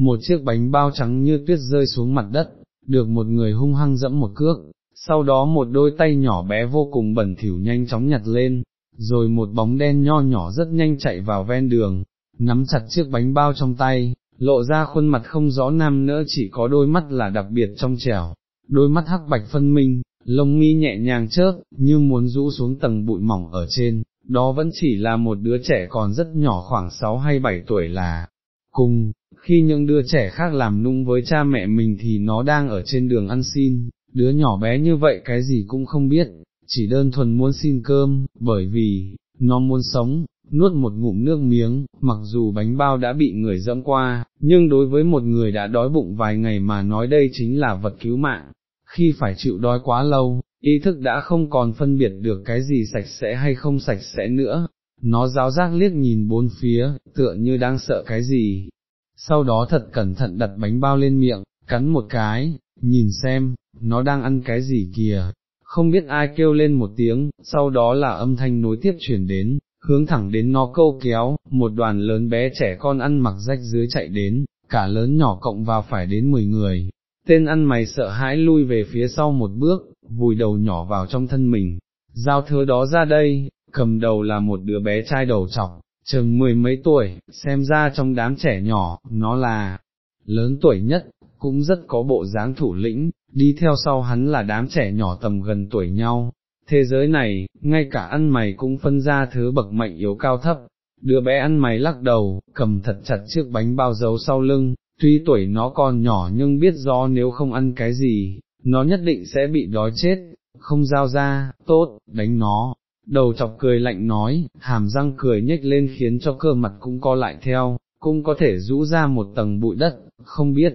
một chiếc bánh bao trắng như tuyết rơi xuống mặt đất, được một người hung hăng dẫm một cước, sau đó một đôi tay nhỏ bé vô cùng bẩn thỉu nhanh chóng nhặt lên, rồi một bóng đen nho nhỏ rất nhanh chạy vào ven đường, nắm chặt chiếc bánh bao trong tay, lộ ra khuôn mặt không rõ nam nữa chỉ có đôi mắt là đặc biệt trong trẻo, đôi mắt hắc bạch phân minh, lông mi nhẹ nhàng chớp, như muốn rũ xuống tầng bụi mỏng ở trên, đó vẫn chỉ là một đứa trẻ còn rất nhỏ khoảng 6 hay 7 tuổi là, cùng, khi những đứa trẻ khác làm nung với cha mẹ mình thì nó đang ở trên đường ăn xin, đứa nhỏ bé như vậy cái gì cũng không biết, chỉ đơn thuần muốn xin cơm, bởi vì, nó muốn sống, nuốt một ngụm nước miếng, mặc dù bánh bao đã bị người dẫm qua, nhưng đối với một người đã đói bụng vài ngày mà nói đây chính là vật cứu mạng, khi phải chịu đói quá lâu, ý thức đã không còn phân biệt được cái gì sạch sẽ hay không sạch sẽ nữa, nó giáo giác liếc nhìn bốn phía, tựa như đang sợ cái gì, sau đó thật cẩn thận đặt bánh bao lên miệng, cắn một cái, nhìn xem, nó đang ăn cái gì kìa, không biết ai kêu lên một tiếng, sau đó là âm thanh nối tiếp chuyển đến, hướng thẳng đến nó câu kéo, một đoàn lớn bé trẻ con ăn mặc rách dưới chạy đến, cả lớn nhỏ cộng vào phải đến 10 người. Tên ăn mày sợ hãi lui về phía sau một bước, vùi đầu nhỏ vào trong thân mình, giao thứ đó ra đây, cầm đầu là một đứa bé trai đầu trọc, chừng mười mấy tuổi, xem ra trong đám trẻ nhỏ, nó là lớn tuổi nhất, cũng rất có bộ dáng thủ lĩnh, đi theo sau hắn là đám trẻ nhỏ tầm gần tuổi nhau. Thế giới này, ngay cả ăn mày cũng phân ra thứ bậc mạnh yếu cao thấp, đứa bé ăn mày lắc đầu, cầm thật chặt chiếc bánh bao dấu sau lưng, tuy tuổi nó còn nhỏ nhưng biết rõ nếu không ăn cái gì, nó nhất định sẽ bị đói chết, không giao ra, tốt, đánh nó. Đầu chọc cười lạnh nói, hàm răng cười nhếch lên khiến cho cơ mặt cũng co lại theo, cũng có thể rũ ra một tầng bụi đất, không biết,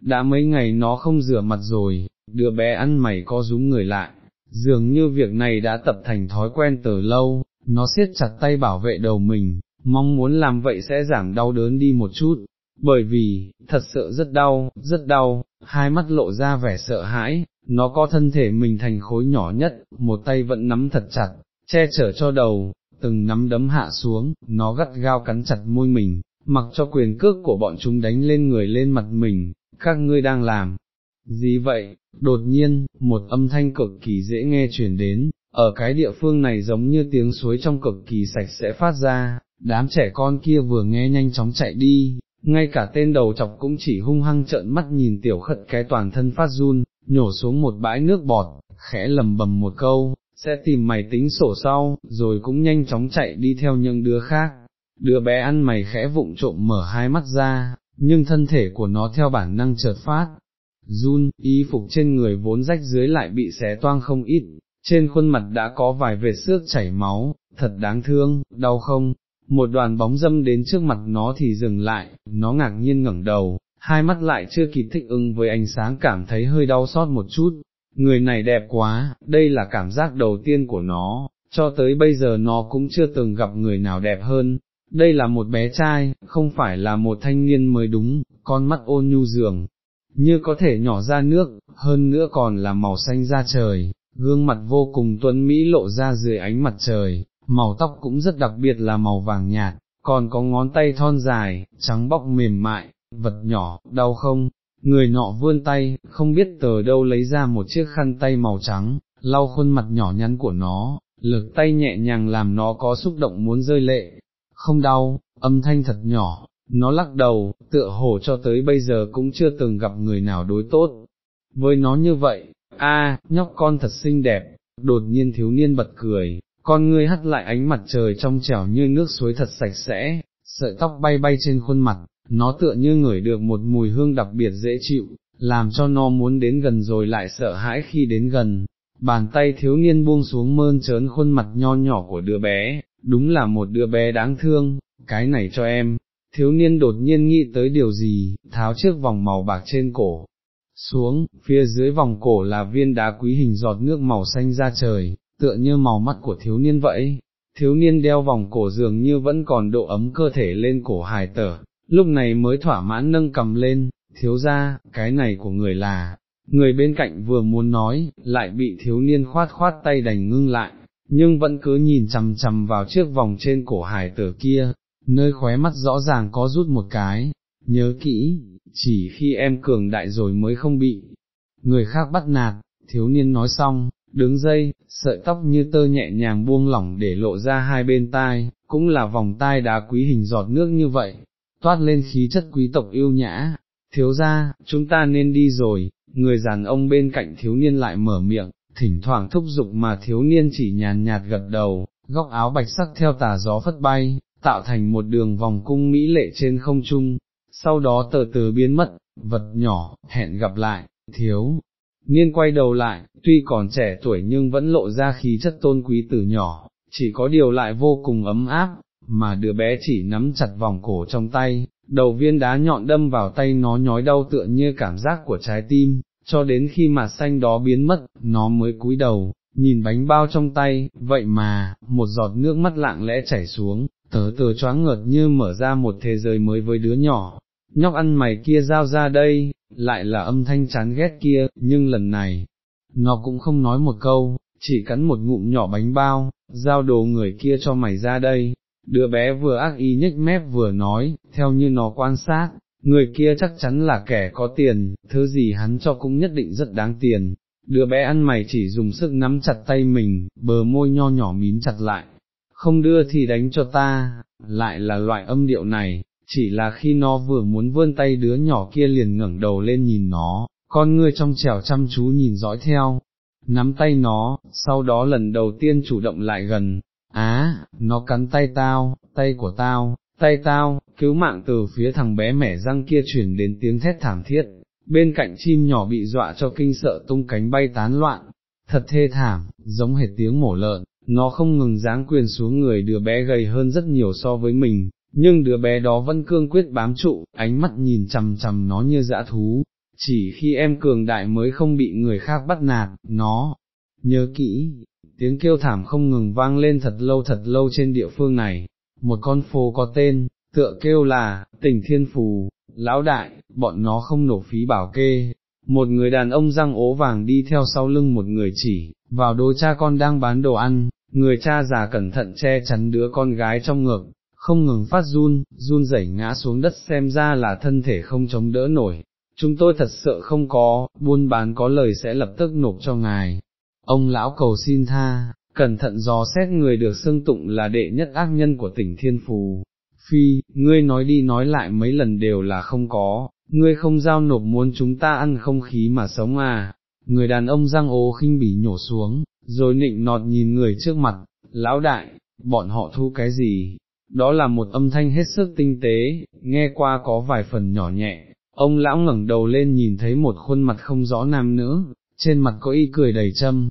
đã mấy ngày nó không rửa mặt rồi, đứa bé ăn mày co rúm người lại, dường như việc này đã tập thành thói quen từ lâu, nó siết chặt tay bảo vệ đầu mình, mong muốn làm vậy sẽ giảm đau đớn đi một chút, bởi vì, thật sự rất đau, rất đau, hai mắt lộ ra vẻ sợ hãi, nó có thân thể mình thành khối nhỏ nhất, một tay vẫn nắm thật chặt, che chở cho đầu, từng nắm đấm hạ xuống, nó gắt gao cắn chặt môi mình, mặc cho quyền cước của bọn chúng đánh lên người lên mặt mình, các ngươi đang làm, gì vậy, đột nhiên, một âm thanh cực kỳ dễ nghe chuyển đến, ở cái địa phương này giống như tiếng suối trong cực kỳ sạch sẽ phát ra, đám trẻ con kia vừa nghe nhanh chóng chạy đi, ngay cả tên đầu chọc cũng chỉ hung hăng trợn mắt nhìn tiểu khất cái toàn thân phát run, nhổ xuống một bãi nước bọt, khẽ lầm bầm một câu, sẽ tìm mày tính sổ sau, rồi cũng nhanh chóng chạy đi theo những đứa khác. Đứa bé ăn mày khẽ vụng trộm mở hai mắt ra, nhưng thân thể của nó theo bản năng chợt phát, Jun y phục trên người vốn rách dưới lại bị xé toang không ít, trên khuôn mặt đã có vài vệt xước chảy máu, thật đáng thương, đau không, một đoàn bóng dâm đến trước mặt nó thì dừng lại, nó ngạc nhiên ngẩng đầu, hai mắt lại chưa kịp thích ứng với ánh sáng cảm thấy hơi đau xót một chút, người này đẹp quá, đây là cảm giác đầu tiên của nó, cho tới bây giờ nó cũng chưa từng gặp người nào đẹp hơn, đây là một bé trai, không phải là một thanh niên mới đúng, con mắt ôn nhu dường, như có thể nhỏ ra nước, hơn nữa còn là màu xanh da trời, gương mặt vô cùng tuấn Mỹ lộ ra dưới ánh mặt trời, màu tóc cũng rất đặc biệt là màu vàng nhạt, còn có ngón tay thon dài, trắng bóc mềm mại, vật nhỏ, đau không, người nọ vươn tay, không biết từ đâu lấy ra một chiếc khăn tay màu trắng, lau khuôn mặt nhỏ nhắn của nó, lực tay nhẹ nhàng làm nó có xúc động muốn rơi lệ, không đau, âm thanh thật nhỏ, nó lắc đầu, tựa hồ cho tới bây giờ cũng chưa từng gặp người nào đối tốt. Với nó như vậy, a, nhóc con thật xinh đẹp, đột nhiên thiếu niên bật cười, con ngươi hắt lại ánh mặt trời trong trẻo như nước suối thật sạch sẽ, sợi tóc bay bay trên khuôn mặt, nó tựa như ngửi được một mùi hương đặc biệt dễ chịu, làm cho nó muốn đến gần rồi lại sợ hãi khi đến gần. Bàn tay thiếu niên buông xuống mơn trớn khuôn mặt nho nhỏ của đứa bé, đúng là một đứa bé đáng thương, cái này cho em, thiếu niên đột nhiên nghĩ tới điều gì, tháo chiếc vòng màu bạc trên cổ, xuống, phía dưới vòng cổ là viên đá quý hình giọt nước màu xanh ra trời, tựa như màu mắt của thiếu niên vậy, thiếu niên đeo vòng cổ dường như vẫn còn độ ấm cơ thể lên cổ hài tở, lúc này mới thỏa mãn nâng cầm lên, thiếu ra, cái này của người là, người bên cạnh vừa muốn nói, lại bị thiếu niên khoát khoát tay đành ngưng lại, nhưng vẫn cứ nhìn chằm chằm vào chiếc vòng trên cổ hải tử kia, nơi khóe mắt rõ ràng có rút một cái, nhớ kỹ, chỉ khi em cường đại rồi mới không bị. Người khác bắt nạt, thiếu niên nói xong, đứng dây, sợi tóc như tơ nhẹ nhàng buông lỏng để lộ ra hai bên tai, cũng là vòng tai đá quý hình giọt nước như vậy, toát lên khí chất quý tộc yêu nhã, thiếu ra, chúng ta nên đi rồi, người giàn ông bên cạnh thiếu niên lại mở miệng, thỉnh thoảng thúc giục mà thiếu niên chỉ nhàn nhạt gật đầu, góc áo bạch sắc theo tà gió phất bay, tạo thành một đường vòng cung mỹ lệ trên không trung, sau đó từ từ biến mất, vật nhỏ, hẹn gặp lại, thiếu. Niên quay đầu lại, tuy còn trẻ tuổi nhưng vẫn lộ ra khí chất tôn quý từ nhỏ, chỉ có điều lại vô cùng ấm áp, mà đứa bé chỉ nắm chặt vòng cổ trong tay, đầu viên đá nhọn đâm vào tay nó nhói đau tựa như cảm giác của trái tim, cho đến khi mà xanh đó biến mất, nó mới cúi đầu, nhìn bánh bao trong tay, vậy mà, một giọt nước mắt lạng lẽ chảy xuống, tớ tớ choáng ngợt như mở ra một thế giới mới với đứa nhỏ, nhóc ăn mày kia giao ra đây, lại là âm thanh chán ghét kia, nhưng lần này, nó cũng không nói một câu, chỉ cắn một ngụm nhỏ bánh bao, giao đồ người kia cho mày ra đây, đứa bé vừa ác ý nhếch mép vừa nói, theo như nó quan sát, người kia chắc chắn là kẻ có tiền, thứ gì hắn cho cũng nhất định rất đáng tiền, đứa bé ăn mày chỉ dùng sức nắm chặt tay mình, bờ môi nho nhỏ mím chặt lại, không đưa thì đánh cho ta, lại là loại âm điệu này, chỉ là khi nó vừa muốn vươn tay đứa nhỏ kia liền ngẩng đầu lên nhìn nó, con ngươi trong trèo chăm chú nhìn dõi theo, nắm tay nó, sau đó lần đầu tiên chủ động lại gần, á, nó cắn tay tao, tay của tao, tay tao, cứu mạng từ phía thằng bé mẻ răng kia chuyển đến tiếng thét thảm thiết, bên cạnh chim nhỏ bị dọa cho kinh sợ tung cánh bay tán loạn, thật thê thảm, giống hệt tiếng mổ lợn, nó không ngừng giáng quyền xuống người đứa bé gầy hơn rất nhiều so với mình, nhưng đứa bé đó vẫn cương quyết bám trụ, ánh mắt nhìn chằm chằm nó như dã thú, chỉ khi em cường đại mới không bị người khác bắt nạt, nó, nhớ kỹ, tiếng kêu thảm không ngừng vang lên thật lâu thật lâu trên địa phương này, một con phố có tên, tựa kêu là, tỉnh thiên phù, lão đại, bọn nó không nổ phí bảo kê. Một người đàn ông răng ố vàng đi theo sau lưng một người chỉ, vào đôi cha con đang bán đồ ăn, người cha già cẩn thận che chắn đứa con gái trong ngực, không ngừng phát run, run rẩy ngã xuống đất xem ra là thân thể không chống đỡ nổi. Chúng tôi thật sợ không có, buôn bán có lời sẽ lập tức nộp cho ngài. Ông lão cầu xin tha, cẩn thận dò xét người được xưng tụng là đệ nhất ác nhân của tỉnh Thiên Phù. Phi, ngươi nói đi nói lại mấy lần đều là không có, ngươi không giao nộp muốn chúng ta ăn không khí mà sống à. Người đàn ông răng ố khinh bỉ nhổ xuống, rồi nịnh nọt nhìn người trước mặt, lão đại, bọn họ thu cái gì, đó là một âm thanh hết sức tinh tế, nghe qua có vài phần nhỏ nhẹ, ông lão ngẩng đầu lên nhìn thấy một khuôn mặt không rõ nam nữ, trên mặt có y cười đầy châm,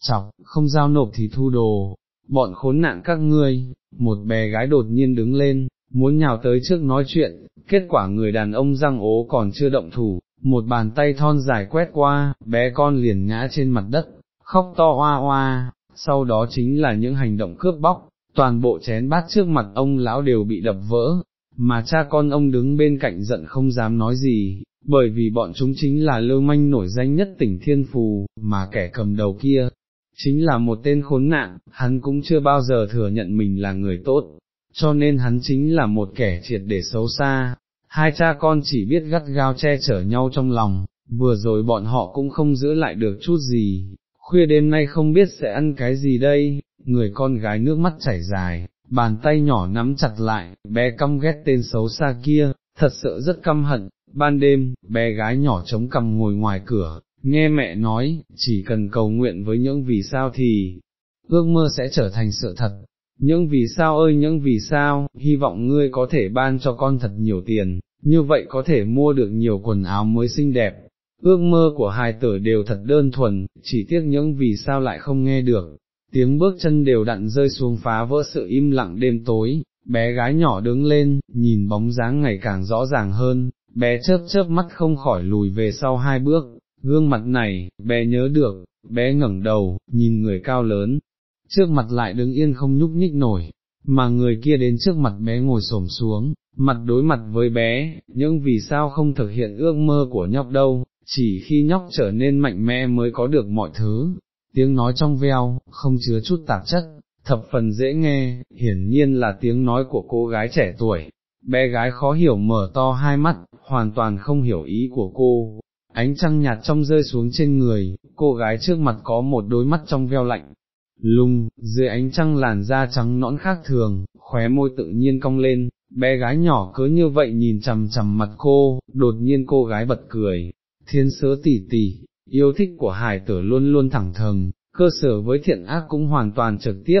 chọc, không giao nộp thì thu đồ, bọn khốn nạn các ngươi, một bé gái đột nhiên đứng lên, muốn nhào tới trước nói chuyện, kết quả người đàn ông răng ố còn chưa động thủ, một bàn tay thon dài quét qua, bé con liền ngã trên mặt đất, khóc to hoa hoa sau đó chính là những hành động cướp bóc, toàn bộ chén bát trước mặt ông lão đều bị đập vỡ, mà cha con ông đứng bên cạnh giận không dám nói gì, bởi vì bọn chúng chính là lưu manh nổi danh nhất tỉnh Thiên Phù, mà kẻ cầm đầu kia, chính là một tên khốn nạn, hắn cũng chưa bao giờ thừa nhận mình là người tốt, cho nên hắn chính là một kẻ triệt để xấu xa, hai cha con chỉ biết gắt gao che chở nhau trong lòng, vừa rồi bọn họ cũng không giữ lại được chút gì, khuya đêm nay không biết sẽ ăn cái gì đây, người con gái nước mắt chảy dài, bàn tay nhỏ nắm chặt lại, bé căm ghét tên xấu xa kia, thật sự rất căm hận, ban đêm, bé gái nhỏ chống cằm ngồi ngoài cửa, nghe mẹ nói, chỉ cần cầu nguyện với những vì sao thì, ước mơ sẽ trở thành sự thật. Những vì sao ơi những vì sao, hy vọng ngươi có thể ban cho con thật nhiều tiền, như vậy có thể mua được nhiều quần áo mới xinh đẹp. Ước mơ của hai tử đều thật đơn thuần, chỉ tiếc những vì sao lại không nghe được, tiếng bước chân đều đặn rơi xuống phá vỡ sự im lặng đêm tối, bé gái nhỏ đứng lên, nhìn bóng dáng ngày càng rõ ràng hơn, bé chớp chớp mắt không khỏi lùi về sau hai bước, gương mặt này, bé nhớ được, bé ngẩng đầu, nhìn người cao lớn, trước mặt lại đứng yên không nhúc nhích nổi, mà người kia đến trước mặt bé ngồi xổm xuống, mặt đối mặt với bé, nhưng vì sao không thực hiện ước mơ của nhóc đâu, chỉ khi nhóc trở nên mạnh mẽ mới có được mọi thứ, tiếng nói trong veo, không chứa chút tạp chất, thập phần dễ nghe, hiển nhiên là tiếng nói của cô gái trẻ tuổi bé gái khó hiểu mở to hai mắt, hoàn toàn không hiểu ý của cô, ánh trăng nhạt trong rơi xuống trên người, cô gái trước mặt có một đôi mắt trong veo lạnh, lung, dưới ánh trăng làn da trắng nõn khác thường, khóe môi tự nhiên cong lên, bé gái nhỏ cứ như vậy nhìn chằm chằm mặt cô, đột nhiên cô gái bật cười, thiên sớ tỉ tỉ, yêu thích của hải tử luôn luôn thẳng thừng, cơ sở với thiện ác cũng hoàn toàn trực tiếp,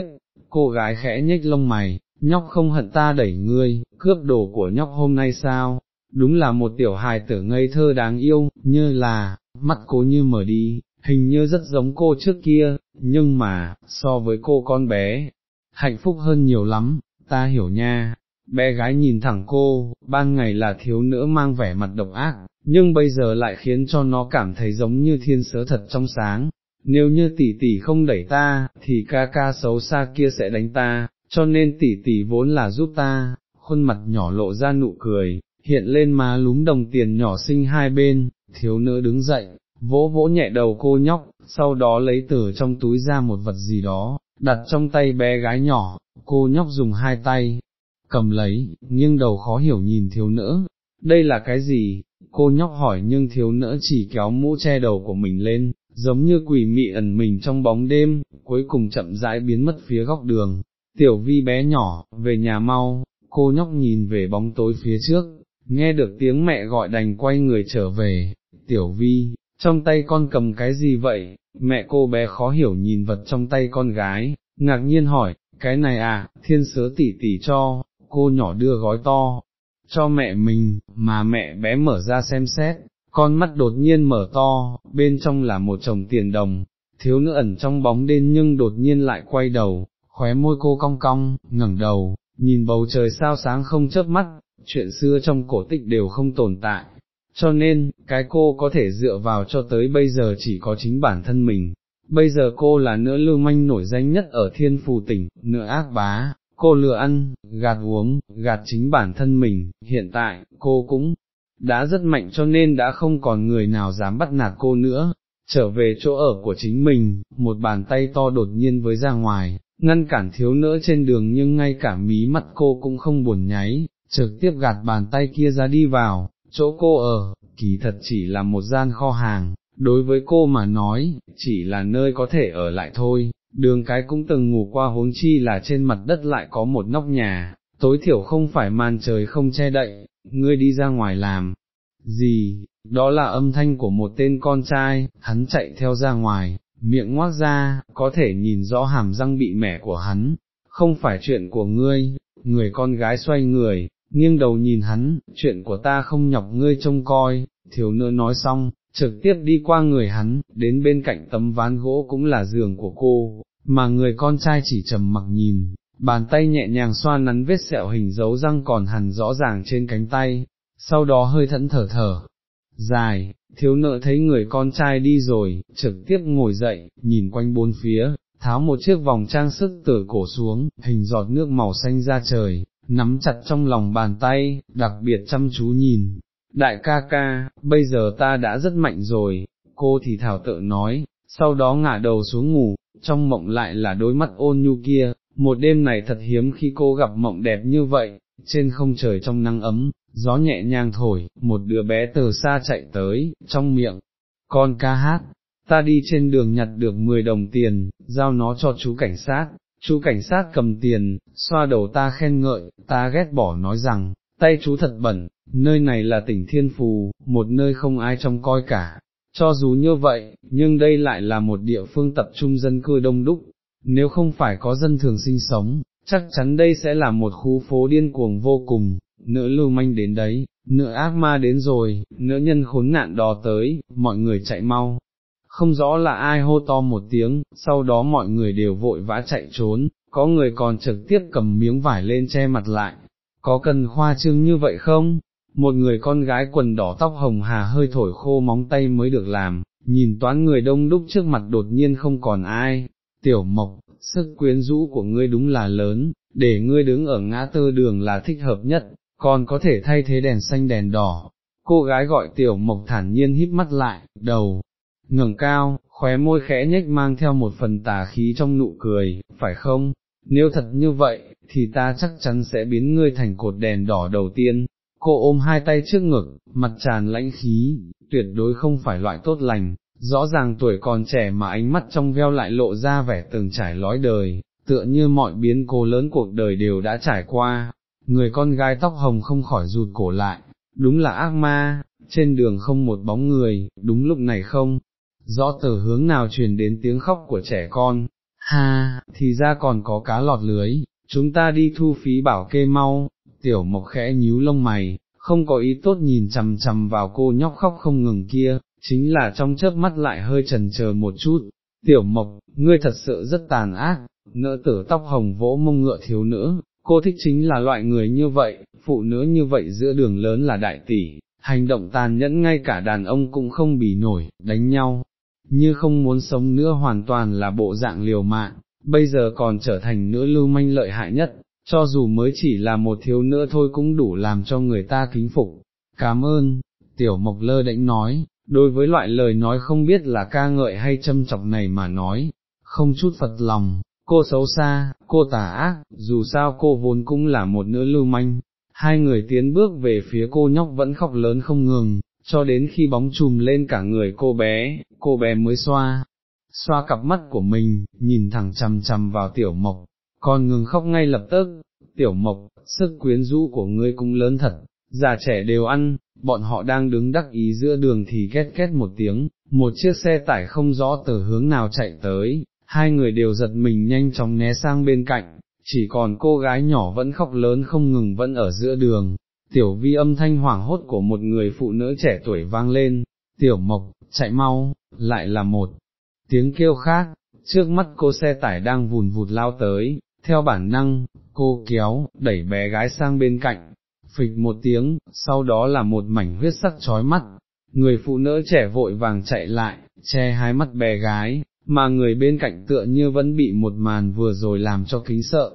cô gái khẽ nhếch lông mày, nhóc không hận ta đẩy ngươi, cướp đồ của nhóc hôm nay sao, đúng là một tiểu hài tử ngây thơ đáng yêu, như là, mắt cố như mở đi, hình như rất giống cô trước kia, nhưng mà, so với cô con bé, hạnh phúc hơn nhiều lắm, ta hiểu nha. Bé gái nhìn thẳng cô, ban ngày là thiếu nữ mang vẻ mặt độc ác, nhưng bây giờ lại khiến cho nó cảm thấy giống như thiên sớ thật trong sáng. Nếu như tỷ tỷ không đẩy ta, thì ca ca xấu xa kia sẽ đánh ta, cho nên tỷ tỷ vốn là giúp ta, khuôn mặt nhỏ lộ ra nụ cười, hiện lên má lúm đồng tiền nhỏ xinh hai bên, thiếu nữ đứng dậy, vỗ vỗ nhẹ đầu cô nhóc, sau đó lấy từ trong túi ra một vật gì đó, đặt trong tay bé gái nhỏ, cô nhóc dùng hai tay, cầm lấy, nhưng đầu khó hiểu nhìn thiếu nữ, đây là cái gì, cô nhóc hỏi nhưng thiếu nữ chỉ kéo mũ che đầu của mình lên, giống như quỷ mị ẩn mình trong bóng đêm, cuối cùng chậm rãi biến mất phía góc đường, tiểu vi bé nhỏ, về nhà mau, cô nhóc nhìn về bóng tối phía trước, nghe được tiếng mẹ gọi đành quay người trở về, tiểu vi, trong tay con cầm cái gì vậy, mẹ cô bé khó hiểu nhìn vật trong tay con gái, ngạc nhiên hỏi, cái này à, thiên sớ tỷ tỷ cho, cô nhỏ đưa gói to, cho mẹ mình, mà mẹ bé mở ra xem xét, con mắt đột nhiên mở to, bên trong là một chồng tiền đồng, thiếu nữ ẩn trong bóng đêm nhưng đột nhiên lại quay đầu, khóe môi cô cong cong, ngẩng đầu, nhìn bầu trời sao sáng không chớp mắt, chuyện xưa trong cổ tích đều không tồn tại, cho nên, cái cô có thể dựa vào cho tới bây giờ chỉ có chính bản thân mình. Bây giờ cô là nữ lưu manh nổi danh nhất ở thiên phù tỉnh, nữ ác bá, cô lừa ăn, gạt uống, gạt chính bản thân mình, hiện tại, cô cũng đã rất mạnh cho nên đã không còn người nào dám bắt nạt cô nữa. Trở về chỗ ở của chính mình, một bàn tay to đột nhiên với ra ngoài, ngăn cản thiếu nữ trên đường nhưng ngay cả mí mắt cô cũng không buồn nháy, trực tiếp gạt bàn tay kia ra đi vào, chỗ cô ở, kỳ thật chỉ là một gian kho hàng, đối với cô mà nói, chỉ là nơi có thể ở lại thôi, đường cái cũng từng ngủ qua huống chi là trên mặt đất lại có một nóc nhà, tối thiểu không phải màn trời không che đậy, ngươi đi ra ngoài làm. Gì, đó là âm thanh của một tên con trai, hắn chạy theo ra ngoài, miệng ngoác ra, có thể nhìn rõ hàm răng bị mẻ của hắn, không phải chuyện của ngươi, người con gái xoay người, nghiêng đầu nhìn hắn, chuyện của ta không nhọc ngươi trông coi, thiếu nữ nói xong, trực tiếp đi qua người hắn, đến bên cạnh tấm ván gỗ cũng là giường của cô, mà người con trai chỉ trầm mặc nhìn, bàn tay nhẹ nhàng xoa nắn vết sẹo hình dấu răng còn hằn rõ ràng trên cánh tay, sau đó hơi thẫn thở thở, dài, thiếu nợ thấy người con trai đi rồi, trực tiếp ngồi dậy, nhìn quanh bốn phía, tháo một chiếc vòng trang sức từ cổ xuống, hình giọt nước màu xanh ra trời, nắm chặt trong lòng bàn tay, đặc biệt chăm chú nhìn, đại ca ca, bây giờ ta đã rất mạnh rồi, cô thì thảo tự nói, sau đó ngả đầu xuống ngủ, trong mộng lại là đôi mắt ôn nhu kia, một đêm này thật hiếm khi cô gặp mộng đẹp như vậy, trên không trời trong nắng ấm, gió nhẹ nhàng thổi, một đứa bé từ xa chạy tới, trong miệng, con ca hát, ta đi trên đường nhặt được 10 đồng tiền, giao nó cho chú cảnh sát, chú cảnh sát cầm tiền, xoa đầu ta khen ngợi, ta ghét bỏ nói rằng, tay chú thật bẩn, nơi này là tỉnh Thiên Phù, một nơi không ai trông coi cả. Cho dù như vậy, nhưng đây lại là một địa phương tập trung dân cư đông đúc, nếu không phải có dân thường sinh sống, chắc chắn đây sẽ là một khu phố điên cuồng vô cùng, nửa lưu manh đến đấy, nửa ác ma đến rồi, nửa nhân khốn nạn đò tới, mọi người chạy mau. Không rõ là ai hô to một tiếng, sau đó mọi người đều vội vã chạy trốn, có người còn trực tiếp cầm miếng vải lên che mặt lại, có cần khoa trương như vậy không? Một người con gái quần đỏ tóc hồng hà hơi thổi khô móng tay mới được làm, nhìn toán người đông đúc trước mặt đột nhiên không còn ai, tiểu mộc, sức quyến rũ của ngươi đúng là lớn, để ngươi đứng ở ngã tư đường là thích hợp nhất, còn có thể thay thế đèn xanh đèn đỏ. Cô gái gọi tiểu mộc thản nhiên híp mắt lại, đầu, ngẩng cao, khóe môi khẽ nhếch mang theo một phần tà khí trong nụ cười, phải không? Nếu thật như vậy, thì ta chắc chắn sẽ biến ngươi thành cột đèn đỏ đầu tiên. Cô ôm hai tay trước ngực, mặt tràn lãnh khí, tuyệt đối không phải loại tốt lành, rõ ràng tuổi còn trẻ mà ánh mắt trong veo lại lộ ra vẻ từng trải lói đời, tựa như mọi biến cố lớn cuộc đời đều đã trải qua, người con gái tóc hồng không khỏi rụt cổ lại, đúng là ác ma, trên đường không một bóng người, đúng lúc này không, rõ từ hướng nào truyền đến tiếng khóc của trẻ con, ha, thì ra còn có cá lọt lưới, chúng ta đi thu phí bảo kê mau, tiểu mộc khẽ nhíu lông mày, không có ý tốt nhìn chằm chằm vào cô nhóc khóc không ngừng kia, chính là trong chớp mắt lại hơi trần chờ một chút, tiểu mộc, ngươi thật sự rất tàn ác, nỡ tử tóc hồng vỗ mông ngựa thiếu nữ, cô thích chính là loại người như vậy, phụ nữ như vậy giữa đường lớn là đại tỷ, hành động tàn nhẫn ngay cả đàn ông cũng không bì nổi, đánh nhau, như không muốn sống nữa hoàn toàn là bộ dạng liều mạng, bây giờ còn trở thành nữ lưu manh lợi hại nhất, cho dù mới chỉ là một thiếu nữ thôi cũng đủ làm cho người ta kính phục. Cảm ơn, tiểu mộc lơ đánh nói, đối với loại lời nói không biết là ca ngợi hay châm chọc này mà nói, không chút phật lòng, cô xấu xa, cô tà ác, dù sao cô vốn cũng là một nữ lưu manh, hai người tiến bước về phía cô nhóc vẫn khóc lớn không ngừng, cho đến khi bóng chùm lên cả người cô bé, cô bé mới xoa, xoa cặp mắt của mình, nhìn thẳng chằm chằm vào tiểu mộc, còn ngừng khóc ngay lập tức, tiểu mộc, sức quyến rũ của ngươi cũng lớn thật, già trẻ đều ăn, bọn họ đang đứng đắc ý giữa đường thì két két một tiếng, một chiếc xe tải không rõ từ hướng nào chạy tới, hai người đều giật mình nhanh chóng né sang bên cạnh, chỉ còn cô gái nhỏ vẫn khóc lớn không ngừng vẫn ở giữa đường, tiểu vi âm thanh hoảng hốt của một người phụ nữ trẻ tuổi vang lên, tiểu mộc, chạy mau, lại là một. Tiếng kêu khác, trước mắt cô xe tải đang vùn vụt lao tới, theo bản năng, cô kéo, đẩy bé gái sang bên cạnh, phịch một tiếng, sau đó là một mảnh huyết sắc chói mắt, người phụ nữ trẻ vội vàng chạy lại, che hai mắt bé gái, mà người bên cạnh tựa như vẫn bị một màn vừa rồi làm cho kính sợ.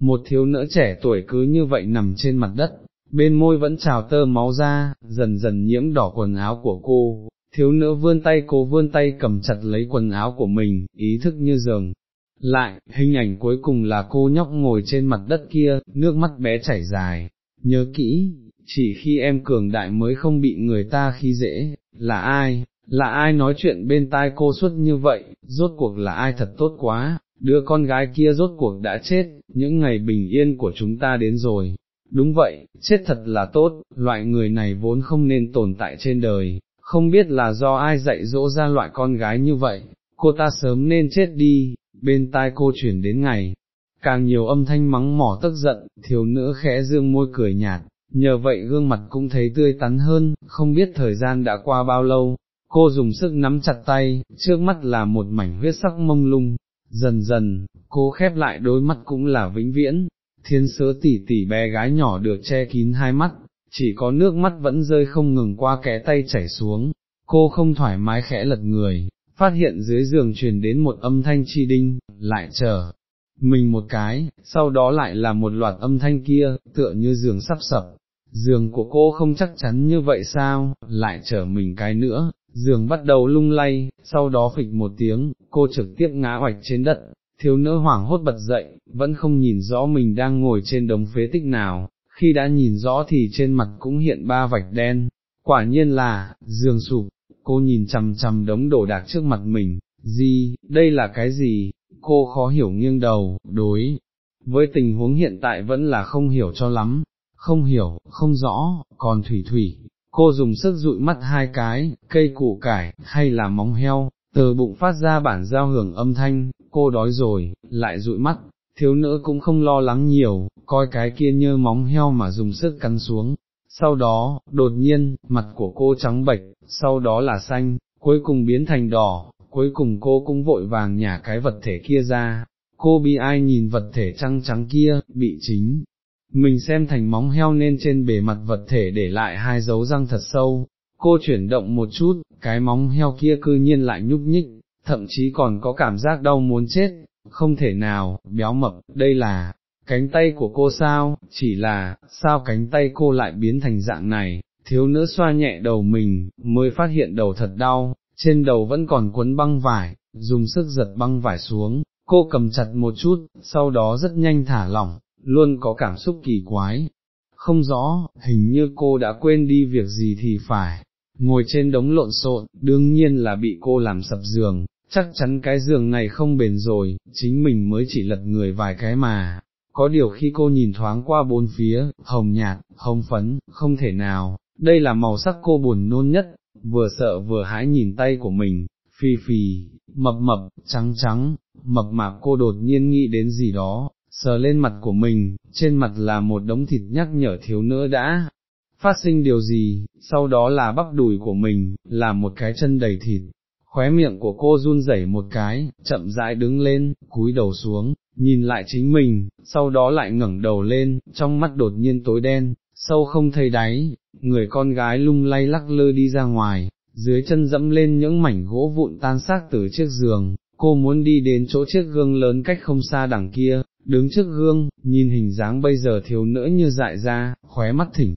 Một thiếu nữ trẻ tuổi cứ như vậy nằm trên mặt đất, bên môi vẫn trào tơ máu ra, dần dần nhiễm đỏ quần áo của cô, thiếu nữ vươn tay cô vươn tay cầm chặt lấy quần áo của mình, ý thức như giường. Lại, hình ảnh cuối cùng là cô nhóc ngồi trên mặt đất kia, nước mắt bé chảy dài, nhớ kỹ, chỉ khi em cường đại mới không bị người ta khi dễ, là ai, là ai nói chuyện bên tai cô suốt như vậy, rốt cuộc là ai thật tốt quá, đứa con gái kia rốt cuộc đã chết, những ngày bình yên của chúng ta đến rồi. Đúng vậy, chết thật là tốt, loại người này vốn không nên tồn tại trên đời, không biết là do ai dạy dỗ ra loại con gái như vậy, cô ta sớm nên chết đi, bên tai cô chuyển đến ngày, càng nhiều âm thanh mắng mỏ tức giận, thiếu nữ khẽ dương môi cười nhạt, nhờ vậy gương mặt cũng thấy tươi tắn hơn, không biết thời gian đã qua bao lâu, cô dùng sức nắm chặt tay, trước mắt là một mảnh huyết sắc mông lung, dần dần, cô khép lại đôi mắt cũng là vĩnh viễn, thiên sớ tỉ tỉ bé gái nhỏ được che kín hai mắt, chỉ có nước mắt vẫn rơi không ngừng qua kẽ tay chảy xuống, cô không thoải mái khẽ lật người, phát hiện dưới giường truyền đến một âm thanh chi đinh, lại chờ mình một cái, sau đó lại là một loạt âm thanh kia, tựa như giường sắp sập, giường của cô không chắc chắn như vậy sao, lại trở mình cái nữa, giường bắt đầu lung lay, sau đó phịch một tiếng, cô trực tiếp ngã hoạch trên đất, thiếu nữ hoảng hốt bật dậy, vẫn không nhìn rõ mình đang ngồi trên đống phế tích nào, khi đã nhìn rõ thì trên mặt cũng hiện ba vạch đen, quả nhiên là, giường sụp, cô nhìn chằm chằm đống đổ đạc trước mặt mình, gì, đây là cái gì, cô khó hiểu nghiêng đầu, đối, với tình huống hiện tại vẫn là không hiểu cho lắm, không hiểu, không rõ, còn thủy thủy, cô dùng sức dụi mắt hai cái, cây củ cải, hay là móng heo, từ bụng phát ra bản giao hưởng âm thanh, cô đói rồi, lại dụi mắt, thiếu nữ cũng không lo lắng nhiều, coi cái kia như móng heo mà dùng sức cắn xuống. Sau đó, đột nhiên, mặt của cô trắng bệch, sau đó là xanh, cuối cùng biến thành đỏ, cuối cùng cô cũng vội vàng nhả cái vật thể kia ra, cô bị ai nhìn vật thể trăng trắng kia, bị chính. Mình xem thành móng heo nên trên bề mặt vật thể để lại hai dấu răng thật sâu, cô chuyển động một chút, cái móng heo kia cư nhiên lại nhúc nhích, thậm chí còn có cảm giác đau muốn chết, không thể nào, béo mập, đây là, cánh tay của cô sao, chỉ là, sao cánh tay cô lại biến thành dạng này, thiếu nữ xoa nhẹ đầu mình, mới phát hiện đầu thật đau, trên đầu vẫn còn quấn băng vải, dùng sức giật băng vải xuống, cô cầm chặt một chút, sau đó rất nhanh thả lỏng, luôn có cảm xúc kỳ quái. Không rõ, hình như cô đã quên đi việc gì thì phải, ngồi trên đống lộn xộn, đương nhiên là bị cô làm sập giường, chắc chắn cái giường này không bền rồi, chính mình mới chỉ lật người vài cái mà. Có điều khi cô nhìn thoáng qua bốn phía, hồng nhạt, hồng phấn, không thể nào, đây là màu sắc cô buồn nôn nhất, vừa sợ vừa hái nhìn tay của mình, phì phì, mập mập, trắng trắng, mập mạp cô đột nhiên nghĩ đến gì đó, sờ lên mặt của mình, trên mặt là một đống thịt nhắc nhở thiếu nữa đã, phát sinh điều gì, sau đó là bắp đùi của mình, là một cái chân đầy thịt. Khóe miệng của cô run rẩy một cái, chậm rãi đứng lên, cúi đầu xuống, nhìn lại chính mình, sau đó lại ngẩng đầu lên, trong mắt đột nhiên tối đen, sâu không thấy đáy, người con gái lung lay lắc lư đi ra ngoài, dưới chân dẫm lên những mảnh gỗ vụn tan xác từ chiếc giường, cô muốn đi đến chỗ chiếc gương lớn cách không xa đằng kia, đứng trước gương, nhìn hình dáng bây giờ thiếu nữ như dại ra, khóe mắt thỉnh,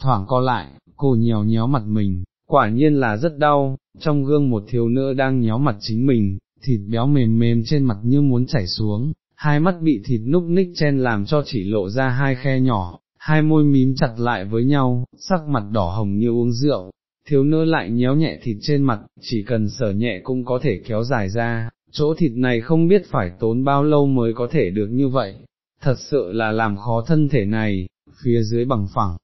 thoảng co lại, cô nhéo nhéo mặt mình, quả nhiên là rất đau, trong gương một thiếu nữ đang nhéo mặt chính mình, thịt béo mềm mềm trên mặt như muốn chảy xuống, hai mắt bị thịt núc ních chen làm cho chỉ lộ ra hai khe nhỏ, hai môi mím chặt lại với nhau, sắc mặt đỏ hồng như uống rượu, thiếu nữ lại nhéo nhẹ thịt trên mặt, chỉ cần sở nhẹ cũng có thể kéo dài ra, chỗ thịt này không biết phải tốn bao lâu mới có thể được như vậy, thật sự là làm khó thân thể này, phía dưới bằng phẳng,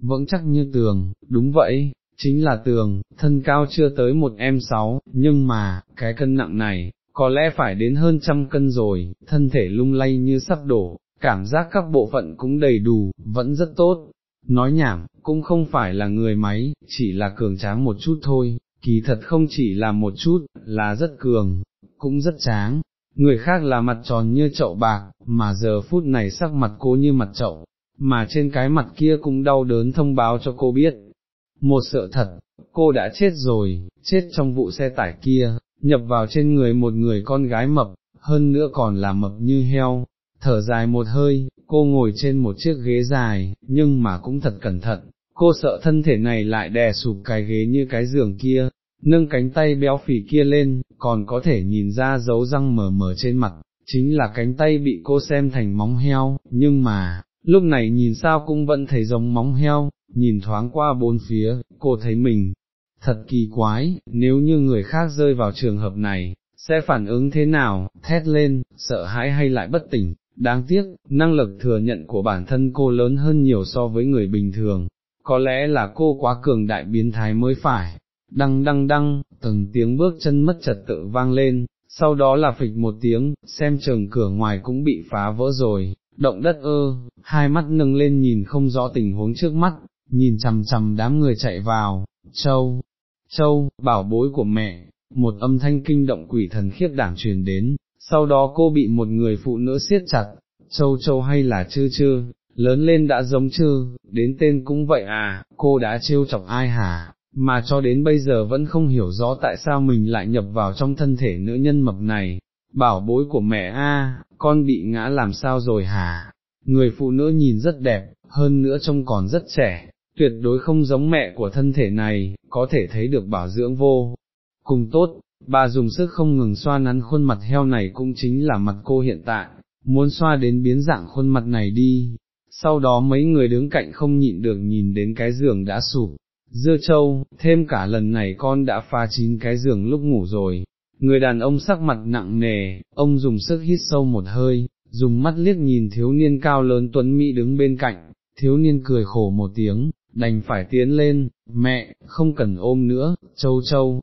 vững chắc như tường, đúng vậy, chính là tường, thân cao chưa tới một em sáu, nhưng mà, cái cân nặng này, có lẽ phải đến hơn trăm cân rồi, thân thể lung lay như sắp đổ, cảm giác các bộ phận cũng đầy đủ, vẫn rất tốt. Nói nhảm, cũng không phải là người máy, chỉ là cường tráng một chút thôi, kỳ thật không chỉ là một chút, là rất cường, cũng rất tráng. Người khác là mặt tròn như chậu bạc, mà giờ phút này sắc mặt cô như mặt chậu, mà trên cái mặt kia cũng đau đớn thông báo cho cô biết. Một sợ thật, cô đã chết rồi, chết trong vụ xe tải kia, nhập vào trên người một người con gái mập, hơn nữa còn là mập như heo. Thở dài một hơi, cô ngồi trên một chiếc ghế dài, nhưng mà cũng thật cẩn thận, cô sợ thân thể này lại đè sụp cái ghế như cái giường kia, nâng cánh tay béo phì kia lên, còn có thể nhìn ra dấu răng mờ mờ trên mặt, chính là cánh tay bị cô xem thành móng heo, nhưng mà, lúc này nhìn sao cũng vẫn thấy giống móng heo, nhìn thoáng qua bốn phía, cô thấy mình, thật kỳ quái, nếu như người khác rơi vào trường hợp này, sẽ phản ứng thế nào, thét lên, sợ hãi hay lại bất tỉnh, đáng tiếc, năng lực thừa nhận của bản thân cô lớn hơn nhiều so với người bình thường, có lẽ là cô quá cường đại biến thái mới phải, đăng đăng đăng, từng tiếng bước chân mất trật tự vang lên, sau đó là phịch một tiếng, xem trường cửa ngoài cũng bị phá vỡ rồi, động đất ơ, hai mắt nâng lên nhìn không rõ tình huống trước mắt, nhìn chằm chằm đám người chạy vào, châu, châu, bảo bối của mẹ, một âm thanh kinh động quỷ thần khiếp đảm truyền đến, sau đó cô bị một người phụ nữ siết chặt, châu châu hay là chư chư, lớn lên đã giống chư, đến tên cũng vậy à, cô đã trêu chọc ai hả, mà cho đến bây giờ vẫn không hiểu rõ tại sao mình lại nhập vào trong thân thể nữ nhân mập này, bảo bối của mẹ a, con bị ngã làm sao rồi hả, người phụ nữ nhìn rất đẹp, hơn nữa trông còn rất trẻ, tuyệt đối không giống mẹ của thân thể này, có thể thấy được bảo dưỡng vô, cùng tốt, bà dùng sức không ngừng xoa nắn khuôn mặt heo này cũng chính là mặt cô hiện tại, muốn xoa đến biến dạng khuôn mặt này đi, sau đó mấy người đứng cạnh không nhịn được nhìn đến cái giường đã sụp, dưa châu, thêm cả lần này con đã pha chín cái giường lúc ngủ rồi, người đàn ông sắc mặt nặng nề, ông dùng sức hít sâu một hơi, dùng mắt liếc nhìn thiếu niên cao lớn tuấn mỹ đứng bên cạnh, thiếu niên cười khổ một tiếng, đành phải tiến lên, mẹ, không cần ôm nữa, châu châu,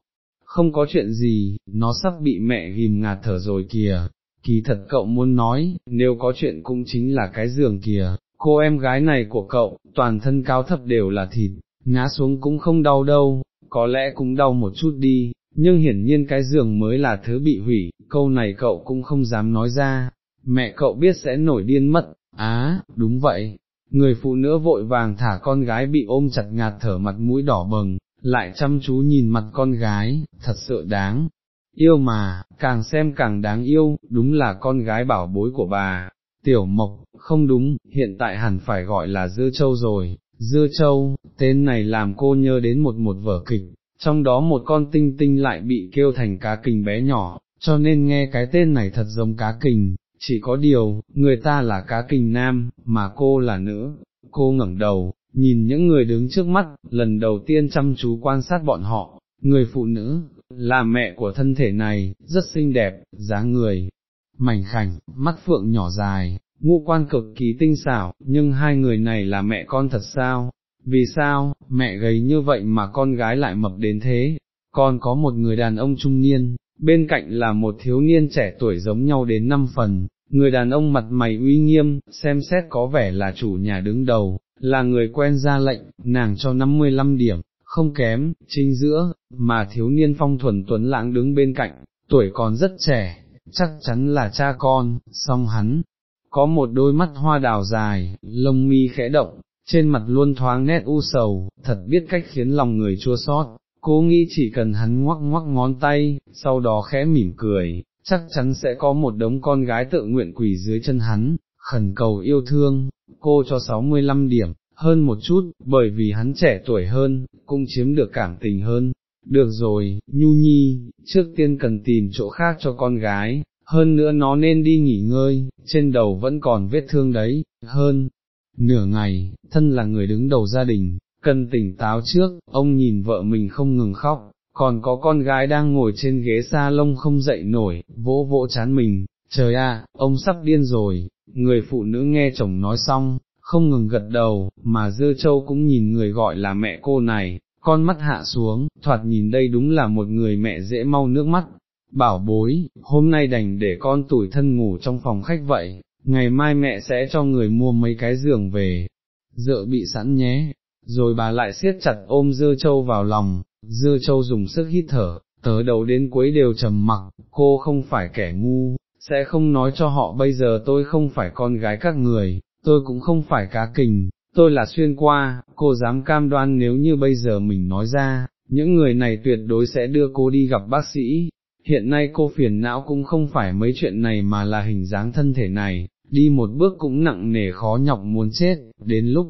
không có chuyện gì, nó sắp bị mẹ ghim ngạt thở rồi kìa, kỳ thật cậu muốn nói, nếu có chuyện cũng chính là cái giường kìa, cô em gái này của cậu, toàn thân cao thấp đều là thịt, ngã xuống cũng không đau đâu, có lẽ cũng đau một chút đi, nhưng hiển nhiên cái giường mới là thứ bị hủy, câu này cậu cũng không dám nói ra, mẹ cậu biết sẽ nổi điên mất, á, đúng vậy, người phụ nữ vội vàng thả con gái bị ôm chặt ngạt thở mặt mũi đỏ bừng, lại chăm chú nhìn mặt con gái, thật sự đáng, yêu mà, càng xem càng đáng yêu, đúng là con gái bảo bối của bà, tiểu mộc, không đúng, hiện tại hẳn phải gọi là dưa châu rồi, dưa châu, tên này làm cô nhớ đến một một vở kịch, trong đó một con tinh tinh lại bị kêu thành cá kình bé nhỏ, cho nên nghe cái tên này thật giống cá kình, chỉ có điều, người ta là cá kình nam, mà cô là nữ, cô ngẩng đầu, nhìn những người đứng trước mắt, lần đầu tiên chăm chú quan sát bọn họ, người phụ nữ, là mẹ của thân thể này, rất xinh đẹp, dáng người, mảnh khảnh, mắt phượng nhỏ dài, ngũ quan cực kỳ tinh xảo, nhưng hai người này là mẹ con thật sao? Vì sao, mẹ gầy như vậy mà con gái lại mập đến thế? Còn có một người đàn ông trung niên, bên cạnh là một thiếu niên trẻ tuổi giống nhau đến năm phần, người đàn ông mặt mày uy nghiêm, xem xét có vẻ là chủ nhà đứng đầu, là người quen ra lệnh, nàng cho 55 điểm, không kém, chính giữa, mà thiếu niên phong thuần tuấn lãng đứng bên cạnh, tuổi còn rất trẻ, chắc chắn là cha con, song hắn, có một đôi mắt hoa đào dài, lông mi khẽ động, trên mặt luôn thoáng nét u sầu, thật biết cách khiến lòng người chua xót. Cố nghĩ chỉ cần hắn ngoắc ngoắc ngón tay, sau đó khẽ mỉm cười, chắc chắn sẽ có một đống con gái tự nguyện quỳ dưới chân hắn, khẩn cầu yêu thương, cô cho 65 điểm, hơn một chút, bởi vì hắn trẻ tuổi hơn, cũng chiếm được cảm tình hơn. Được rồi, Nhu Nhi, trước tiên cần tìm chỗ khác cho con gái, hơn nữa nó nên đi nghỉ ngơi, trên đầu vẫn còn vết thương đấy, hơn. Nửa ngày, thân là người đứng đầu gia đình, cần tỉnh táo trước, ông nhìn vợ mình không ngừng khóc, còn có con gái đang ngồi trên ghế sa lông không dậy nổi, vỗ vỗ chán mình, trời ạ, ông sắp điên rồi, người phụ nữ nghe chồng nói xong, không ngừng gật đầu, mà Dưa châu cũng nhìn người gọi là mẹ cô này, con mắt hạ xuống, thoạt nhìn đây đúng là một người mẹ dễ mau nước mắt, bảo bối, hôm nay đành để con tuổi thân ngủ trong phòng khách vậy, ngày mai mẹ sẽ cho người mua mấy cái giường về, dợ bị sẵn nhé, rồi bà lại siết chặt ôm dưa châu vào lòng, dưa châu dùng sức hít thở, tớ đầu đến cuối đều trầm mặc, cô không phải kẻ ngu, sẽ không nói cho họ bây giờ tôi không phải con gái các người, tôi cũng không phải cá kình, tôi là xuyên qua, cô dám cam đoan nếu như bây giờ mình nói ra, những người này tuyệt đối sẽ đưa cô đi gặp bác sĩ. Hiện nay cô phiền não cũng không phải mấy chuyện này mà là hình dáng thân thể này, đi một bước cũng nặng nề khó nhọc muốn chết, đến lúc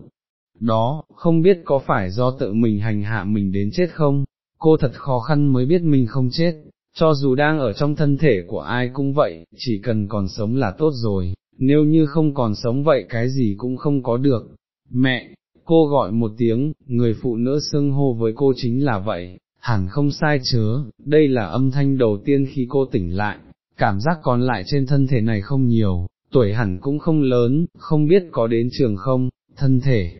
đó, không biết có phải do tự mình hành hạ mình đến chết không, cô thật khó khăn mới biết mình không chết, cho dù đang ở trong thân thể của ai cũng vậy, chỉ cần còn sống là tốt rồi, nếu như không còn sống vậy cái gì cũng không có được. Mẹ, cô gọi một tiếng, người phụ nữ xưng hô với cô chính là vậy, hẳn không sai chớ, đây là âm thanh đầu tiên khi cô tỉnh lại, cảm giác còn lại trên thân thể này không nhiều, tuổi hẳn cũng không lớn, không biết có đến trường không, thân thể.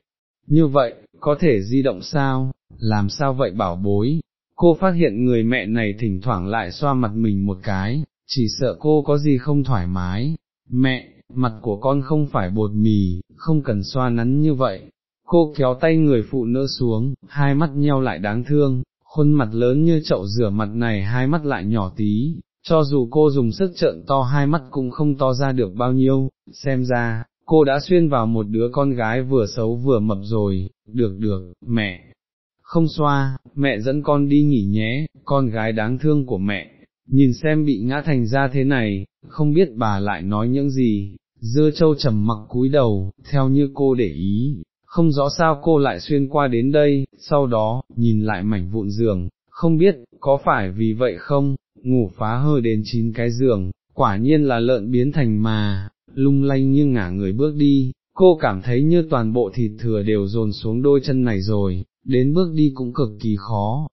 Như vậy, có thể di động sao, làm sao vậy bảo bối, cô phát hiện người mẹ này thỉnh thoảng lại xoa mặt mình một cái, chỉ sợ cô có gì không thoải mái, mẹ, mặt của con không phải bột mì, không cần xoa nắn như vậy. Cô kéo tay người phụ nữ xuống, hai mắt nheo lại đáng thương, khuôn mặt lớn như chậu rửa mặt này hai mắt lại nhỏ tí, cho dù cô dùng sức trợn to hai mắt cũng không to ra được bao nhiêu, xem ra, cô đã xuyên vào một đứa con gái vừa xấu vừa mập rồi, được được, mẹ, không xoa, mẹ dẫn con đi nghỉ nhé, con gái đáng thương của mẹ, nhìn xem bị ngã thành ra thế này, không biết bà lại nói những gì, dưa châu trầm mặc cúi đầu, theo như cô để ý, không rõ sao cô lại xuyên qua đến đây, sau đó, nhìn lại mảnh vụn giường, không biết, có phải vì vậy không, ngủ phá hơ đến chín cái giường, quả nhiên là lợn biến thành mà, lung lay như ngả người bước đi, cô cảm thấy như toàn bộ thịt thừa đều dồn xuống đôi chân này rồi, đến bước đi cũng cực kỳ khó.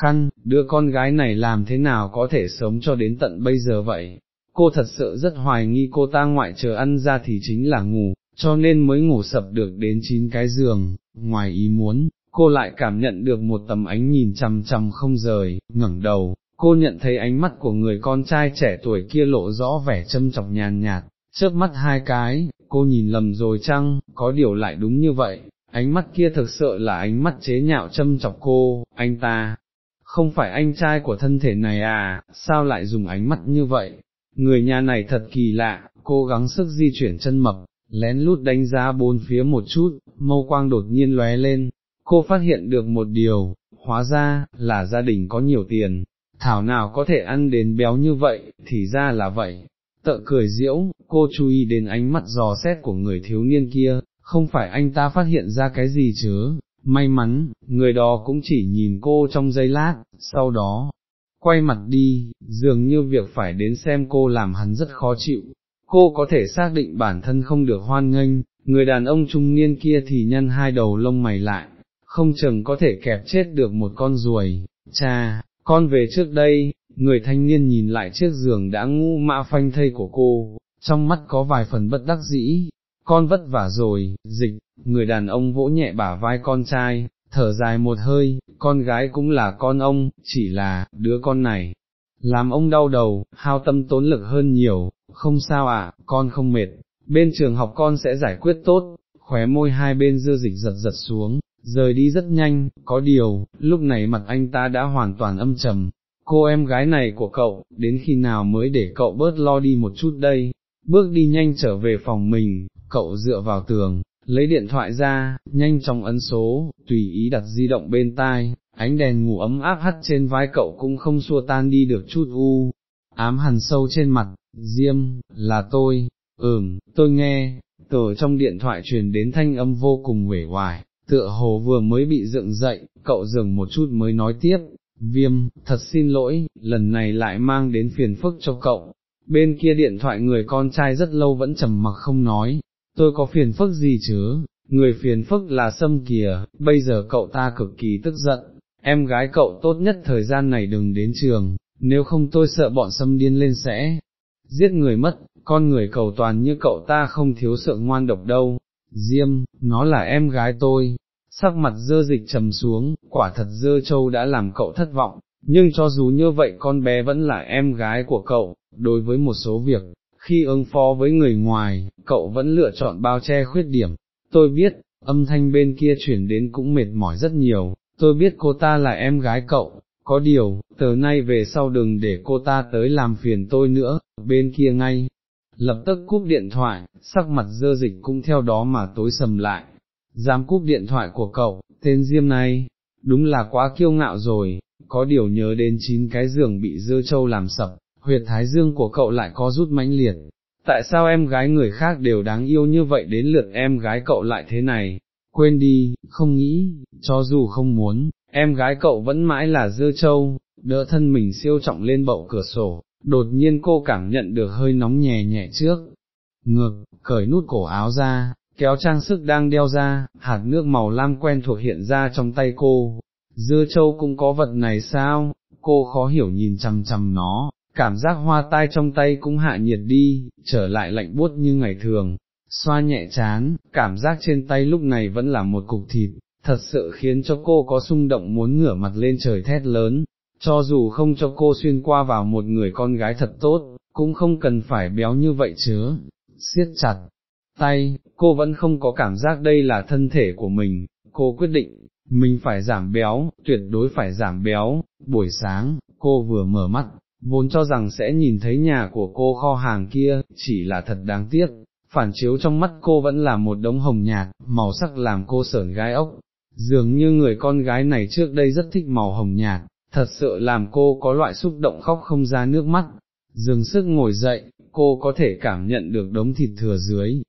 Khăn, đứa con gái này làm thế nào có thể sống cho đến tận bây giờ vậy, cô thật sự rất hoài nghi cô ta ngoại chờ ăn ra thì chính là ngủ, cho nên mới ngủ sập được đến chín cái giường, ngoài ý muốn, cô lại cảm nhận được một tầm ánh nhìn chằm chằm không rời, ngẩng đầu, cô nhận thấy ánh mắt của người con trai trẻ tuổi kia lộ rõ vẻ châm chọc nhàn nhạt, chớp mắt hai cái, cô nhìn lầm rồi chăng, có điều lại đúng như vậy, ánh mắt kia thực sự là ánh mắt chế nhạo châm chọc cô, anh ta, không phải anh trai của thân thể này à, sao lại dùng ánh mắt như vậy, người nhà này thật kỳ lạ, cố gắng sức di chuyển chân mập, lén lút đánh giá bốn phía một chút, mâu quang đột nhiên lóe lên, cô phát hiện được một điều, hóa ra, là gia đình có nhiều tiền, thảo nào có thể ăn đến béo như vậy, thì ra là vậy. Tợ cười diễu, cô chú ý đến ánh mắt giò xét của người thiếu niên kia, không phải anh ta phát hiện ra cái gì chứ, may mắn, người đó cũng chỉ nhìn cô trong giây lát, sau đó, quay mặt đi, dường như việc phải đến xem cô làm hắn rất khó chịu, cô có thể xác định bản thân không được hoan nghênh, người đàn ông trung niên kia thì nhăn hai đầu lông mày lại, không chừng có thể kẹp chết được một con ruồi, cha, con về trước đây, người thanh niên nhìn lại chiếc giường đã ngu mạ phanh thây của cô, trong mắt có vài phần bất đắc dĩ, con vất vả rồi, dịch, người đàn ông vỗ nhẹ bả vai con trai, thở dài một hơi, con gái cũng là con ông, chỉ là, đứa con này, làm ông đau đầu, hao tâm tốn lực hơn nhiều, không sao ạ, con không mệt, bên trường học con sẽ giải quyết tốt, khóe môi hai bên dưa dịch giật giật xuống, rời đi rất nhanh, có điều, lúc này mặt anh ta đã hoàn toàn âm trầm, cô em gái này của cậu, đến khi nào mới để cậu bớt lo đi một chút đây, bước đi nhanh trở về phòng mình, cậu dựa vào tường, lấy điện thoại ra, nhanh chóng ấn số, tùy ý đặt di động bên tai, ánh đèn ngủ ấm áp hắt trên vai cậu cũng không xua tan đi được chút u, ám hằn sâu trên mặt, Diêm, là tôi, ừm, tôi nghe, từ trong điện thoại truyền đến thanh âm vô cùng uể oải, tựa hồ vừa mới bị dựng dậy, cậu dừng một chút mới nói tiếp, viêm, thật xin lỗi, lần này lại mang đến phiền phức cho cậu, bên kia điện thoại người con trai rất lâu vẫn trầm mặc không nói, tôi có phiền phức gì chứ, người phiền phức là sâm kìa, bây giờ cậu ta cực kỳ tức giận, em gái cậu tốt nhất thời gian này đừng đến trường, nếu không tôi sợ bọn sâm điên lên sẽ giết người mất, con người cầu toàn như cậu ta không thiếu sợ ngoan độc đâu, Diêm, nó là em gái tôi, sắc mặt dơ dịch trầm xuống, quả thật dơ châu đã làm cậu thất vọng, nhưng cho dù như vậy con bé vẫn là em gái của cậu, đối với một số việc, khi ứng phó với người ngoài, cậu vẫn lựa chọn bao che khuyết điểm, tôi biết, âm thanh bên kia chuyển đến cũng mệt mỏi rất nhiều, tôi biết cô ta là em gái cậu, có điều, từ nay về sau đừng để cô ta tới làm phiền tôi nữa, bên kia ngay, lập tức cúp điện thoại, sắc mặt dơ dịch cũng theo đó mà tối sầm lại, dám cúp điện thoại của cậu, tên Diêm này, đúng là quá kiêu ngạo rồi, có điều nhớ đến chín cái giường bị dơ trâu làm sập, huyệt thái dương của cậu lại có rút mãnh liệt, tại sao em gái người khác đều đáng yêu như vậy đến lượt em gái cậu lại thế này, quên đi, không nghĩ, cho dù không muốn, em gái cậu vẫn mãi là dưa châu, đỡ thân mình siêu trọng lên bậu cửa sổ, đột nhiên cô cảm nhận được hơi nóng nhẹ nhẹ trước, ngược, cởi nút cổ áo ra, kéo trang sức đang đeo ra, hạt nước màu lam quen thuộc hiện ra trong tay cô, dưa châu cũng có vật này sao, cô khó hiểu nhìn chằm chằm nó, cảm giác hoa tai trong tay cũng hạ nhiệt đi, trở lại lạnh buốt như ngày thường, xoa nhẹ chán, cảm giác trên tay lúc này vẫn là một cục thịt, thật sự khiến cho cô có xung động muốn ngửa mặt lên trời thét lớn, cho dù không cho cô xuyên qua vào một người con gái thật tốt, cũng không cần phải béo như vậy chứ, siết chặt, tay, cô vẫn không có cảm giác đây là thân thể của mình, cô quyết định, mình phải giảm béo, tuyệt đối phải giảm béo, buổi sáng, cô vừa mở mắt, vốn cho rằng sẽ nhìn thấy nhà của cô kho hàng kia, chỉ là thật đáng tiếc, phản chiếu trong mắt cô vẫn là một đống hồng nhạt, màu sắc làm cô sởn gai ốc, dường như người con gái này trước đây rất thích màu hồng nhạt, thật sự làm cô có loại xúc động khóc không ra nước mắt, dừng sức ngồi dậy, cô có thể cảm nhận được đống thịt thừa dưới,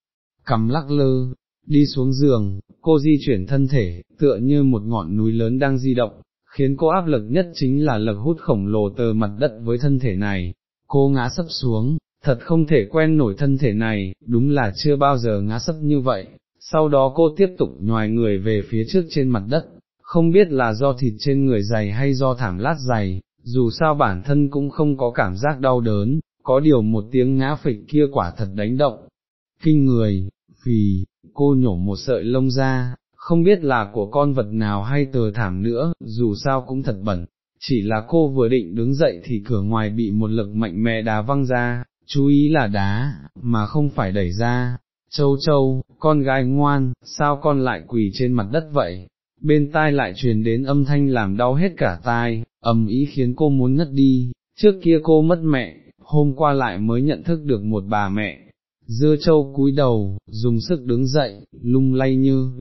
cầm lắc lơ, đi xuống giường, cô di chuyển thân thể, tựa như một ngọn núi lớn đang di động, khiến cô áp lực nhất chính là lực hút khổng lồ từ mặt đất với thân thể này, cô ngã sấp xuống, thật không thể quen nổi thân thể này, đúng là chưa bao giờ ngã sấp như vậy, sau đó cô tiếp tục nhòi người về phía trước trên mặt đất, không biết là do thịt trên người dày hay do thảm lát dày, dù sao bản thân cũng không có cảm giác đau đớn, có điều một tiếng ngã phịch kia quả thật đánh động, kinh người, phì, cô nhổ một sợi lông ra, không biết là của con vật nào hay tờ thảm nữa, dù sao cũng thật bẩn, chỉ là cô vừa định đứng dậy thì cửa ngoài bị một lực mạnh mẽ đá văng ra, chú ý là đá, mà không phải đẩy ra. Châu châu, con gái ngoan, sao con lại quỳ trên mặt đất vậy? Bên tai lại truyền đến âm thanh làm đau hết cả tai, ầm ý khiến cô muốn ngất đi, trước kia cô mất mẹ, hôm qua lại mới nhận thức được một bà mẹ. Dưa châu cúi đầu, dùng sức đứng dậy, lung lay như,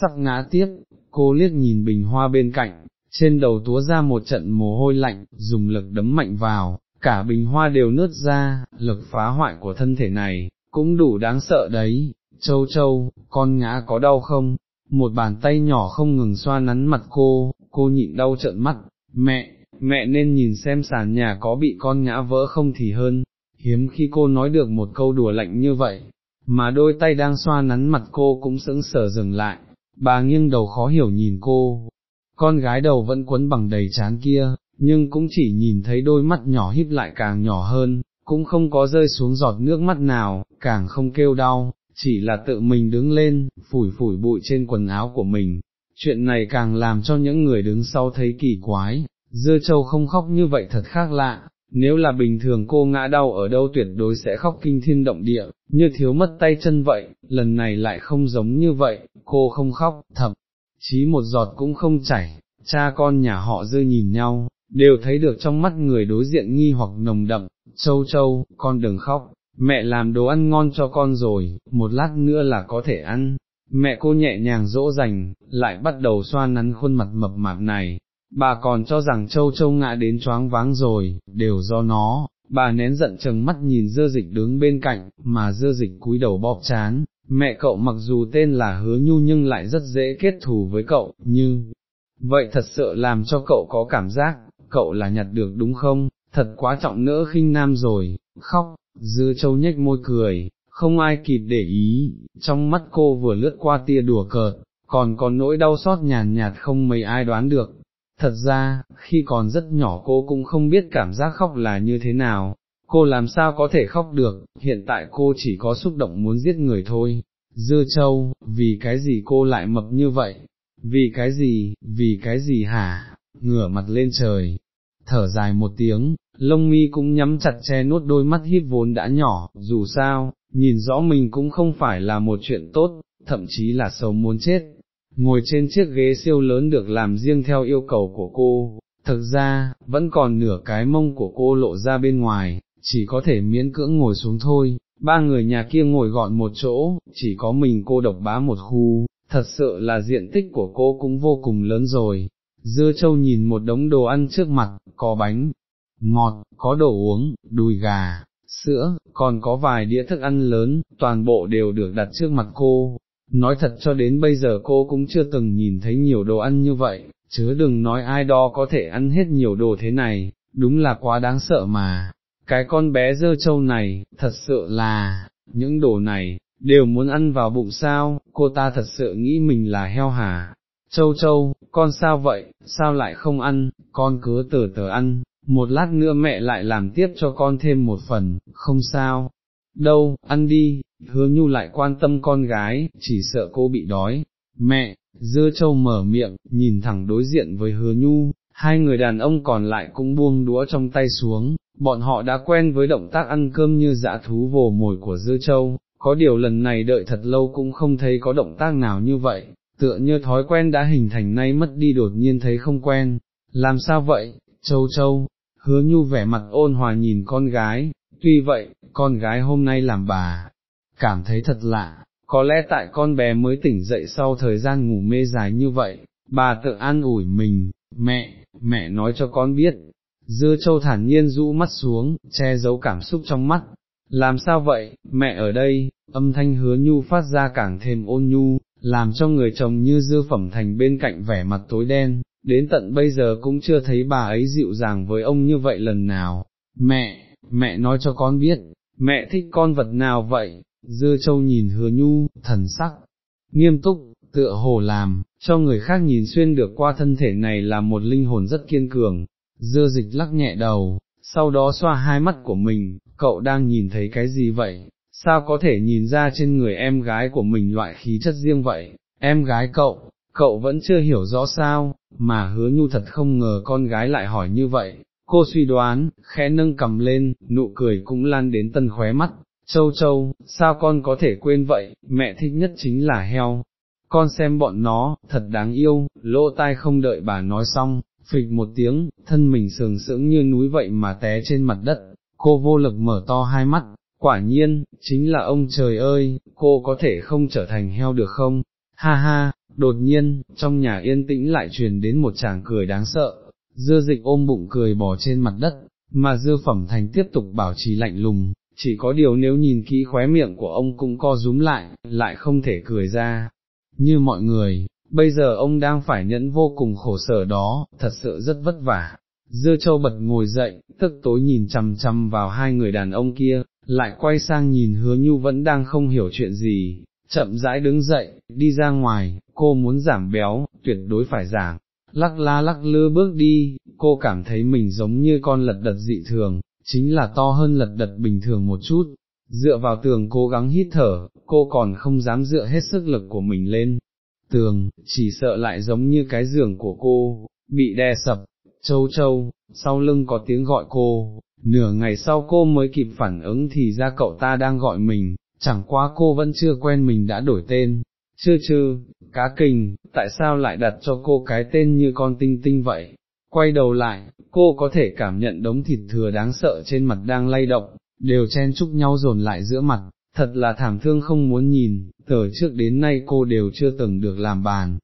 sắp ngã tiếp, cô liếc nhìn bình hoa bên cạnh, trên đầu túa ra một trận mồ hôi lạnh, dùng lực đấm mạnh vào, cả bình hoa đều nứt ra, lực phá hoại của thân thể này, cũng đủ đáng sợ đấy, châu châu, con ngã có đau không? Một bàn tay nhỏ không ngừng xoa nắn mặt cô, cô nhịn đau trợn mắt, mẹ, mẹ nên nhìn xem sàn nhà có bị con ngã vỡ không thì hơn, hiếm khi cô nói được một câu đùa lạnh như vậy, mà đôi tay đang xoa nắn mặt cô cũng sững sờ dừng lại, bà nghiêng đầu khó hiểu nhìn cô, con gái đầu vẫn quấn bằng đầy chán kia, nhưng cũng chỉ nhìn thấy đôi mắt nhỏ híp lại càng nhỏ hơn, cũng không có rơi xuống giọt nước mắt nào, càng không kêu đau, chỉ là tự mình đứng lên, phủi phủi bụi trên quần áo của mình. Chuyện này càng làm cho những người đứng sau thấy kỳ quái, dưa châu không khóc như vậy thật khác lạ, nếu là bình thường cô ngã đau ở đâu tuyệt đối sẽ khóc kinh thiên động địa, như thiếu mất tay chân vậy, lần này lại không giống như vậy, cô không khóc, thậm chí một giọt cũng không chảy, cha con nhà họ dư nhìn nhau, đều thấy được trong mắt người đối diện nghi hoặc nồng đậm, châu châu, con đừng khóc, mẹ làm đồ ăn ngon cho con rồi, một lát nữa là có thể ăn. Mẹ cô nhẹ nhàng dỗ dành, lại bắt đầu xoa nắn khuôn mặt mập mạp này, bà còn cho rằng châu châu ngã đến choáng váng rồi, đều do nó, bà nén giận chừng mắt nhìn dơ dịch đứng bên cạnh, mà dơ dịch cúi đầu bóp chán, mẹ cậu mặc dù tên là hứa nhu nhưng lại rất dễ kết thù với cậu, như, vậy thật sự làm cho cậu có cảm giác, cậu là nhặt được đúng không, thật quá trọng nỡ khinh nam rồi, khóc, dư châu nhếch môi cười, không ai kịp để ý, trong mắt cô vừa lướt qua tia đùa cợt, còn có nỗi đau xót nhàn nhạt không mấy ai đoán được. Thật ra, khi còn rất nhỏ cô cũng không biết cảm giác khóc là như thế nào, cô làm sao có thể khóc được, hiện tại cô chỉ có xúc động muốn giết người thôi. Dư châu, vì cái gì cô lại mập như vậy? Vì cái gì, vì cái gì hả? Ngửa mặt lên trời, thở dài một tiếng, lông mi cũng nhắm chặt che nốt đôi mắt híp vốn đã nhỏ, dù sao, nhìn rõ mình cũng không phải là một chuyện tốt, thậm chí là xấu muốn chết. Ngồi trên chiếc ghế siêu lớn được làm riêng theo yêu cầu của cô, thực ra, vẫn còn nửa cái mông của cô lộ ra bên ngoài, chỉ có thể miễn cưỡng ngồi xuống thôi, ba người nhà kia ngồi gọn một chỗ, chỉ có mình cô độc bá một khu, thật sự là diện tích của cô cũng vô cùng lớn rồi. Dưa châu nhìn một đống đồ ăn trước mặt, có bánh, ngọt, có đồ uống, đùi gà, sữa, còn có vài đĩa thức ăn lớn, toàn bộ đều được đặt trước mặt cô. Nói thật cho đến bây giờ cô cũng chưa từng nhìn thấy nhiều đồ ăn như vậy, chứ đừng nói ai đó có thể ăn hết nhiều đồ thế này, đúng là quá đáng sợ mà. Cái con bé dơ châu này, thật sự là, những đồ này, đều muốn ăn vào bụng sao, cô ta thật sự nghĩ mình là heo hả. Châu châu, con sao vậy, sao lại không ăn, con cứ từ từ ăn, một lát nữa mẹ lại làm tiếp cho con thêm một phần, không sao, đâu, ăn đi, hứa nhu lại quan tâm con gái, chỉ sợ cô bị đói, mẹ, dưa châu mở miệng, nhìn thẳng đối diện với hứa nhu, hai người đàn ông còn lại cũng buông đũa trong tay xuống, bọn họ đã quen với động tác ăn cơm như dã thú vồ mồi của dưa châu, có điều lần này đợi thật lâu cũng không thấy có động tác nào như vậy, tựa như thói quen đã hình thành nay mất đi đột nhiên thấy không quen, làm sao vậy, châu châu, hứa nhu vẻ mặt ôn hòa nhìn con gái, tuy vậy, con gái hôm nay làm bà, cảm thấy thật lạ, có lẽ tại con bé mới tỉnh dậy sau thời gian ngủ mê dài như vậy, bà tự an ủi mình, mẹ, mẹ nói cho con biết, dưa châu thản nhiên rũ mắt xuống, che giấu cảm xúc trong mắt, làm sao vậy, mẹ ở đây, âm thanh hứa nhu phát ra càng thêm ôn nhu, làm cho người chồng như dưa phẩm thành bên cạnh vẻ mặt tối đen, đến tận bây giờ cũng chưa thấy bà ấy dịu dàng với ông như vậy lần nào. Mẹ, mẹ nói cho con biết, mẹ thích con vật nào vậy? Dưa châu nhìn hứa nhu, thần sắc, nghiêm túc, tựa hồ làm, cho người khác nhìn xuyên được qua thân thể này là một linh hồn rất kiên cường. Dưa dịch lắc nhẹ đầu, sau đó xoa hai mắt của mình, cậu đang nhìn thấy cái gì vậy? Sao có thể nhìn ra trên người em gái của mình loại khí chất riêng vậy? Em gái cậu, cậu vẫn chưa hiểu rõ sao, mà hứa nhu thật không ngờ con gái lại hỏi như vậy, cô suy đoán, khẽ nâng cầm lên, nụ cười cũng lan đến tân khóe mắt, châu châu, sao con có thể quên vậy, mẹ thích nhất chính là heo, con xem bọn nó, thật đáng yêu, lỗ tai không đợi bà nói xong, phịch một tiếng, thân mình sườn sững như núi vậy mà té trên mặt đất, cô vô lực mở to hai mắt, quả nhiên, chính là ông trời ơi, cô có thể không trở thành heo được không, ha ha, đột nhiên, trong nhà yên tĩnh lại truyền đến một chàng cười đáng sợ, dưa dịch ôm bụng cười bò trên mặt đất, mà dưa phẩm thành tiếp tục bảo trì lạnh lùng, chỉ có điều nếu nhìn kỹ khóe miệng của ông cũng co rúm lại, lại không thể cười ra, như mọi người, bây giờ ông đang phải nhẫn vô cùng khổ sở đó, thật sự rất vất vả. Dưa châu bật ngồi dậy, tức tối nhìn chằm chằm vào hai người đàn ông kia, lại quay sang nhìn hứa nhu vẫn đang không hiểu chuyện gì, chậm rãi đứng dậy, đi ra ngoài, cô muốn giảm béo, tuyệt đối phải giảm, lắc la lắc lư bước đi, cô cảm thấy mình giống như con lật đật dị thường, chính là to hơn lật đật bình thường một chút, dựa vào tường cố gắng hít thở, cô còn không dám dựa hết sức lực của mình lên. Tường, chỉ sợ lại giống như cái giường của cô, bị đè sập, châu châu, sau lưng có tiếng gọi cô, nửa ngày sau cô mới kịp phản ứng thì ra cậu ta đang gọi mình, chẳng qua cô vẫn chưa quen mình đã đổi tên, chưa chư, cá kình, tại sao lại đặt cho cô cái tên như con tinh tinh vậy? Quay đầu lại, cô có thể cảm nhận đống thịt thừa đáng sợ trên mặt đang lay động, đều chen chúc nhau dồn lại giữa mặt, thật là thảm thương không muốn nhìn, từ trước đến nay cô đều chưa từng được làm bàn.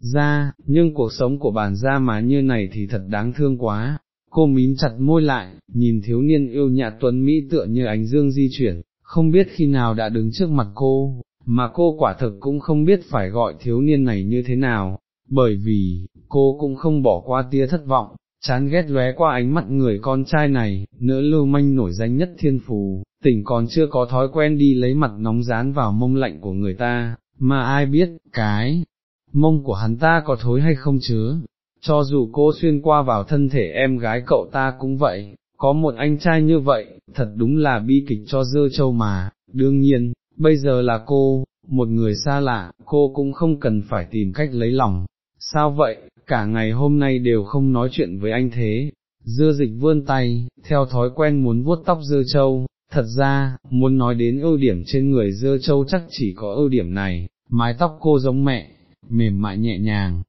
Ra, nhưng cuộc sống của bàn ra mà như này thì thật đáng thương quá, cô mím chặt môi lại, nhìn thiếu niên yêu nhã tuấn Mỹ tựa như ánh dương di chuyển, không biết khi nào đã đứng trước mặt cô, mà cô quả thực cũng không biết phải gọi thiếu niên này như thế nào, bởi vì, cô cũng không bỏ qua tia thất vọng, chán ghét lóe qua ánh mắt người con trai này, nữ lưu manh nổi danh nhất thiên phù, tỉnh còn chưa có thói quen đi lấy mặt nóng dán vào mông lạnh của người ta, mà ai biết, cái, mông của hắn ta có thối hay không chứ? cho dù cô xuyên qua vào thân thể em gái cậu ta cũng vậy, có một anh trai như vậy, thật đúng là bi kịch cho dơ châu mà, đương nhiên, bây giờ là cô, một người xa lạ, cô cũng không cần phải tìm cách lấy lòng. Sao vậy, cả ngày hôm nay đều không nói chuyện với anh thế, dưa dịch vươn tay, theo thói quen muốn vuốt tóc dưa châu, thật ra, muốn nói đến ưu điểm trên người dưa châu chắc chỉ có ưu điểm này, mái tóc cô giống mẹ, mềm mại nhẹ nhàng,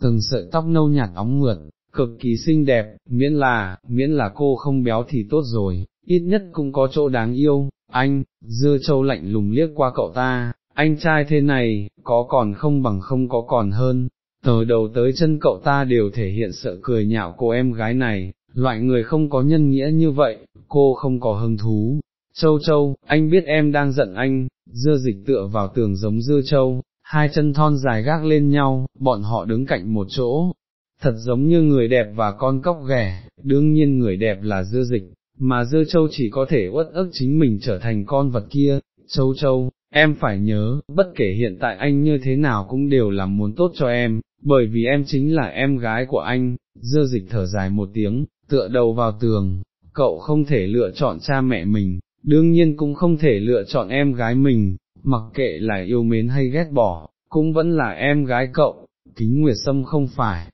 từng sợi tóc nâu nhạt óng mượt, cực kỳ xinh đẹp, miễn là, miễn là cô không béo thì tốt rồi, ít nhất cũng có chỗ đáng yêu, anh, dưa châu lạnh lùng liếc qua cậu ta, anh trai thế này, có còn không bằng không có còn hơn, từ đầu tới chân cậu ta đều thể hiện sợ cười nhạo cô em gái này, loại người không có nhân nghĩa như vậy, cô không có hứng thú. Châu châu, anh biết em đang giận anh, dưa dịch tựa vào tường giống dưa châu, hai chân thon dài gác lên nhau, bọn họ đứng cạnh một chỗ, thật giống như người đẹp và con cóc ghẻ, đương nhiên người đẹp là dưa dịch, mà dưa châu chỉ có thể uất ức chính mình trở thành con vật kia, châu châu, em phải nhớ, bất kể hiện tại anh như thế nào cũng đều là muốn tốt cho em, bởi vì em chính là em gái của anh, dưa dịch thở dài một tiếng, tựa đầu vào tường, cậu không thể lựa chọn cha mẹ mình, đương nhiên cũng không thể lựa chọn em gái mình, mặc kệ là yêu mến hay ghét bỏ, cũng vẫn là em gái cậu, kính nguyệt sâm không phải,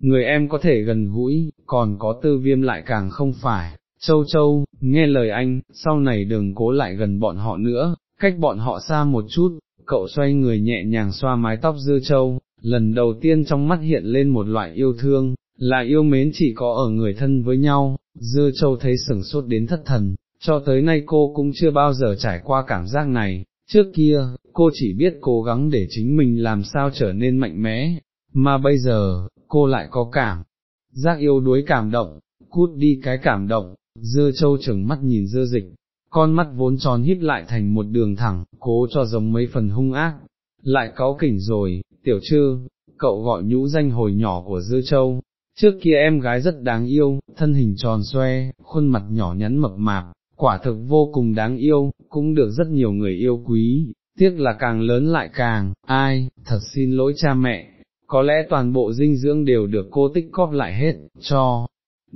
người em có thể gần gũi, còn có tư viêm lại càng không phải, châu châu, nghe lời anh, sau này đừng cố lại gần bọn họ nữa, cách bọn họ xa một chút, cậu xoay người nhẹ nhàng xoa mái tóc dư châu, lần đầu tiên trong mắt hiện lên một loại yêu thương, là yêu mến chỉ có ở người thân với nhau, dư châu thấy sửng sốt đến thất thần, cho tới nay cô cũng chưa bao giờ trải qua cảm giác này, trước kia, cô chỉ biết cố gắng để chính mình làm sao trở nên mạnh mẽ, mà bây giờ, cô lại có cảm, giác yêu đuối cảm động, cút đi cái cảm động, dưa châu trừng mắt nhìn dưa dịch, con mắt vốn tròn híp lại thành một đường thẳng, cố cho giống mấy phần hung ác, lại cáu kỉnh rồi, tiểu trư, cậu gọi nhũ danh hồi nhỏ của dưa châu, trước kia em gái rất đáng yêu, thân hình tròn xoe, khuôn mặt nhỏ nhắn mập mạp, quả thực vô cùng đáng yêu, cũng được rất nhiều người yêu quý, tiếc là càng lớn lại càng, ai, thật xin lỗi cha mẹ, có lẽ toàn bộ dinh dưỡng đều được cô tích cóp lại hết, cho,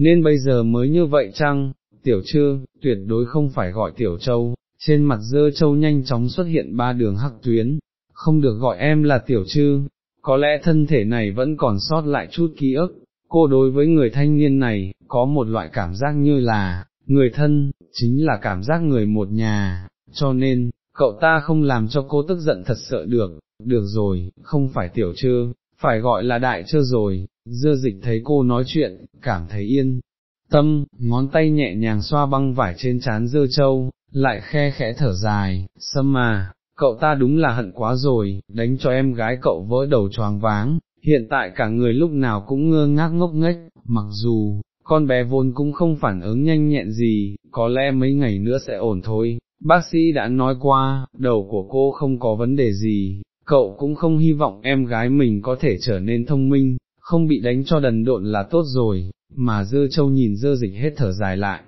nên bây giờ mới như vậy chăng, tiểu trư, tuyệt đối không phải gọi tiểu châu, trên mặt dơ châu nhanh chóng xuất hiện ba đường hắc tuyến, không được gọi em là tiểu trư, có lẽ thân thể này vẫn còn sót lại chút ký ức, cô đối với người thanh niên này, có một loại cảm giác như là, người thân, chính là cảm giác người một nhà, cho nên, cậu ta không làm cho cô tức giận thật sợ được, được rồi, không phải tiểu trư, phải gọi là đại chưa rồi, dưa dịch thấy cô nói chuyện, cảm thấy yên. Tâm, ngón tay nhẹ nhàng xoa băng vải trên trán dưa châu, lại khe khẽ thở dài, sâm mà, cậu ta đúng là hận quá rồi, đánh cho em gái cậu vỡ đầu choáng váng, hiện tại cả người lúc nào cũng ngơ ngác ngốc nghếch, mặc dù, con bé vốn cũng không phản ứng nhanh nhẹn gì, có lẽ mấy ngày nữa sẽ ổn thôi, bác sĩ đã nói qua, đầu của cô không có vấn đề gì, cậu cũng không hy vọng em gái mình có thể trở nên thông minh, không bị đánh cho đần độn là tốt rồi, mà dơ châu nhìn dơ dịch hết thở dài lại.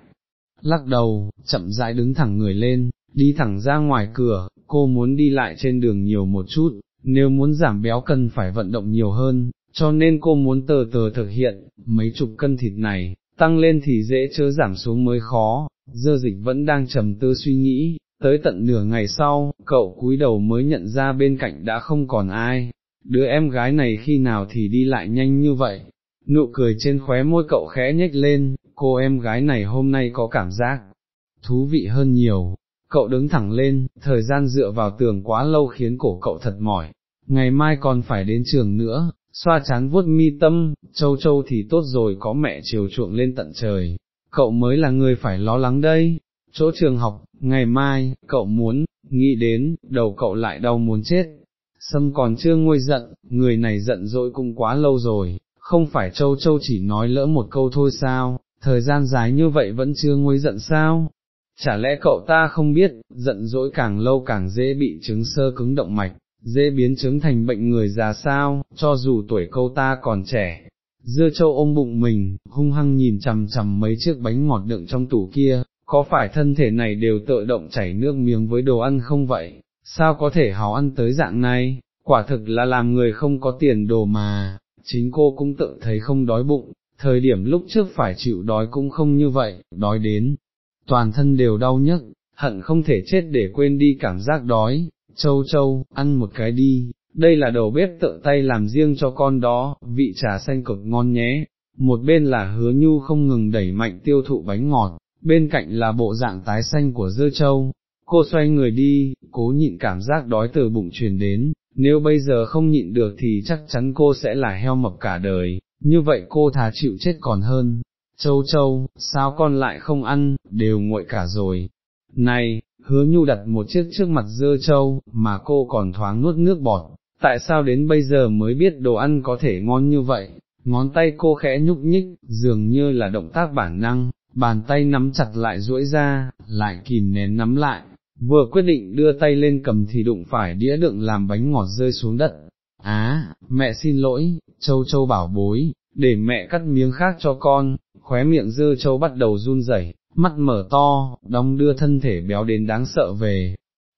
Lắc đầu, chậm rãi đứng thẳng người lên, đi thẳng ra ngoài cửa, cô muốn đi lại trên đường nhiều một chút, nếu muốn giảm béo cần phải vận động nhiều hơn, cho nên cô muốn tờ tờ thực hiện, mấy chục cân thịt này, tăng lên thì dễ chớ giảm xuống mới khó, dơ dịch vẫn đang trầm tư suy nghĩ, tới tận nửa ngày sau, cậu cúi đầu mới nhận ra bên cạnh đã không còn ai, đứa em gái này khi nào thì đi lại nhanh như vậy, nụ cười trên khóe môi cậu khẽ nhếch lên, cô em gái này hôm nay có cảm giác thú vị hơn nhiều, cậu đứng thẳng lên, thời gian dựa vào tường quá lâu khiến cổ cậu thật mỏi, ngày mai còn phải đến trường nữa, xoa chán vuốt mi tâm, châu châu thì tốt rồi có mẹ chiều chuộng lên tận trời, cậu mới là người phải lo lắng đây, chỗ trường học, ngày mai, cậu muốn, nghĩ đến, đầu cậu lại đau muốn chết, sâm còn chưa nguôi giận, người này giận dỗi cũng quá lâu rồi, không phải châu châu chỉ nói lỡ một câu thôi sao, thời gian dài như vậy vẫn chưa nguôi giận sao, chả lẽ cậu ta không biết, giận dỗi càng lâu càng dễ bị chứng sơ cứng động mạch, dễ biến chứng thành bệnh người già sao, cho dù tuổi câu ta còn trẻ. Dưa châu ôm bụng mình, hung hăng nhìn chằm chằm mấy chiếc bánh ngọt đựng trong tủ kia, có phải thân thể này đều tự động chảy nước miếng với đồ ăn không vậy, sao có thể hào ăn tới dạng này, quả thực là làm người không có tiền đồ mà, chính cô cũng tự thấy không đói bụng, thời điểm lúc trước phải chịu đói cũng không như vậy, đói đến, toàn thân đều đau nhức, hận không thể chết để quên đi cảm giác đói, châu châu, ăn một cái đi, đây là đầu bếp tự tay làm riêng cho con đó, vị trà xanh cực ngon nhé, một bên là hứa nhu không ngừng đẩy mạnh tiêu thụ bánh ngọt, bên cạnh là bộ dạng tái xanh của dưa châu, cô xoay người đi, cố nhịn cảm giác đói từ bụng truyền đến, nếu bây giờ không nhịn được thì chắc chắn cô sẽ là heo mập cả đời, như vậy cô thà chịu chết còn hơn. Châu châu, sao con lại không ăn, đều nguội cả rồi. Này, hứa nhu đặt một chiếc trước mặt dưa châu, mà cô còn thoáng nuốt nước bọt, tại sao đến bây giờ mới biết đồ ăn có thể ngon như vậy, ngón tay cô khẽ nhúc nhích, dường như là động tác bản năng, bàn tay nắm chặt lại duỗi ra, lại kìm nén nắm lại, vừa quyết định đưa tay lên cầm thì đụng phải đĩa đựng làm bánh ngọt rơi xuống đất. Á, mẹ xin lỗi, châu châu bảo bối, để mẹ cắt miếng khác cho con, khóe miệng dơ châu bắt đầu run rẩy, mắt mở to, đong đưa thân thể béo đến đáng sợ về.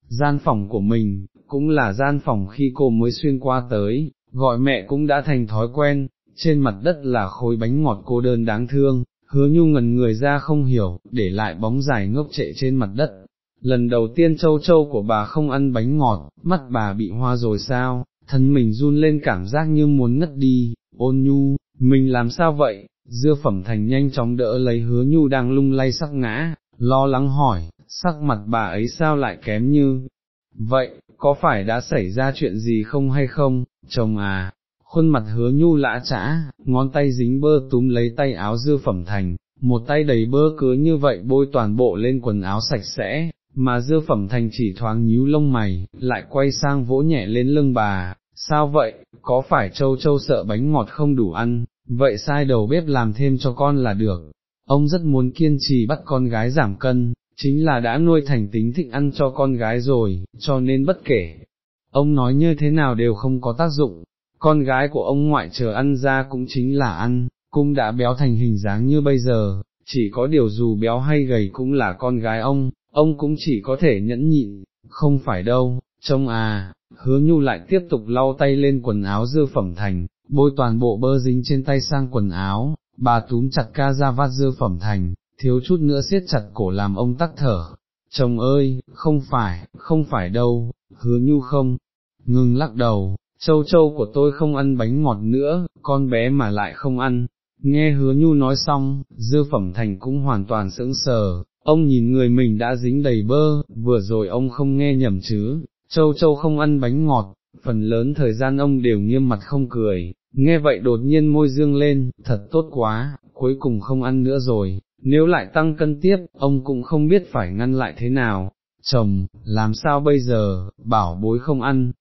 Gian phòng của mình, cũng là gian phòng khi cô mới xuyên qua tới, gọi mẹ cũng đã thành thói quen, trên mặt đất là khối bánh ngọt cô đơn đáng thương, hứa nhu ngần người ra không hiểu, để lại bóng dài ngốc trệ trên mặt đất. Lần đầu tiên châu châu của bà không ăn bánh ngọt, mắt bà bị hoa rồi sao, thân mình run lên cảm giác như muốn ngất đi, ôn nhu, mình làm sao vậy, dưa phẩm thành nhanh chóng đỡ lấy hứa nhu đang lung lay sắc ngã, lo lắng hỏi, sắc mặt bà ấy sao lại kém như, vậy, có phải đã xảy ra chuyện gì không hay không, chồng à, khuôn mặt hứa nhu lã trã, ngón tay dính bơ túm lấy tay áo dưa phẩm thành, một tay đầy bơ cứ như vậy bôi toàn bộ lên quần áo sạch sẽ, mà dưa phẩm thành chỉ thoáng nhíu lông mày, lại quay sang vỗ nhẹ lên lưng bà, sao vậy, có phải châu châu sợ bánh ngọt không đủ ăn, vậy sai đầu bếp làm thêm cho con là được, ông rất muốn kiên trì bắt con gái giảm cân, chính là đã nuôi thành tính thích ăn cho con gái rồi, cho nên bất kể, ông nói như thế nào đều không có tác dụng, con gái của ông ngoại chờ ăn ra cũng chính là ăn, cũng đã béo thành hình dáng như bây giờ, chỉ có điều dù béo hay gầy cũng là con gái ông, ông cũng chỉ có thể nhẫn nhịn, không phải đâu, trông à, hứa nhu lại tiếp tục lau tay lên quần áo dưa phẩm thành, bôi toàn bộ bơ dính trên tay sang quần áo, bà túm chặt ca ra vát dưa phẩm thành, thiếu chút nữa siết chặt cổ làm ông tắc thở. Chồng ơi, không phải, không phải đâu, hứa nhu không, ngừng lắc đầu, châu châu của tôi không ăn bánh ngọt nữa, con bé mà lại không ăn. Nghe hứa nhu nói xong, dư phẩm thành cũng hoàn toàn sững sờ, ông nhìn người mình đã dính đầy bơ, vừa rồi ông không nghe nhầm chứ, châu châu không ăn bánh ngọt, phần lớn thời gian ông đều nghiêm mặt không cười, nghe vậy đột nhiên môi dương lên, thật tốt quá, cuối cùng không ăn nữa rồi, nếu lại tăng cân tiếp, ông cũng không biết phải ngăn lại thế nào, chồng, làm sao bây giờ, bảo bối không ăn,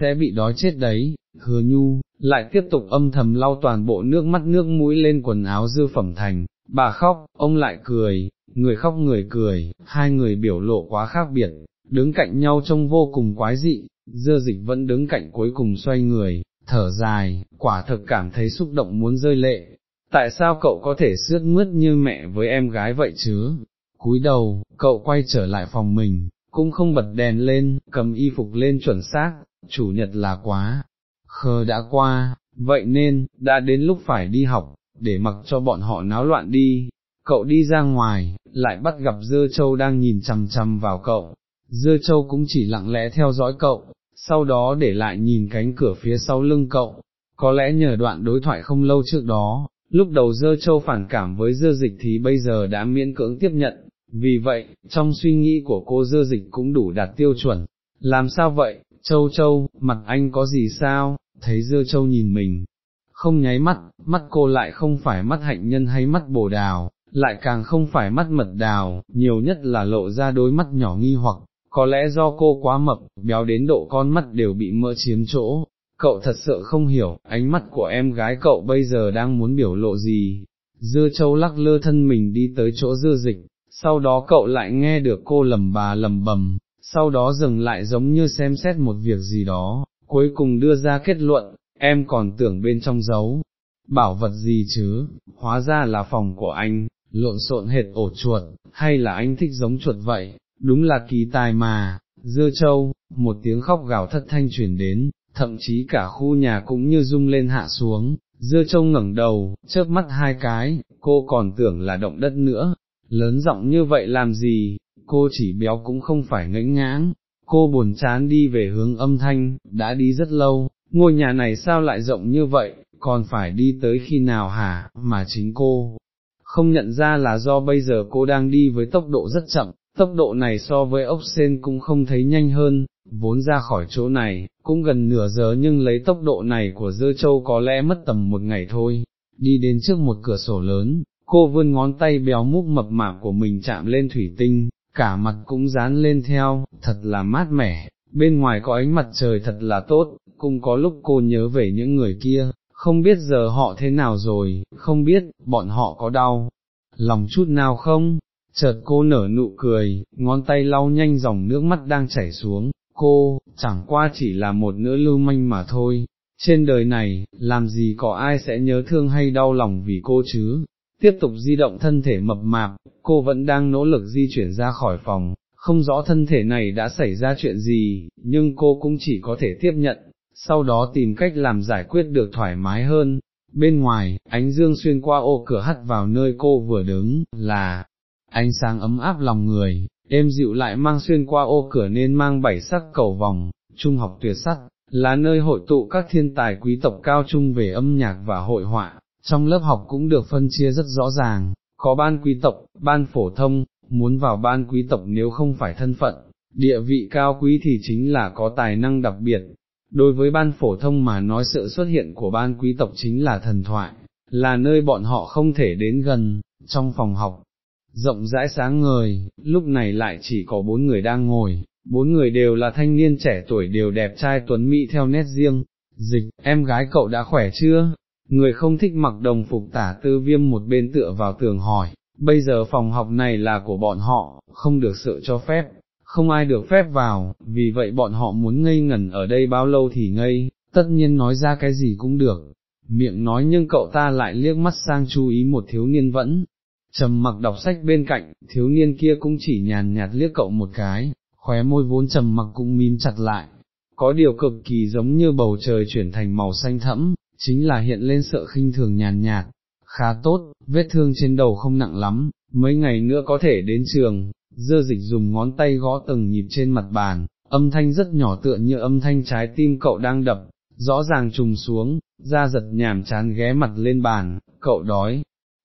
sẽ bị đói chết đấy, hứa nhu, lại tiếp tục âm thầm lau toàn bộ nước mắt nước mũi lên quần áo dư phẩm thành, bà khóc, ông lại cười, người khóc người cười, hai người biểu lộ quá khác biệt, đứng cạnh nhau trông vô cùng quái dị, dưa dịch vẫn đứng cạnh cuối cùng xoay người, thở dài, quả thực cảm thấy xúc động muốn rơi lệ. Tại sao cậu có thể sướt mướt như mẹ với em gái vậy chứ? Cúi đầu, cậu quay trở lại phòng mình, cũng không bật đèn lên, cầm y phục lên chuẩn xác, chủ nhật là quá, khờ đã qua, vậy nên, đã đến lúc phải đi học, để mặc cho bọn họ náo loạn đi. Cậu đi ra ngoài, lại bắt gặp Dơ Châu đang nhìn chằm chằm vào cậu, Dơ Châu cũng chỉ lặng lẽ theo dõi cậu, sau đó để lại nhìn cánh cửa phía sau lưng cậu, có lẽ nhờ đoạn đối thoại không lâu trước đó, lúc đầu Dơ Châu phản cảm với Dơ Dịch thì bây giờ đã miễn cưỡng tiếp nhận, vì vậy, trong suy nghĩ của cô Dơ Dịch cũng đủ đạt tiêu chuẩn. Làm sao vậy, Châu Châu, mặt anh có gì sao, thấy Dơ Châu nhìn mình, không nháy mắt, mắt cô lại không phải mắt hạnh nhân hay mắt bồ đào, lại càng không phải mắt mật đào, nhiều nhất là lộ ra đôi mắt nhỏ nghi hoặc, có lẽ do cô quá mập, béo đến độ con mắt đều bị mỡ chiếm chỗ. Cậu thật sự không hiểu, ánh mắt của em gái cậu bây giờ đang muốn biểu lộ gì. Dưa châu lắc lơ thân mình đi tới chỗ dưa dịch, sau đó cậu lại nghe được cô lầm bà lầm bầm, sau đó dừng lại giống như xem xét một việc gì đó, cuối cùng đưa ra kết luận, em còn tưởng bên trong giấu, bảo vật gì chứ, hóa ra là phòng của anh, lộn xộn hệt ổ chuột, hay là anh thích giống chuột vậy, đúng là kỳ tài mà, dưa châu, một tiếng khóc gào thất thanh truyền đến, thậm chí cả khu nhà cũng như rung lên hạ xuống, dưa châu ngẩng đầu, chớp mắt hai cái, cô còn tưởng là động đất nữa, lớn giọng như vậy làm gì, cô chỉ béo cũng không phải ngẫnh ngãng, cô buồn chán đi về hướng âm thanh, đã đi rất lâu, ngôi nhà này sao lại rộng như vậy, còn phải đi tới khi nào hả, mà chính cô, không nhận ra là do bây giờ cô đang đi với tốc độ rất chậm, tốc độ này so với ốc sen cũng không thấy nhanh hơn, vốn ra khỏi chỗ này, cũng gần nửa giờ nhưng lấy tốc độ này của dơ châu có lẽ mất tầm một ngày thôi, đi đến trước một cửa sổ lớn, cô vươn ngón tay béo múc mập mạp của mình chạm lên thủy tinh, cả mặt cũng dán lên theo, thật là mát mẻ, bên ngoài có ánh mặt trời thật là tốt, cũng có lúc cô nhớ về những người kia, không biết giờ họ thế nào rồi, không biết, bọn họ có đau, lòng chút nào không, chợt cô nở nụ cười, ngón tay lau nhanh dòng nước mắt đang chảy xuống, cô, chẳng qua chỉ là một nữ lưu manh mà thôi, trên đời này, làm gì có ai sẽ nhớ thương hay đau lòng vì cô chứ, tiếp tục di động thân thể mập mạp, cô vẫn đang nỗ lực di chuyển ra khỏi phòng, không rõ thân thể này đã xảy ra chuyện gì, nhưng cô cũng chỉ có thể tiếp nhận, sau đó tìm cách làm giải quyết được thoải mái hơn. Bên ngoài, ánh dương xuyên qua ô cửa hắt vào nơi cô vừa đứng, là, ánh sáng ấm áp lòng người, êm dịu lại mang xuyên qua ô cửa nên mang bảy sắc cầu vòng, trung học tuyệt sắc, là nơi hội tụ các thiên tài quý tộc cao trung về âm nhạc và hội họa, trong lớp học cũng được phân chia rất rõ ràng, có ban quý tộc, ban phổ thông, muốn vào ban quý tộc nếu không phải thân phận, địa vị cao quý thì chính là có tài năng đặc biệt. Đối với ban phổ thông mà nói sự xuất hiện của ban quý tộc chính là thần thoại, là nơi bọn họ không thể đến gần, trong phòng học, rộng rãi sáng ngời, lúc này lại chỉ có bốn người đang ngồi, bốn người đều là thanh niên trẻ tuổi đều đẹp trai tuấn mỹ theo nét riêng, dịch, em gái cậu đã khỏe chưa? Người không thích mặc đồng phục tả tư viêm một bên tựa vào tường hỏi, bây giờ phòng học này là của bọn họ, không được sự cho phép, không ai được phép vào, vì vậy bọn họ muốn ngây ngẩn ở đây bao lâu thì ngây, tất nhiên nói ra cái gì cũng được. Miệng nói nhưng cậu ta lại liếc mắt sang chú ý một thiếu niên vẫn, trầm mặc đọc sách bên cạnh, thiếu niên kia cũng chỉ nhàn nhạt liếc cậu một cái, khóe môi vốn trầm mặc cũng mím chặt lại, có điều cực kỳ giống như bầu trời chuyển thành màu xanh thẫm, chính là hiện lên sợ khinh thường nhàn nhạt, khá tốt, vết thương trên đầu không nặng lắm, mấy ngày nữa có thể đến trường, dơ dịch dùng ngón tay gõ từng nhịp trên mặt bàn, âm thanh rất nhỏ tựa như âm thanh trái tim cậu đang đập, rõ ràng trùng xuống, da giật nhàm chán ghé mặt lên bàn, cậu đói,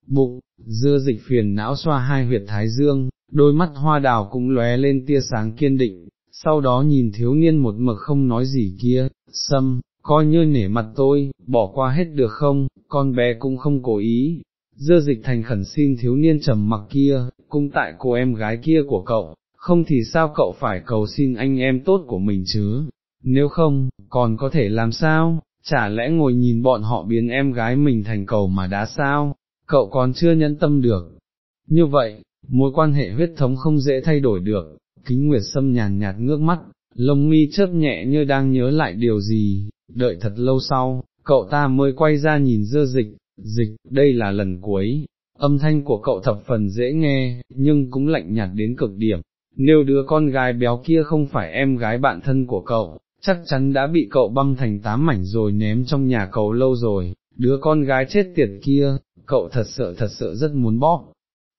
bụng, dưa dịch phiền não xoa hai huyệt thái dương, đôi mắt hoa đào cũng lóe lên tia sáng kiên định, sau đó nhìn thiếu niên một mực không nói gì kia, xâm, coi như nể mặt tôi, bỏ qua hết được không, con bé cũng không cố ý. Dưa dịch thành khẩn xin thiếu niên trầm mặc kia, cung tại cô em gái kia của cậu, không thì sao cậu phải cầu xin anh em tốt của mình chứ, nếu không, còn có thể làm sao, chả lẽ ngồi nhìn bọn họ biến em gái mình thành cầu mà đá sao, cậu còn chưa nhẫn tâm được. Như vậy, mối quan hệ huyết thống không dễ thay đổi được, kính nguyệt sâm nhàn nhạt ngước mắt, lông mi chớp nhẹ như đang nhớ lại điều gì, đợi thật lâu sau, cậu ta mới quay ra nhìn dơ dịch, dịch, đây là lần cuối, âm thanh của cậu thập phần dễ nghe, nhưng cũng lạnh nhạt đến cực điểm, nếu đứa con gái béo kia không phải em gái bạn thân của cậu, chắc chắn đã bị cậu băm thành tám mảnh rồi ném trong nhà cậu lâu rồi, đứa con gái chết tiệt kia, cậu thật sợ thật sợ rất muốn bóp,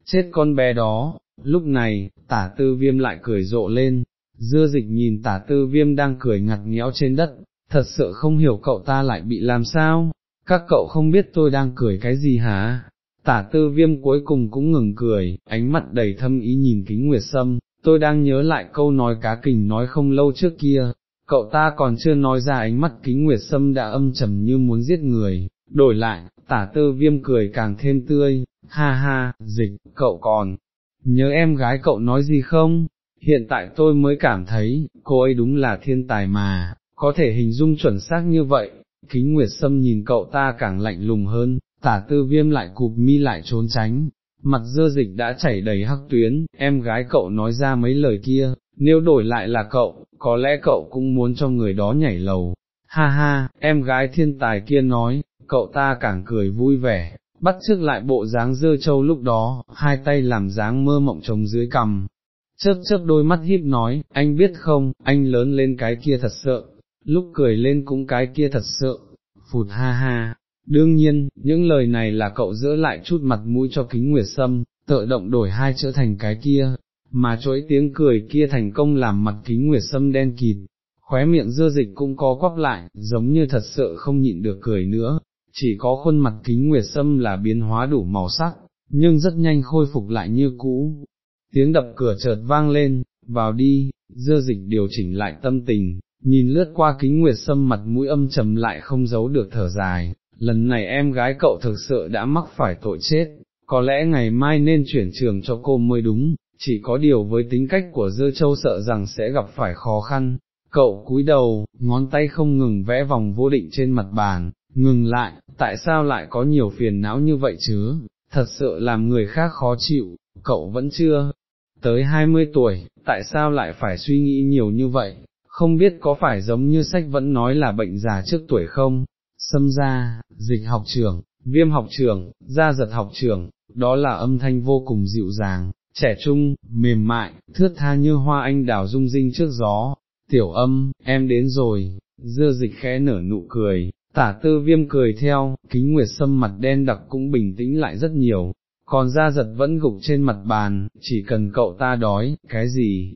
chết con bé đó, lúc này, tả tư viêm lại cười rộ lên, dưa dịch nhìn tả tư viêm đang cười ngặt nghẽo trên đất, thật sự không hiểu cậu ta lại bị làm sao, các cậu không biết tôi đang cười cái gì hả? Tả tư viêm cuối cùng cũng ngừng cười, ánh mắt đầy thâm ý nhìn kính nguyệt sâm, tôi đang nhớ lại câu nói cá kình nói không lâu trước kia, cậu ta còn chưa nói ra ánh mắt kính nguyệt sâm đã âm trầm như muốn giết người, đổi lại, tả tư viêm cười càng thêm tươi, ha ha, dịch, cậu còn, nhớ em gái cậu nói gì không? Hiện tại tôi mới cảm thấy, cô ấy đúng là thiên tài mà, có thể hình dung chuẩn xác như vậy, kính nguyệt sâm nhìn cậu ta càng lạnh lùng hơn, tả tư viêm lại cụp mi lại trốn tránh, mặt dơ dịch đã chảy đầy hắc tuyến, em gái cậu nói ra mấy lời kia, nếu đổi lại là cậu, có lẽ cậu cũng muốn cho người đó nhảy lầu. Ha ha, em gái thiên tài kia nói, cậu ta càng cười vui vẻ, bắt trước lại bộ dáng dơ châu lúc đó, hai tay làm dáng mơ mộng trống dưới cằm. Chớp chớp đôi mắt híp nói, anh biết không, anh lớn lên cái kia thật sợ, lúc cười lên cũng cái kia thật sợ, phụt ha ha, Đương nhiên, những lời này là cậu giữ lại chút mặt mũi cho kính nguyệt sâm, tự động đổi hai chữ thành cái kia, mà chuỗi tiếng cười kia thành công làm mặt kính nguyệt sâm đen kịt, khóe miệng dưa dịch cũng có quắp lại, giống như thật sự không nhịn được cười nữa, chỉ có khuôn mặt kính nguyệt sâm là biến hóa đủ màu sắc, nhưng rất nhanh khôi phục lại như cũ. Tiếng đập cửa chợt vang lên, vào đi, dưa dịch điều chỉnh lại tâm tình, nhìn lướt qua kính nguyệt sâm mặt mũi âm trầm lại không giấu được thở dài, lần này em gái cậu thực sự đã mắc phải tội chết, có lẽ ngày mai nên chuyển trường cho cô mới đúng, chỉ có điều với tính cách của dư châu sợ rằng sẽ gặp phải khó khăn. Cậu cúi đầu, ngón tay không ngừng vẽ vòng vô định trên mặt bàn, ngừng lại, tại sao lại có nhiều phiền não như vậy chứ, thật sự làm người khác khó chịu, cậu vẫn chưa tới 20 tuổi, tại sao lại phải suy nghĩ nhiều như vậy, không biết có phải giống như sách vẫn nói là bệnh già trước tuổi không, xâm ra, dịch học trưởng, viêm học trưởng, gia giật học trưởng, đó là âm thanh vô cùng dịu dàng, trẻ trung, mềm mại, thướt tha như hoa anh đào rung rinh trước gió, tiểu âm, em đến rồi, dưa dịch khẽ nở nụ cười, tả tư viêm cười theo, kính nguyệt sâm mặt đen đặc cũng bình tĩnh lại rất nhiều, còn da giật vẫn gục trên mặt bàn, chỉ cần cậu ta đói, cái gì,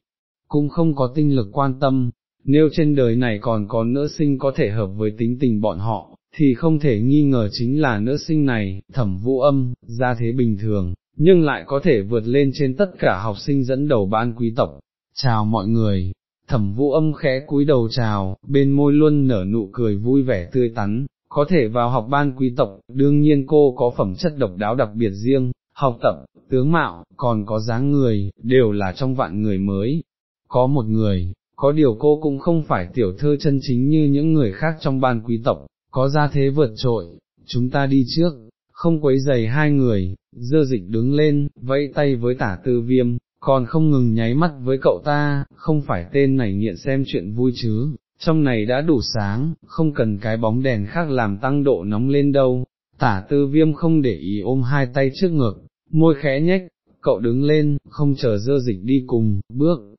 cũng không có tinh lực quan tâm, nếu trên đời này còn có nữ sinh có thể hợp với tính tình bọn họ, thì không thể nghi ngờ chính là nữ sinh này, thẩm vũ âm, ra thế bình thường, nhưng lại có thể vượt lên trên tất cả học sinh dẫn đầu ban quý tộc. Chào mọi người, thẩm vũ âm khẽ cúi đầu chào, bên môi luôn nở nụ cười vui vẻ tươi tắn, có thể vào học ban quý tộc, đương nhiên cô có phẩm chất độc đáo đặc biệt riêng, học tập, tướng mạo, còn có dáng người, đều là trong vạn người mới. Có một người, có điều cô cũng không phải tiểu thơ chân chính như những người khác trong ban quý tộc, có ra thế vượt trội, chúng ta đi trước, không quấy giày hai người, dơ dịch đứng lên, vẫy tay với tả tư viêm, còn không ngừng nháy mắt với cậu ta, không phải tên này nghiện xem chuyện vui chứ, trong này đã đủ sáng, không cần cái bóng đèn khác làm tăng độ nóng lên đâu, tả tư viêm không để ý ôm hai tay trước ngực, môi khẽ nhếch, cậu đứng lên, không chờ dơ dịch đi cùng, bước,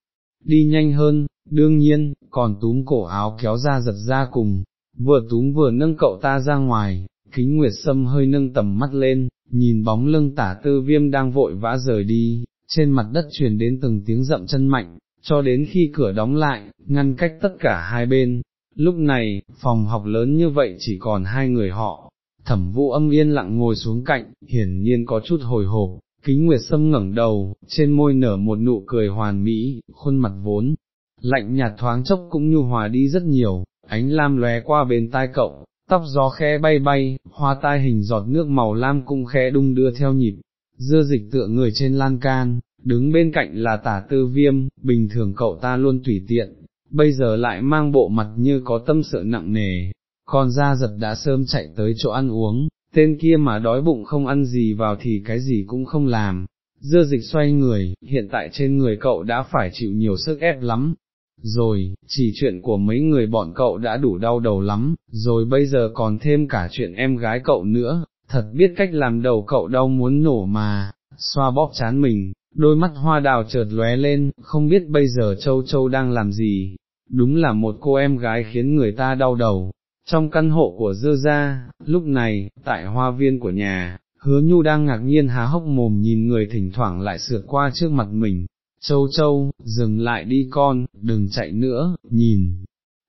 đi nhanh hơn, đương nhiên, còn túm cổ áo kéo ra giật ra cùng, vừa túm vừa nâng cậu ta ra ngoài, kính nguyệt sâm hơi nâng tầm mắt lên, nhìn bóng lưng tả tư viêm đang vội vã rời đi, trên mặt đất truyền đến từng tiếng rậm chân mạnh, cho đến khi cửa đóng lại, ngăn cách tất cả hai bên. Lúc này, phòng học lớn như vậy chỉ còn hai người họ, thẩm vũ âm yên lặng ngồi xuống cạnh, hiển nhiên có chút hồi hộp, kính nguyệt sâm ngẩng đầu, trên môi nở một nụ cười hoàn mỹ, khuôn mặt vốn, lạnh nhạt thoáng chốc cũng nhu hòa đi rất nhiều, ánh lam lóe qua bên tai cậu, tóc gió khẽ bay bay, hoa tai hình giọt nước màu lam cũng khẽ đung đưa theo nhịp, dưa dịch tựa người trên lan can, đứng bên cạnh là tả tư viêm, bình thường cậu ta luôn tùy tiện, bây giờ lại mang bộ mặt như có tâm sự nặng nề, còn ra giật đã sớm chạy tới chỗ ăn uống, tên kia mà đói bụng không ăn gì vào thì cái gì cũng không làm. Dưa dịch xoay người, hiện tại trên người cậu đã phải chịu nhiều sức ép lắm, rồi, chỉ chuyện của mấy người bọn cậu đã đủ đau đầu lắm, rồi bây giờ còn thêm cả chuyện em gái cậu nữa, thật biết cách làm đầu cậu đau muốn nổ mà, xoa bóp chán mình, đôi mắt hoa đào chợt lóe lên, không biết bây giờ Châu Châu đang làm gì, đúng là một cô em gái khiến người ta đau đầu. Trong căn hộ của dơ Ra, lúc này, tại hoa viên của nhà, hứa nhu đang ngạc nhiên há hốc mồm nhìn người thỉnh thoảng lại sượt qua trước mặt mình, châu châu, dừng lại đi con, đừng chạy nữa, nhìn,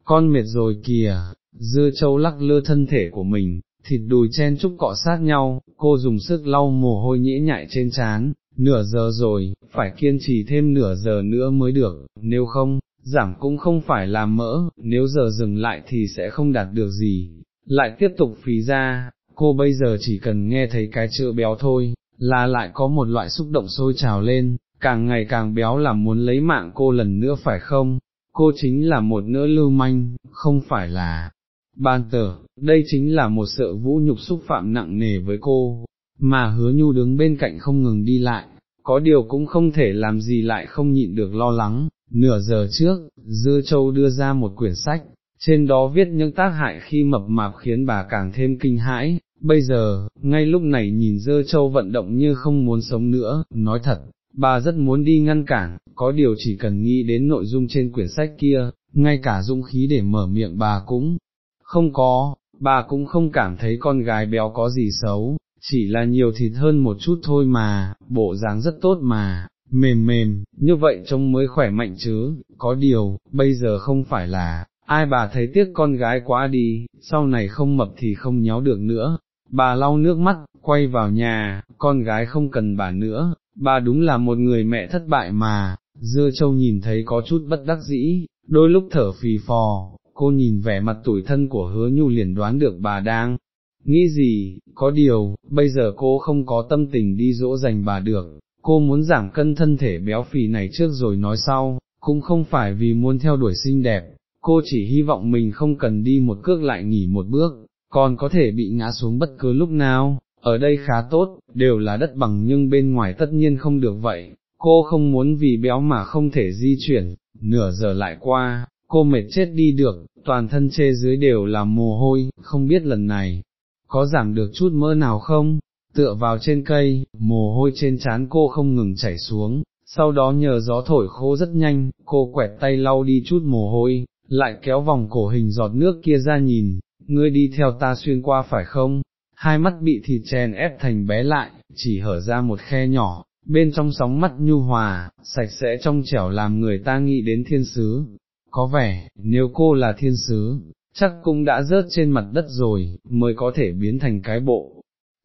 con mệt rồi kìa, dưa châu lắc lơ thân thể của mình, thịt đùi chen chúc cọ sát nhau, cô dùng sức lau mồ hôi nhễ nhại trên trán, nửa giờ rồi, phải kiên trì thêm nửa giờ nữa mới được, nếu không, giảm cũng không phải là mỡ, nếu giờ dừng lại thì sẽ không đạt được gì, lại tiếp tục phí ra, cô bây giờ chỉ cần nghe thấy cái chữ béo thôi, là lại có một loại xúc động sôi trào lên, càng ngày càng béo là muốn lấy mạng cô lần nữa phải không, cô chính là một nữ lưu manh, không phải là. Ban tờ, đây chính là một sự vũ nhục xúc phạm nặng nề với cô, mà hứa nhu đứng bên cạnh không ngừng đi lại, có điều cũng không thể làm gì lại không nhịn được lo lắng, nửa giờ trước, Dư Châu đưa ra một quyển sách, trên đó viết những tác hại khi mập mạp khiến bà càng thêm kinh hãi, bây giờ, ngay lúc này nhìn Dư Châu vận động như không muốn sống nữa, nói thật, bà rất muốn đi ngăn cản, có điều chỉ cần nghĩ đến nội dung trên quyển sách kia, ngay cả dũng khí để mở miệng bà cũng không có, bà cũng không cảm thấy con gái béo có gì xấu, chỉ là nhiều thịt hơn một chút thôi mà, bộ dáng rất tốt mà, mềm mềm, như vậy trông mới khỏe mạnh chứ, có điều, bây giờ không phải là, ai bà thấy tiếc con gái quá đi, sau này không mập thì không nhéo được nữa, bà lau nước mắt, quay vào nhà, con gái không cần bà nữa, bà đúng là một người mẹ thất bại mà, dưa châu nhìn thấy có chút bất đắc dĩ, đôi lúc thở phì phò, cô nhìn vẻ mặt tủi thân của hứa nhu liền đoán được bà đang nghĩ gì, có điều, bây giờ cô không có tâm tình đi dỗ dành bà được, cô muốn giảm cân thân thể béo phì này trước rồi nói sau, cũng không phải vì muốn theo đuổi xinh đẹp, cô chỉ hy vọng mình không cần đi một cước lại nghỉ một bước, còn có thể bị ngã xuống bất cứ lúc nào, ở đây khá tốt, đều là đất bằng nhưng bên ngoài tất nhiên không được vậy, cô không muốn vì béo mà không thể di chuyển, nửa giờ lại qua, cô mệt chết đi được, toàn thân chê dưới đều là mồ hôi, không biết lần này, có giảm được chút mỡ nào không, tựa vào trên cây, mồ hôi trên trán cô không ngừng chảy xuống, sau đó nhờ gió thổi khô rất nhanh, cô quẹt tay lau đi chút mồ hôi, lại kéo vòng cổ hình giọt nước kia ra nhìn, ngươi đi theo ta xuyên qua phải không, hai mắt bị thịt chèn ép thành bé lại, chỉ hở ra một khe nhỏ, bên trong sóng mắt nhu hòa, sạch sẽ trong trẻo làm người ta nghĩ đến thiên sứ. Có vẻ, nếu cô là thiên sứ, chắc cũng đã rớt trên mặt đất rồi, mới có thể biến thành cái bộ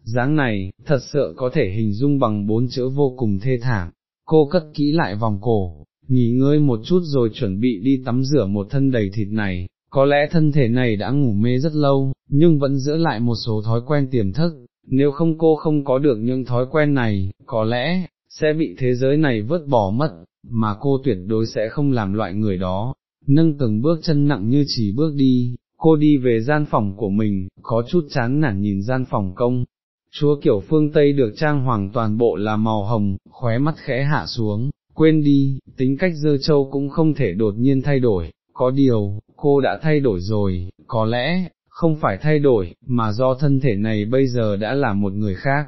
dáng này, thật sự có thể hình dung bằng bốn chữ vô cùng thê thảm, cô cất kỹ lại vòng cổ, nghỉ ngơi một chút rồi chuẩn bị đi tắm rửa một thân đầy thịt này, có lẽ thân thể này đã ngủ mê rất lâu, nhưng vẫn giữ lại một số thói quen tiềm thức, nếu không cô không có được những thói quen này, có lẽ, sẽ bị thế giới này vứt bỏ mất, mà cô tuyệt đối sẽ không làm loại người đó, nâng từng bước chân nặng như chỉ bước đi, cô đi về gian phòng của mình, có chút chán nản nhìn gian phòng công. Chúa kiểu phương Tây được trang hoàng toàn bộ là màu hồng, khóe mắt khẽ hạ xuống, quên đi, tính cách dơ châu cũng không thể đột nhiên thay đổi, có điều, cô đã thay đổi rồi, có lẽ, không phải thay đổi, mà do thân thể này bây giờ đã là một người khác,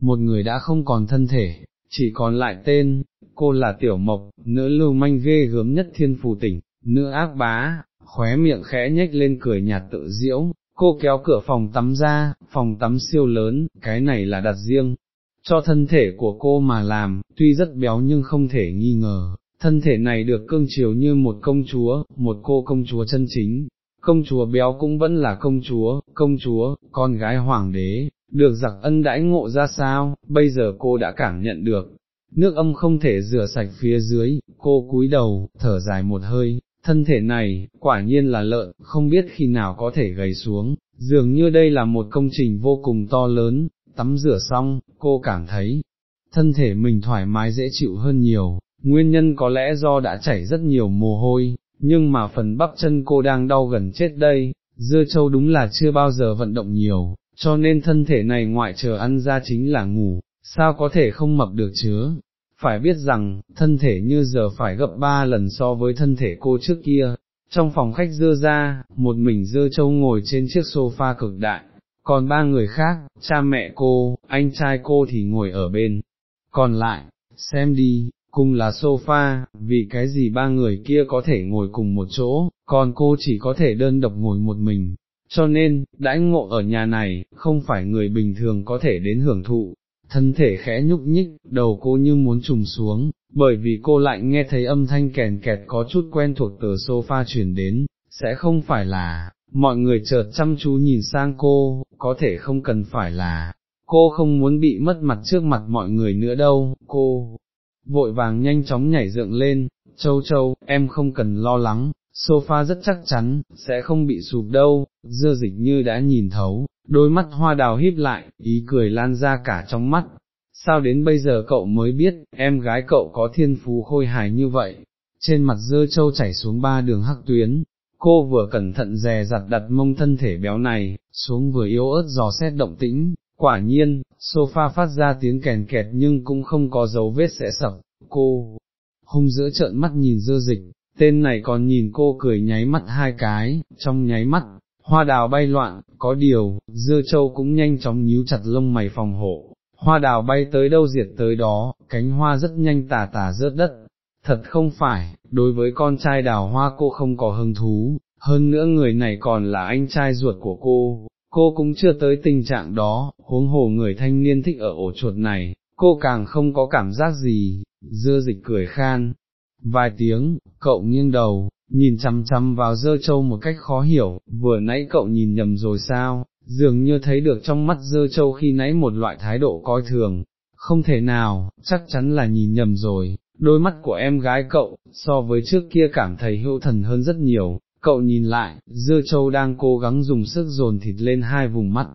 một người đã không còn thân thể, chỉ còn lại tên, cô là Tiểu Mộc, nữ lưu manh ghê gớm nhất thiên phù tỉnh, nữ ác bá, khóe miệng khẽ nhếch lên cười nhạt tự diễu, cô kéo cửa phòng tắm ra, phòng tắm siêu lớn, cái này là đặt riêng, cho thân thể của cô mà làm, tuy rất béo nhưng không thể nghi ngờ, thân thể này được cưng chiều như một công chúa, một cô công chúa chân chính, công chúa béo cũng vẫn là công chúa, công chúa, con gái hoàng đế, được giặc ân đãi ngộ ra sao, bây giờ cô đã cảm nhận được, nước âm không thể rửa sạch phía dưới, cô cúi đầu, thở dài một hơi, thân thể này, quả nhiên là lợn, không biết khi nào có thể gầy xuống, dường như đây là một công trình vô cùng to lớn, tắm rửa xong, cô cảm thấy, thân thể mình thoải mái dễ chịu hơn nhiều, nguyên nhân có lẽ do đã chảy rất nhiều mồ hôi, nhưng mà phần bắp chân cô đang đau gần chết đây, dưa châu đúng là chưa bao giờ vận động nhiều, cho nên thân thể này ngoại trừ ăn ra chính là ngủ, sao có thể không mập được chứ, phải biết rằng, thân thể như giờ phải gấp ba lần so với thân thể cô trước kia. Trong phòng khách dơ ra, một mình dơ châu ngồi trên chiếc sofa cực đại, còn ba người khác, cha mẹ cô, anh trai cô thì ngồi ở bên. Còn lại, xem đi, cùng là sofa, vì cái gì ba người kia có thể ngồi cùng một chỗ, còn cô chỉ có thể đơn độc ngồi một mình. Cho nên, đãi ngộ ở nhà này, không phải người bình thường có thể đến hưởng thụ, thân thể khẽ nhúc nhích, đầu cô như muốn trùng xuống, bởi vì cô lại nghe thấy âm thanh kèn kẹt có chút quen thuộc từ sofa chuyển đến, sẽ không phải là, mọi người chợt chăm chú nhìn sang cô, có thể không cần phải là, cô không muốn bị mất mặt trước mặt mọi người nữa đâu, cô, vội vàng nhanh chóng nhảy dựng lên, châu châu, em không cần lo lắng, sofa rất chắc chắn, sẽ không bị sụp đâu, dưa dịch như đã nhìn thấu, đôi mắt hoa đào híp lại, ý cười lan ra cả trong mắt. Sao đến bây giờ cậu mới biết, em gái cậu có thiên phú khôi hài như vậy, trên mặt dơ trâu chảy xuống ba đường hắc tuyến, cô vừa cẩn thận dè dặt đặt mông thân thể béo này, xuống vừa yếu ớt dò xét động tĩnh, quả nhiên, sofa phát ra tiếng kèn kẹt nhưng cũng không có dấu vết sẽ sập, cô, hung giữa trợn mắt nhìn dơ dịch, tên này còn nhìn cô cười nháy mắt hai cái, trong nháy mắt, hoa đào bay loạn, có điều, dưa châu cũng nhanh chóng nhíu chặt lông mày phòng hộ, hoa đào bay tới đâu diệt tới đó, cánh hoa rất nhanh tà tà rớt đất, thật không phải, đối với con trai đào hoa cô không có hứng thú, hơn nữa người này còn là anh trai ruột của cô, cô cũng chưa tới tình trạng đó, huống hồ người thanh niên thích ở ổ chuột này, cô càng không có cảm giác gì, dưa dịch cười khan. Vài tiếng, cậu nghiêng đầu, nhìn chăm chăm vào dơ châu một cách khó hiểu, vừa nãy cậu nhìn nhầm rồi sao, dường như thấy được trong mắt dơ châu khi nãy một loại thái độ coi thường, không thể nào, chắc chắn là nhìn nhầm rồi, đôi mắt của em gái cậu, so với trước kia cảm thấy hữu thần hơn rất nhiều, cậu nhìn lại, dưa châu đang cố gắng dùng sức dồn thịt lên hai vùng mắt,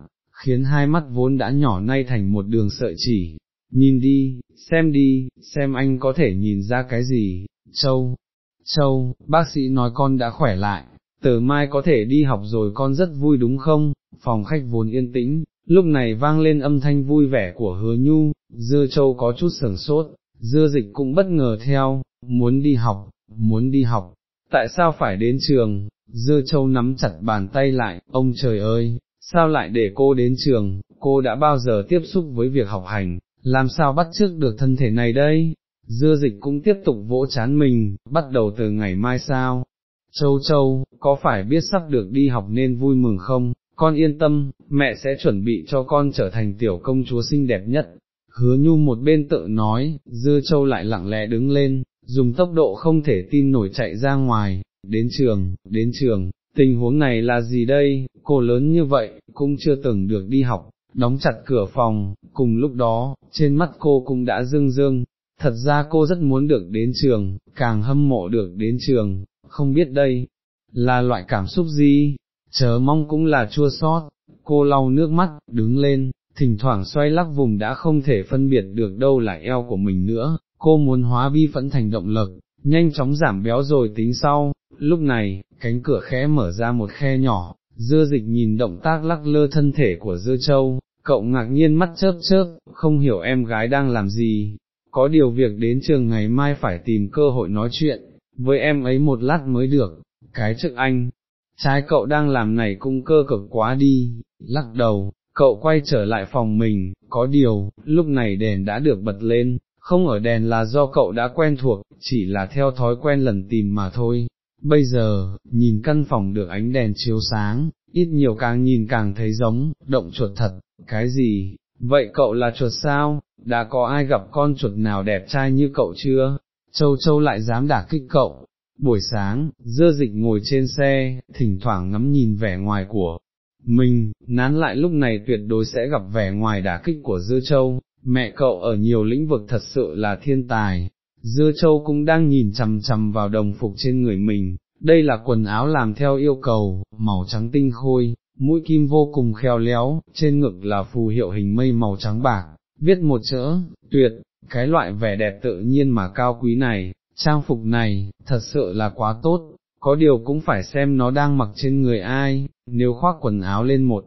khiến hai mắt vốn đã nhỏ nay thành một đường sợi chỉ, nhìn đi, xem đi, xem anh có thể nhìn ra cái gì, châu, châu, bác sĩ nói con đã khỏe lại, từ mai có thể đi học rồi con rất vui đúng không, phòng khách vốn yên tĩnh, lúc này vang lên âm thanh vui vẻ của hứa nhu, dưa châu có chút sửng sốt, dưa dịch cũng bất ngờ theo, muốn đi học, muốn đi học, tại sao phải đến trường, dưa châu nắm chặt bàn tay lại, ông trời ơi, sao lại để cô đến trường, cô đã bao giờ tiếp xúc với việc học hành, làm sao bắt trước được thân thể này đây, dưa dịch cũng tiếp tục vỗ chán mình, bắt đầu từ ngày mai sao, châu châu, có phải biết sắp được đi học nên vui mừng không, con yên tâm, mẹ sẽ chuẩn bị cho con trở thành tiểu công chúa xinh đẹp nhất. Hứa nhu một bên tự nói, dưa châu lại lặng lẽ đứng lên, dùng tốc độ không thể tin nổi chạy ra ngoài, đến trường, đến trường, tình huống này là gì đây, cô lớn như vậy, cũng chưa từng được đi học, đóng chặt cửa phòng, cùng lúc đó, trên mắt cô cũng đã dương dương, thật ra cô rất muốn được đến trường, càng hâm mộ được đến trường, không biết đây, là loại cảm xúc gì, chờ mong cũng là chua sót, cô lau nước mắt, đứng lên, thỉnh thoảng xoay lắc vùng đã không thể phân biệt được đâu là eo của mình nữa, cô muốn hóa bi phẫn thành động lực, nhanh chóng giảm béo rồi tính sau, lúc này, cánh cửa khẽ mở ra một khe nhỏ, dưa dịch nhìn động tác lắc lơ thân thể của dưa châu, cậu ngạc nhiên mắt chớp chớp, không hiểu em gái đang làm gì, có điều việc đến trường ngày mai phải tìm cơ hội nói chuyện, với em ấy một lát mới được, cái chức anh, trái cậu đang làm này cũng cơ cực quá đi, lắc đầu, cậu quay trở lại phòng mình, có điều, lúc này đèn đã được bật lên, không ở đèn là do cậu đã quen thuộc, chỉ là theo thói quen lần tìm mà thôi. Bây giờ, nhìn căn phòng được ánh đèn chiếu sáng, ít nhiều càng nhìn càng thấy giống, động chuột thật, cái gì, vậy cậu là chuột sao, đã có ai gặp con chuột nào đẹp trai như cậu chưa, châu châu lại dám đả kích cậu. Buổi sáng, dưa dịch ngồi trên xe, thỉnh thoảng ngắm nhìn vẻ ngoài của mình, nán lại lúc này tuyệt đối sẽ gặp vẻ ngoài đả kích của dưa châu, mẹ cậu ở nhiều lĩnh vực thật sự là thiên tài. Dưa châu cũng đang nhìn chằm chằm vào đồng phục trên người mình, đây là quần áo làm theo yêu cầu, màu trắng tinh khôi, mũi kim vô cùng khéo léo, trên ngực là phù hiệu hình mây màu trắng bạc, viết một chữ, tuyệt, cái loại vẻ đẹp tự nhiên mà cao quý này, trang phục này, thật sự là quá tốt, có điều cũng phải xem nó đang mặc trên người ai, nếu khoác quần áo lên một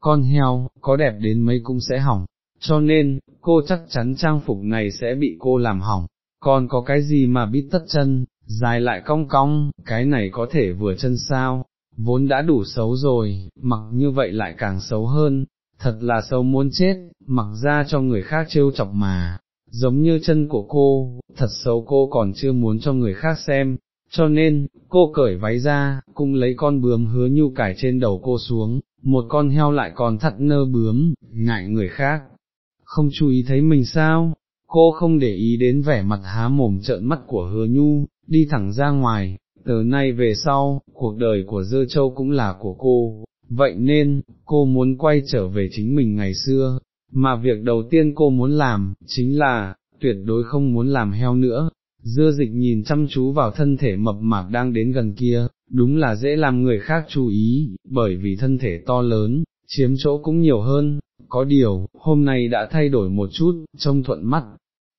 con heo, có đẹp đến mấy cũng sẽ hỏng, cho nên, cô chắc chắn trang phục này sẽ bị cô làm hỏng, còn có cái gì mà bít tất chân, dài lại cong cong, cái này có thể vừa chân sao, vốn đã đủ xấu rồi, mặc như vậy lại càng xấu hơn, thật là xấu muốn chết, mặc ra cho người khác trêu chọc mà, giống như chân của cô, thật xấu cô còn chưa muốn cho người khác xem, cho nên, cô cởi váy ra, cùng lấy con bướm hứa nhu cải trên đầu cô xuống, một con heo lại còn thắt nơ bướm, ngại người khác, không chú ý thấy mình sao, cô không để ý đến vẻ mặt há mồm trợn mắt của hứa nhu, đi thẳng ra ngoài, từ nay về sau, cuộc đời của Dơ Châu cũng là của cô, vậy nên, cô muốn quay trở về chính mình ngày xưa, mà việc đầu tiên cô muốn làm, chính là, tuyệt đối không muốn làm heo nữa. Dưa dịch nhìn chăm chú vào thân thể mập mạp đang đến gần kia, đúng là dễ làm người khác chú ý, bởi vì thân thể to lớn, chiếm chỗ cũng nhiều hơn, có điều, hôm nay đã thay đổi một chút, trông thuận mắt,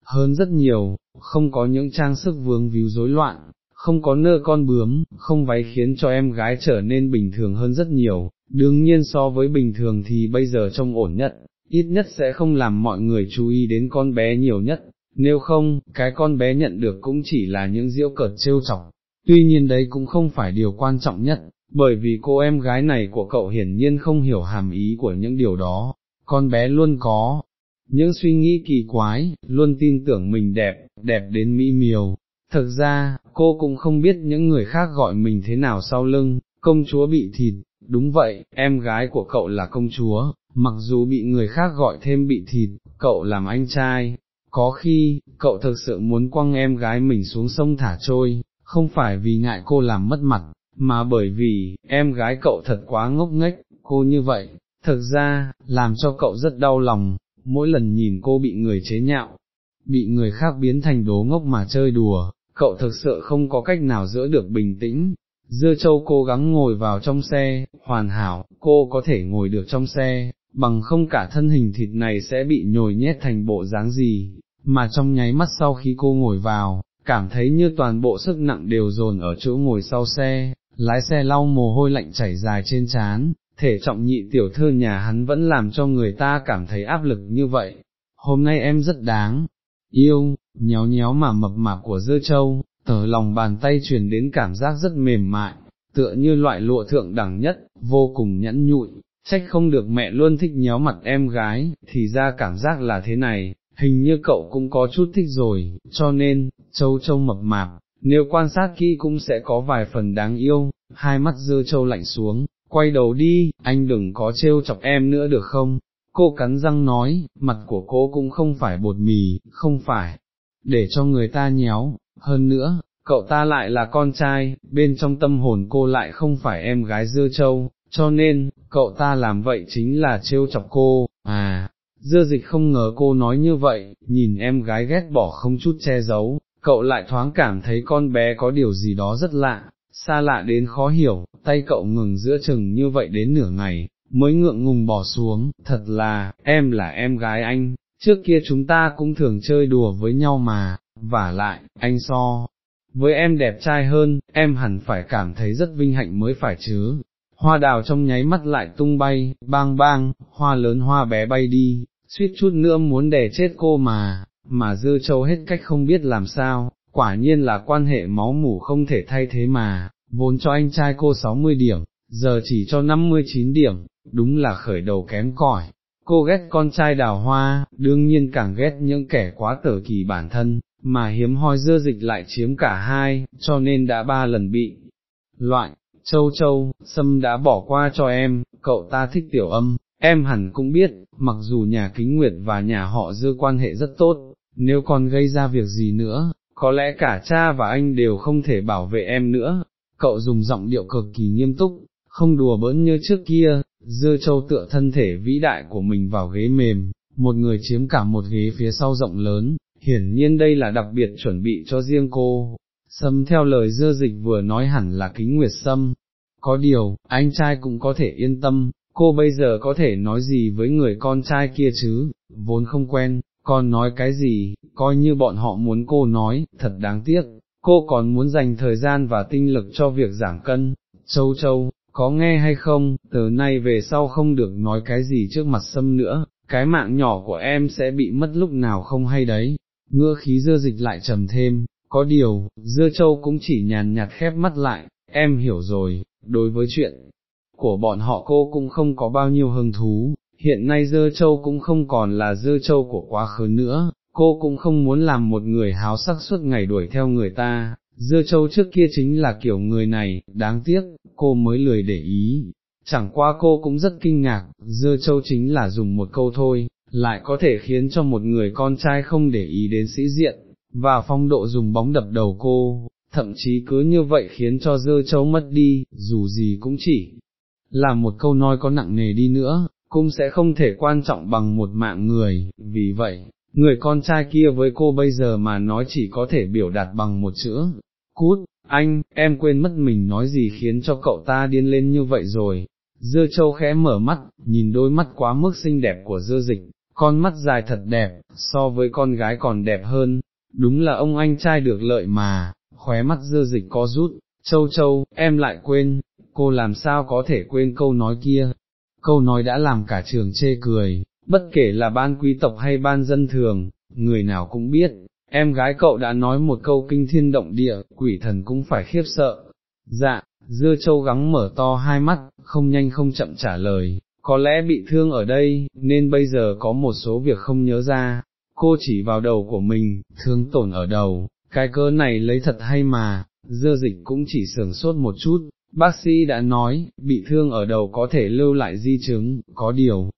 hơn rất nhiều, không có những trang sức vướng víu rối loạn, không có nơ con bướm, không váy khiến cho em gái trở nên bình thường hơn rất nhiều, đương nhiên so với bình thường thì bây giờ trông ổn nhất, ít nhất sẽ không làm mọi người chú ý đến con bé nhiều nhất, nếu không, cái con bé nhận được cũng chỉ là những diễu cợt trêu chọc, tuy nhiên đấy cũng không phải điều quan trọng nhất, bởi vì cô em gái này của cậu hiển nhiên không hiểu hàm ý của những điều đó, con bé luôn có những suy nghĩ kỳ quái, luôn tin tưởng mình đẹp, đẹp đến mỹ miều. Thực ra, cô cũng không biết những người khác gọi mình thế nào sau lưng, công chúa bị thịt, đúng vậy, em gái của cậu là công chúa, mặc dù bị người khác gọi thêm bị thịt, cậu làm anh trai, có khi, cậu thực sự muốn quăng em gái mình xuống sông thả trôi, không phải vì ngại cô làm mất mặt, mà bởi vì, em gái cậu thật quá ngốc nghếch, cô như vậy, thực ra, làm cho cậu rất đau lòng, mỗi lần nhìn cô bị người chế nhạo, bị người khác biến thành đố ngốc mà chơi đùa, cậu thực sự không có cách nào giữ được bình tĩnh. Dưa châu cố gắng ngồi vào trong xe, hoàn hảo, cô có thể ngồi được trong xe, bằng không cả thân hình thịt này sẽ bị nhồi nhét thành bộ dáng gì, mà trong nháy mắt sau khi cô ngồi vào, cảm thấy như toàn bộ sức nặng đều dồn ở chỗ ngồi sau xe, lái xe lau mồ hôi lạnh chảy dài trên trán, thể trọng nhị tiểu thư nhà hắn vẫn làm cho người ta cảm thấy áp lực như vậy. Hôm nay em rất đáng, yêu, nhéo nhéo mà mập mạp của dưa châu, tờ lòng bàn tay truyền đến cảm giác rất mềm mại, tựa như loại lụa thượng đẳng nhất, vô cùng nhẫn nhụi, trách không được mẹ luôn thích nhéo mặt em gái, thì ra cảm giác là thế này, hình như cậu cũng có chút thích rồi, cho nên, châu châu mập mạp, nếu quan sát kỹ cũng sẽ có vài phần đáng yêu, hai mắt dưa châu lạnh xuống, quay đầu đi, anh đừng có trêu chọc em nữa được không? Cô cắn răng nói, mặt của cô cũng không phải bột mì, không phải, để cho người ta nhéo, hơn nữa, cậu ta lại là con trai, bên trong tâm hồn cô lại không phải em gái dưa châu, cho nên, cậu ta làm vậy chính là trêu chọc cô, à, dưa dịch không ngờ cô nói như vậy, nhìn em gái ghét bỏ không chút che giấu, cậu lại thoáng cảm thấy con bé có điều gì đó rất lạ, xa lạ đến khó hiểu, tay cậu ngừng giữa chừng như vậy đến nửa ngày, mới ngượng ngùng bỏ xuống, thật là, em là em gái anh, trước kia chúng ta cũng thường chơi đùa với nhau mà, và lại, anh so, với em đẹp trai hơn, em hẳn phải cảm thấy rất vinh hạnh mới phải chứ. Hoa đào trong nháy mắt lại tung bay, bang bang, hoa lớn hoa bé bay đi, suýt chút nữa muốn đè chết cô mà, mà dư châu hết cách không biết làm sao, quả nhiên là quan hệ máu mủ không thể thay thế mà, vốn cho anh trai cô 60 điểm, giờ chỉ cho 59 điểm, đúng là khởi đầu kém cỏi. Cô ghét con trai đào hoa, đương nhiên càng ghét những kẻ quá tở kỳ bản thân, mà hiếm hoi dưa dịch lại chiếm cả hai, cho nên đã ba lần bị loại, châu châu, sâm đã bỏ qua cho em, cậu ta thích tiểu âm, em hẳn cũng biết, mặc dù nhà kính nguyệt và nhà họ dưa quan hệ rất tốt, nếu còn gây ra việc gì nữa, có lẽ cả cha và anh đều không thể bảo vệ em nữa, cậu dùng giọng điệu cực kỳ nghiêm túc, không đùa bỡn như trước kia, dưa châu tựa thân thể vĩ đại của mình vào ghế mềm, một người chiếm cả một ghế phía sau rộng lớn, hiển nhiên đây là đặc biệt chuẩn bị cho riêng cô. Sâm theo lời dưa dịch vừa nói hẳn là kính nguyệt sâm, có điều, anh trai cũng có thể yên tâm, cô bây giờ có thể nói gì với người con trai kia chứ, vốn không quen, còn nói cái gì, coi như bọn họ muốn cô nói, thật đáng tiếc, cô còn muốn dành thời gian và tinh lực cho việc giảm cân, châu châu, có nghe hay không, từ nay về sau không được nói cái gì trước mặt sâm nữa, cái mạng nhỏ của em sẽ bị mất lúc nào không hay đấy, ngựa khí dưa dịch lại trầm thêm, có điều, dưa châu cũng chỉ nhàn nhạt khép mắt lại, em hiểu rồi, đối với chuyện của bọn họ cô cũng không có bao nhiêu hứng thú, hiện nay dưa châu cũng không còn là dưa châu của quá khứ nữa, cô cũng không muốn làm một người háo sắc suốt ngày đuổi theo người ta, dưa châu trước kia chính là kiểu người này, đáng tiếc, cô mới lười để ý. Chẳng qua cô cũng rất kinh ngạc, dưa châu chính là dùng một câu thôi, lại có thể khiến cho một người con trai không để ý đến sĩ diện, và phong độ dùng bóng đập đầu cô, thậm chí cứ như vậy khiến cho dơ châu mất đi, dù gì cũng chỉ là một câu nói có nặng nề đi nữa, cũng sẽ không thể quan trọng bằng một mạng người, vì vậy, người con trai kia với cô bây giờ mà nói chỉ có thể biểu đạt bằng một chữ, cút, anh, em quên mất mình nói gì khiến cho cậu ta điên lên như vậy rồi. Dưa châu khẽ mở mắt, nhìn đôi mắt quá mức xinh đẹp của dưa dịch, con mắt dài thật đẹp, so với con gái còn đẹp hơn, đúng là ông anh trai được lợi mà, khóe mắt dưa dịch có rút, châu châu, em lại quên, cô làm sao có thể quên câu nói kia, câu nói đã làm cả trường chê cười, bất kể là ban quý tộc hay ban dân thường, người nào cũng biết, em gái cậu đã nói một câu kinh thiên động địa, quỷ thần cũng phải khiếp sợ. Dạ, dưa châu gắng mở to hai mắt, không nhanh không chậm trả lời, có lẽ bị thương ở đây, nên bây giờ có một số việc không nhớ ra, cô chỉ vào đầu của mình, thương tổn ở đầu, cái cơ này lấy thật hay mà, dưa dịch cũng chỉ sưởng sốt một chút, bác sĩ đã nói, bị thương ở đầu có thể lưu lại di chứng, có điều,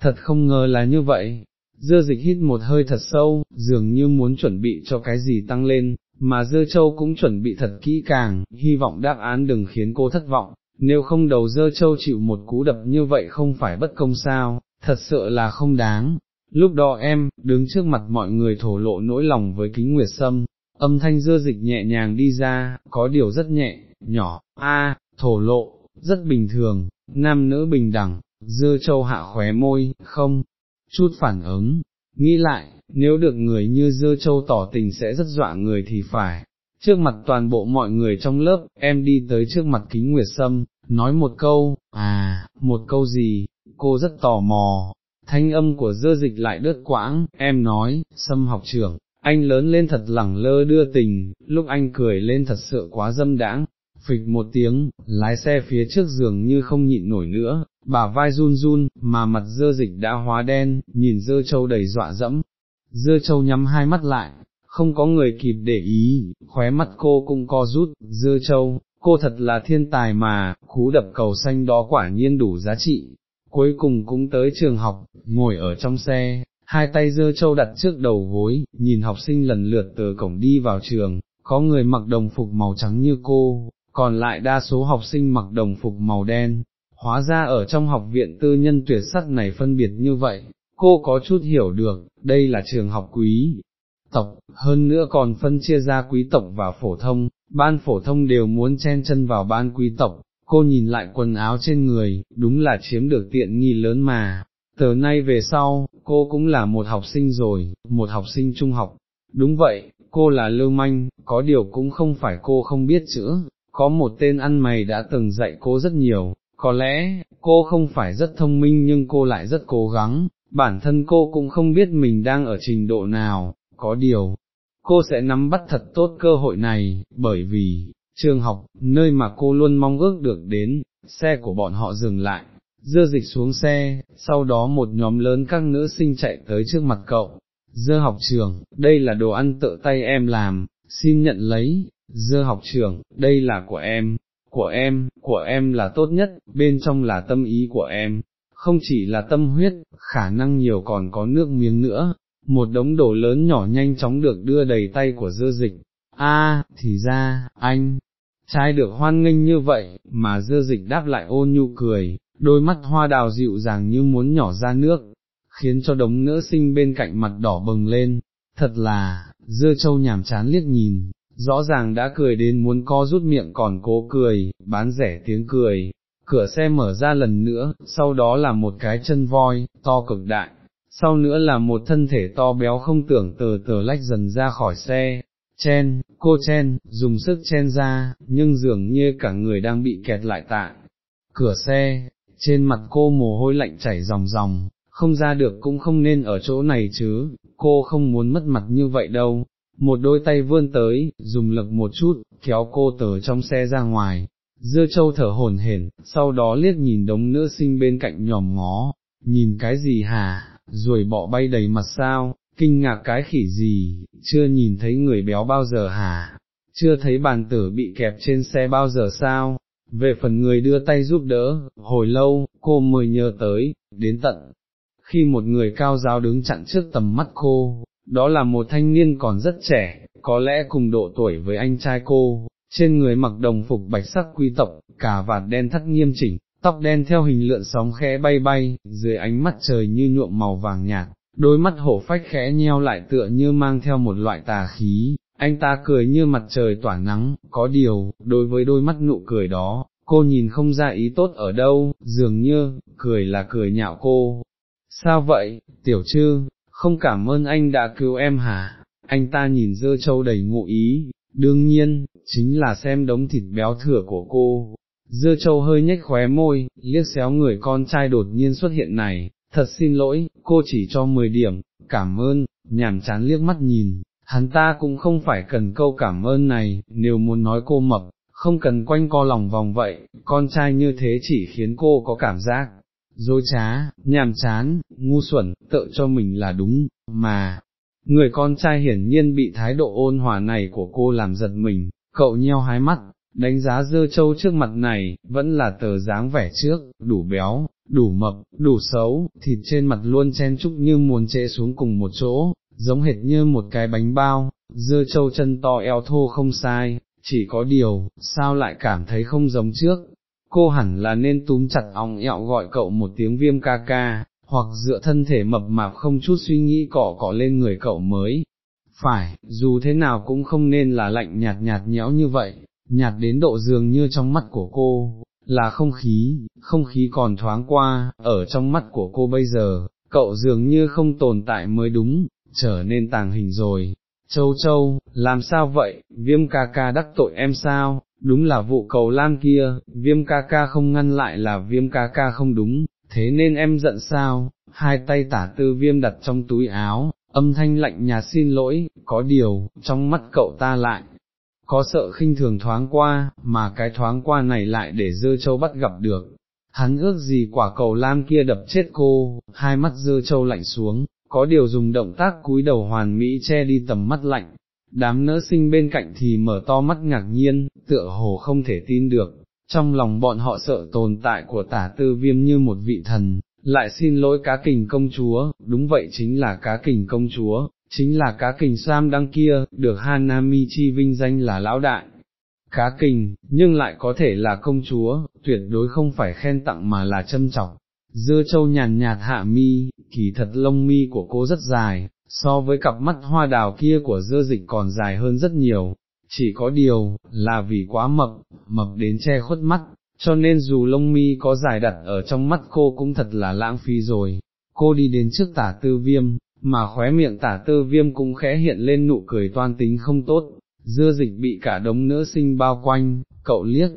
thật không ngờ là như vậy. Dưa dịch hít một hơi thật sâu, dường như muốn chuẩn bị cho cái gì tăng lên, mà dưa châu cũng chuẩn bị thật kỹ càng, hy vọng đáp án đừng khiến cô thất vọng, nếu không đầu dơ châu chịu một cú đập như vậy không phải bất công sao, thật sự là không đáng. Lúc đó em, đứng trước mặt mọi người thổ lộ nỗi lòng với kính nguyệt sâm, âm thanh dưa dịch nhẹ nhàng đi ra, có điều rất nhẹ, nhỏ, a, thổ lộ, rất bình thường, nam nữ bình đẳng, dưa châu hạ khóe môi, không, chút phản ứng, nghĩ lại, nếu được người như dưa châu tỏ tình sẽ rất dọa người thì phải. Trước mặt toàn bộ mọi người trong lớp, em đi tới trước mặt kính nguyệt sâm, nói một câu, à, một câu gì, cô rất tò mò, thanh âm của dơ dịch lại đứt quãng, em nói, sâm học trưởng, anh lớn lên thật lẳng lơ đưa tình, lúc anh cười lên thật sự quá dâm đãng, phịch một tiếng, lái xe phía trước giường như không nhịn nổi nữa, bà vai run run, mà mặt dơ dịch đã hóa đen, nhìn dơ châu đầy dọa dẫm, dơ châu nhắm hai mắt lại, không có người kịp để ý, khóe mắt cô cũng co rút, dơ châu, cô thật là thiên tài mà, cú đập cầu xanh đó quả nhiên đủ giá trị. Cuối cùng cũng tới trường học, ngồi ở trong xe, hai tay dơ châu đặt trước đầu gối, nhìn học sinh lần lượt từ cổng đi vào trường, có người mặc đồng phục màu trắng như cô, còn lại đa số học sinh mặc đồng phục màu đen, hóa ra ở trong học viện tư nhân tuyệt sắc này phân biệt như vậy, cô có chút hiểu được, đây là trường học quý tộc, hơn nữa còn phân chia ra quý tộc và phổ thông, ban phổ thông đều muốn chen chân vào ban quý tộc, cô nhìn lại quần áo trên người, đúng là chiếm được tiện nghi lớn mà, từ nay về sau, cô cũng là một học sinh rồi, một học sinh trung học, đúng vậy, cô là lưu manh, có điều cũng không phải cô không biết chữ, có một tên ăn mày đã từng dạy cô rất nhiều, có lẽ, cô không phải rất thông minh nhưng cô lại rất cố gắng, bản thân cô cũng không biết mình đang ở trình độ nào, có điều, cô sẽ nắm bắt thật tốt cơ hội này, bởi vì, trường học, nơi mà cô luôn mong ước được đến, xe của bọn họ dừng lại, dưa dịch xuống xe, sau đó một nhóm lớn các nữ sinh chạy tới trước mặt cậu, dưa học trường, đây là đồ ăn tự tay em làm, xin nhận lấy, dưa học trường, đây là của em, của em, của em là tốt nhất, bên trong là tâm ý của em, không chỉ là tâm huyết, khả năng nhiều còn có nước miếng nữa, một đống đồ lớn nhỏ nhanh chóng được đưa đầy tay của dưa dịch, a thì ra, anh, trai được hoan nghênh như vậy, mà dưa dịch đáp lại ôn nhu cười, đôi mắt hoa đào dịu dàng như muốn nhỏ ra nước, khiến cho đống nữ sinh bên cạnh mặt đỏ bừng lên, thật là, dưa châu nhảm chán liếc nhìn, rõ ràng đã cười đến muốn co rút miệng còn cố cười, bán rẻ tiếng cười, cửa xe mở ra lần nữa, sau đó là một cái chân voi, to cực đại, sau nữa là một thân thể to béo không tưởng tờ tờ lách dần ra khỏi xe, chen, cô chen, dùng sức chen ra, nhưng dường như cả người đang bị kẹt lại tại cửa xe, trên mặt cô mồ hôi lạnh chảy ròng ròng, không ra được cũng không nên ở chỗ này chứ, cô không muốn mất mặt như vậy đâu. Một đôi tay vươn tới, dùng lực một chút, kéo cô từ trong xe ra ngoài, dưa châu thở hồn hển, sau đó liếc nhìn đống nữ sinh bên cạnh nhòm ngó, nhìn cái gì hả, rồi bọ bay đầy mặt sao, kinh ngạc cái khỉ gì, chưa nhìn thấy người béo bao giờ hả, chưa thấy bàn tử bị kẹp trên xe bao giờ sao, về phần người đưa tay giúp đỡ, hồi lâu, cô mới nhớ tới, đến tận, khi một người cao giáo đứng chặn trước tầm mắt cô, đó là một thanh niên còn rất trẻ, có lẽ cùng độ tuổi với anh trai cô, trên người mặc đồng phục bạch sắc quý tộc, cả vạt đen thắt nghiêm chỉnh, tóc đen theo hình lượn sóng khẽ bay bay, dưới ánh mắt trời như nhuộm màu vàng nhạt, đôi mắt hổ phách khẽ nheo lại tựa như mang theo một loại tà khí, anh ta cười như mặt trời tỏa nắng, có điều, đối với đôi mắt nụ cười đó, cô nhìn không ra ý tốt ở đâu, dường như, cười là cười nhạo cô. Sao vậy, tiểu trư, không cảm ơn anh đã cứu em hả? Anh ta nhìn dơ châu đầy ngụ ý, đương nhiên, chính là xem đống thịt béo thừa của cô. Dưa châu hơi nhếch khóe môi, liếc xéo người con trai đột nhiên xuất hiện này, thật xin lỗi, cô chỉ cho 10 điểm, cảm ơn, nhảm chán liếc mắt nhìn, hắn ta cũng không phải cần câu cảm ơn này, nếu muốn nói cô mập, không cần quanh co lòng vòng vậy, con trai như thế chỉ khiến cô có cảm giác, dối trá, nhàm chán, ngu xuẩn, tự cho mình là đúng, mà, người con trai hiển nhiên bị thái độ ôn hòa này của cô làm giật mình, cậu nheo hái mắt, đánh giá dơ châu trước mặt này, vẫn là tờ dáng vẻ trước, đủ béo, đủ mập, đủ xấu, thịt trên mặt luôn chen chúc như muốn trễ xuống cùng một chỗ, giống hệt như một cái bánh bao, dơ châu chân to eo thô không sai, chỉ có điều, sao lại cảm thấy không giống trước, cô hẳn là nên túm chặt ong ẹo gọi cậu một tiếng viêm ca ca, hoặc dựa thân thể mập mạp không chút suy nghĩ cọ cọ lên người cậu mới. Phải, dù thế nào cũng không nên là lạnh nhạt nhạt nhẽo như vậy, nhạt đến độ dường như trong mắt của cô, là không khí, không khí còn thoáng qua, ở trong mắt của cô bây giờ, cậu dường như không tồn tại mới đúng, trở nên tàng hình rồi. Châu châu, làm sao vậy, viêm ca ca đắc tội em sao, đúng là vụ cầu lan kia, viêm ca ca không ngăn lại là viêm ca ca không đúng, thế nên em giận sao, hai tay tả tư viêm đặt trong túi áo, âm thanh lạnh nhạt xin lỗi, có điều, trong mắt cậu ta lại, có sợ khinh thường thoáng qua, mà cái thoáng qua này lại để dơ châu bắt gặp được. Hắn ước gì quả cầu lam kia đập chết cô, hai mắt dơ châu lạnh xuống, có điều dùng động tác cúi đầu hoàn mỹ che đi tầm mắt lạnh, đám nữ sinh bên cạnh thì mở to mắt ngạc nhiên, tựa hồ không thể tin được, trong lòng bọn họ sợ tồn tại của tả tư viêm như một vị thần, lại xin lỗi cá kình công chúa, đúng vậy chính là cá kình công chúa, chính là cá kình Sam đăng kia, được Hanami chi vinh danh là lão đại. Cá kình, nhưng lại có thể là công chúa, tuyệt đối không phải khen tặng mà là châm trọng. Dưa châu nhàn nhạt hạ mi, kỳ thật lông mi của cô rất dài, so với cặp mắt hoa đào kia của dưa dịch còn dài hơn rất nhiều, chỉ có điều, là vì quá mập, mập đến che khuất mắt, cho nên dù lông mi có dài đặt ở trong mắt cô cũng thật là lãng phí rồi. Cô đi đến trước tả tư viêm, mà khóe miệng tả tư viêm cũng khẽ hiện lên nụ cười toan tính không tốt, dưa dịch bị cả đống nữ sinh bao quanh, cậu liếc,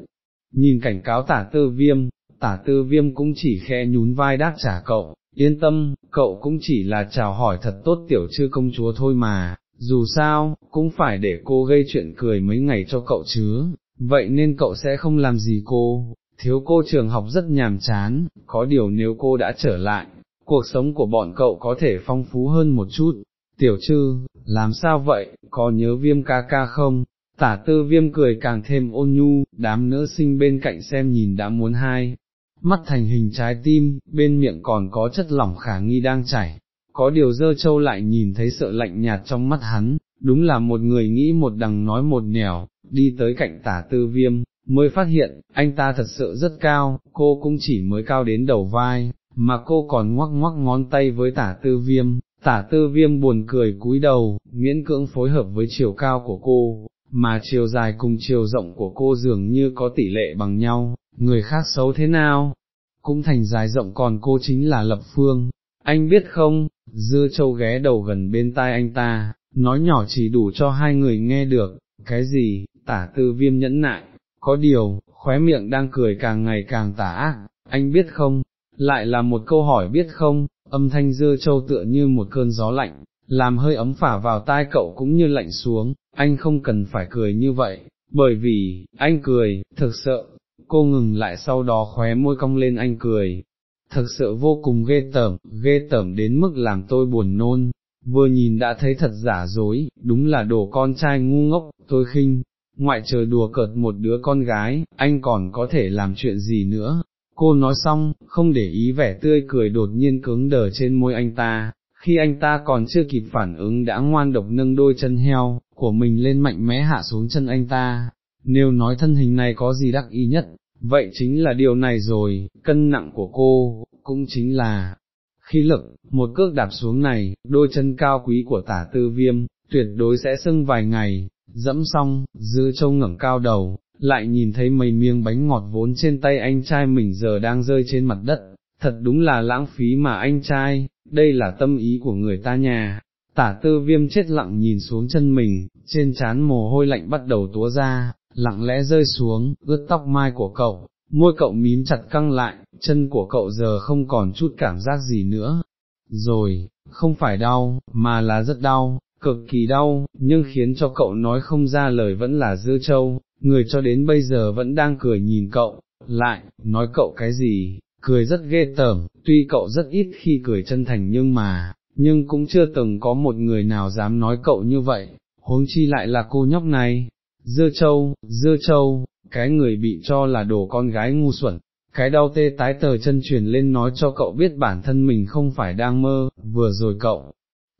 nhìn cảnh cáo tả tư viêm, tả tư viêm cũng chỉ khẽ nhún vai đáp trả cậu, yên tâm, cậu cũng chỉ là chào hỏi thật tốt tiểu chư công chúa thôi mà, dù sao, cũng phải để cô gây chuyện cười mấy ngày cho cậu chứ, vậy nên cậu sẽ không làm gì cô, thiếu cô trường học rất nhàm chán, có điều nếu cô đã trở lại, cuộc sống của bọn cậu có thể phong phú hơn một chút. Tiểu chư, làm sao vậy, có nhớ viêm ca ca không? Tả tư viêm cười càng thêm ôn nhu, đám nữ sinh bên cạnh xem nhìn đã muốn hai, mắt thành hình trái tim, bên miệng còn có chất lỏng khả nghi đang chảy, có điều dơ châu lại nhìn thấy sợ lạnh nhạt trong mắt hắn, đúng là một người nghĩ một đằng nói một nẻo, đi tới cạnh tả tư viêm, mới phát hiện, anh ta thật sự rất cao, cô cũng chỉ mới cao đến đầu vai, mà cô còn ngoắc ngoắc ngón tay với tả tư viêm, tả tư viêm buồn cười cúi đầu, miễn cưỡng phối hợp với chiều cao của cô, mà chiều dài cùng chiều rộng của cô dường như có tỷ lệ bằng nhau, người khác xấu thế nào, cũng thành dài rộng còn cô chính là lập phương, anh biết không, dưa châu ghé đầu gần bên tai anh ta, nói nhỏ chỉ đủ cho hai người nghe được, cái gì, tả tư viêm nhẫn nại, có điều, khóe miệng đang cười càng ngày càng tả. Ác, anh biết không, lại là một câu hỏi biết không, âm thanh dưa châu tựa như một cơn gió lạnh, làm hơi ấm phả vào tai cậu cũng như lạnh xuống, anh không cần phải cười như vậy, bởi vì, anh cười, thực sợ, cô ngừng lại sau đó khóe môi cong lên anh cười, thật sự vô cùng ghê tởm, ghê tởm đến mức làm tôi buồn nôn, vừa nhìn đã thấy thật giả dối, đúng là đồ con trai ngu ngốc, tôi khinh, ngoại trời đùa cợt một đứa con gái, anh còn có thể làm chuyện gì nữa. Cô nói xong, không để ý vẻ tươi cười đột nhiên cứng đờ trên môi anh ta, khi anh ta còn chưa kịp phản ứng đã ngoan độc nâng đôi chân heo, của mình lên mạnh mẽ hạ xuống chân anh ta. Nếu nói thân hình này có gì đắc ý nhất, vậy chính là điều này rồi, cân nặng của cô, cũng chính là khí lực, một cước đạp xuống này, đôi chân cao quý của tả tư viêm, tuyệt đối sẽ sưng vài ngày, dẫm xong, dư châu ngẩng cao đầu, lại nhìn thấy mấy miếng bánh ngọt vốn trên tay anh trai mình giờ đang rơi trên mặt đất, thật đúng là lãng phí mà anh trai, đây là tâm ý của người ta nhà. Tả tư viêm chết lặng nhìn xuống chân mình, trên chán mồ hôi lạnh bắt đầu túa ra, lặng lẽ rơi xuống, ướt tóc mai của cậu, môi cậu mím chặt căng lại, chân của cậu giờ không còn chút cảm giác gì nữa. Rồi, không phải đau, mà là rất đau, cực kỳ đau, nhưng khiến cho cậu nói không ra lời vẫn là dư châu, người cho đến bây giờ vẫn đang cười nhìn cậu, lại, nói cậu cái gì, cười rất ghê tởm, tuy cậu rất ít khi cười chân thành nhưng mà, nhưng cũng chưa từng có một người nào dám nói cậu như vậy, huống chi lại là cô nhóc này. Dưa châu, dưa châu, cái người bị cho là đồ con gái ngu xuẩn, cái đau tê tái tờ chân truyền lên nói cho cậu biết bản thân mình không phải đang mơ, vừa rồi cậu,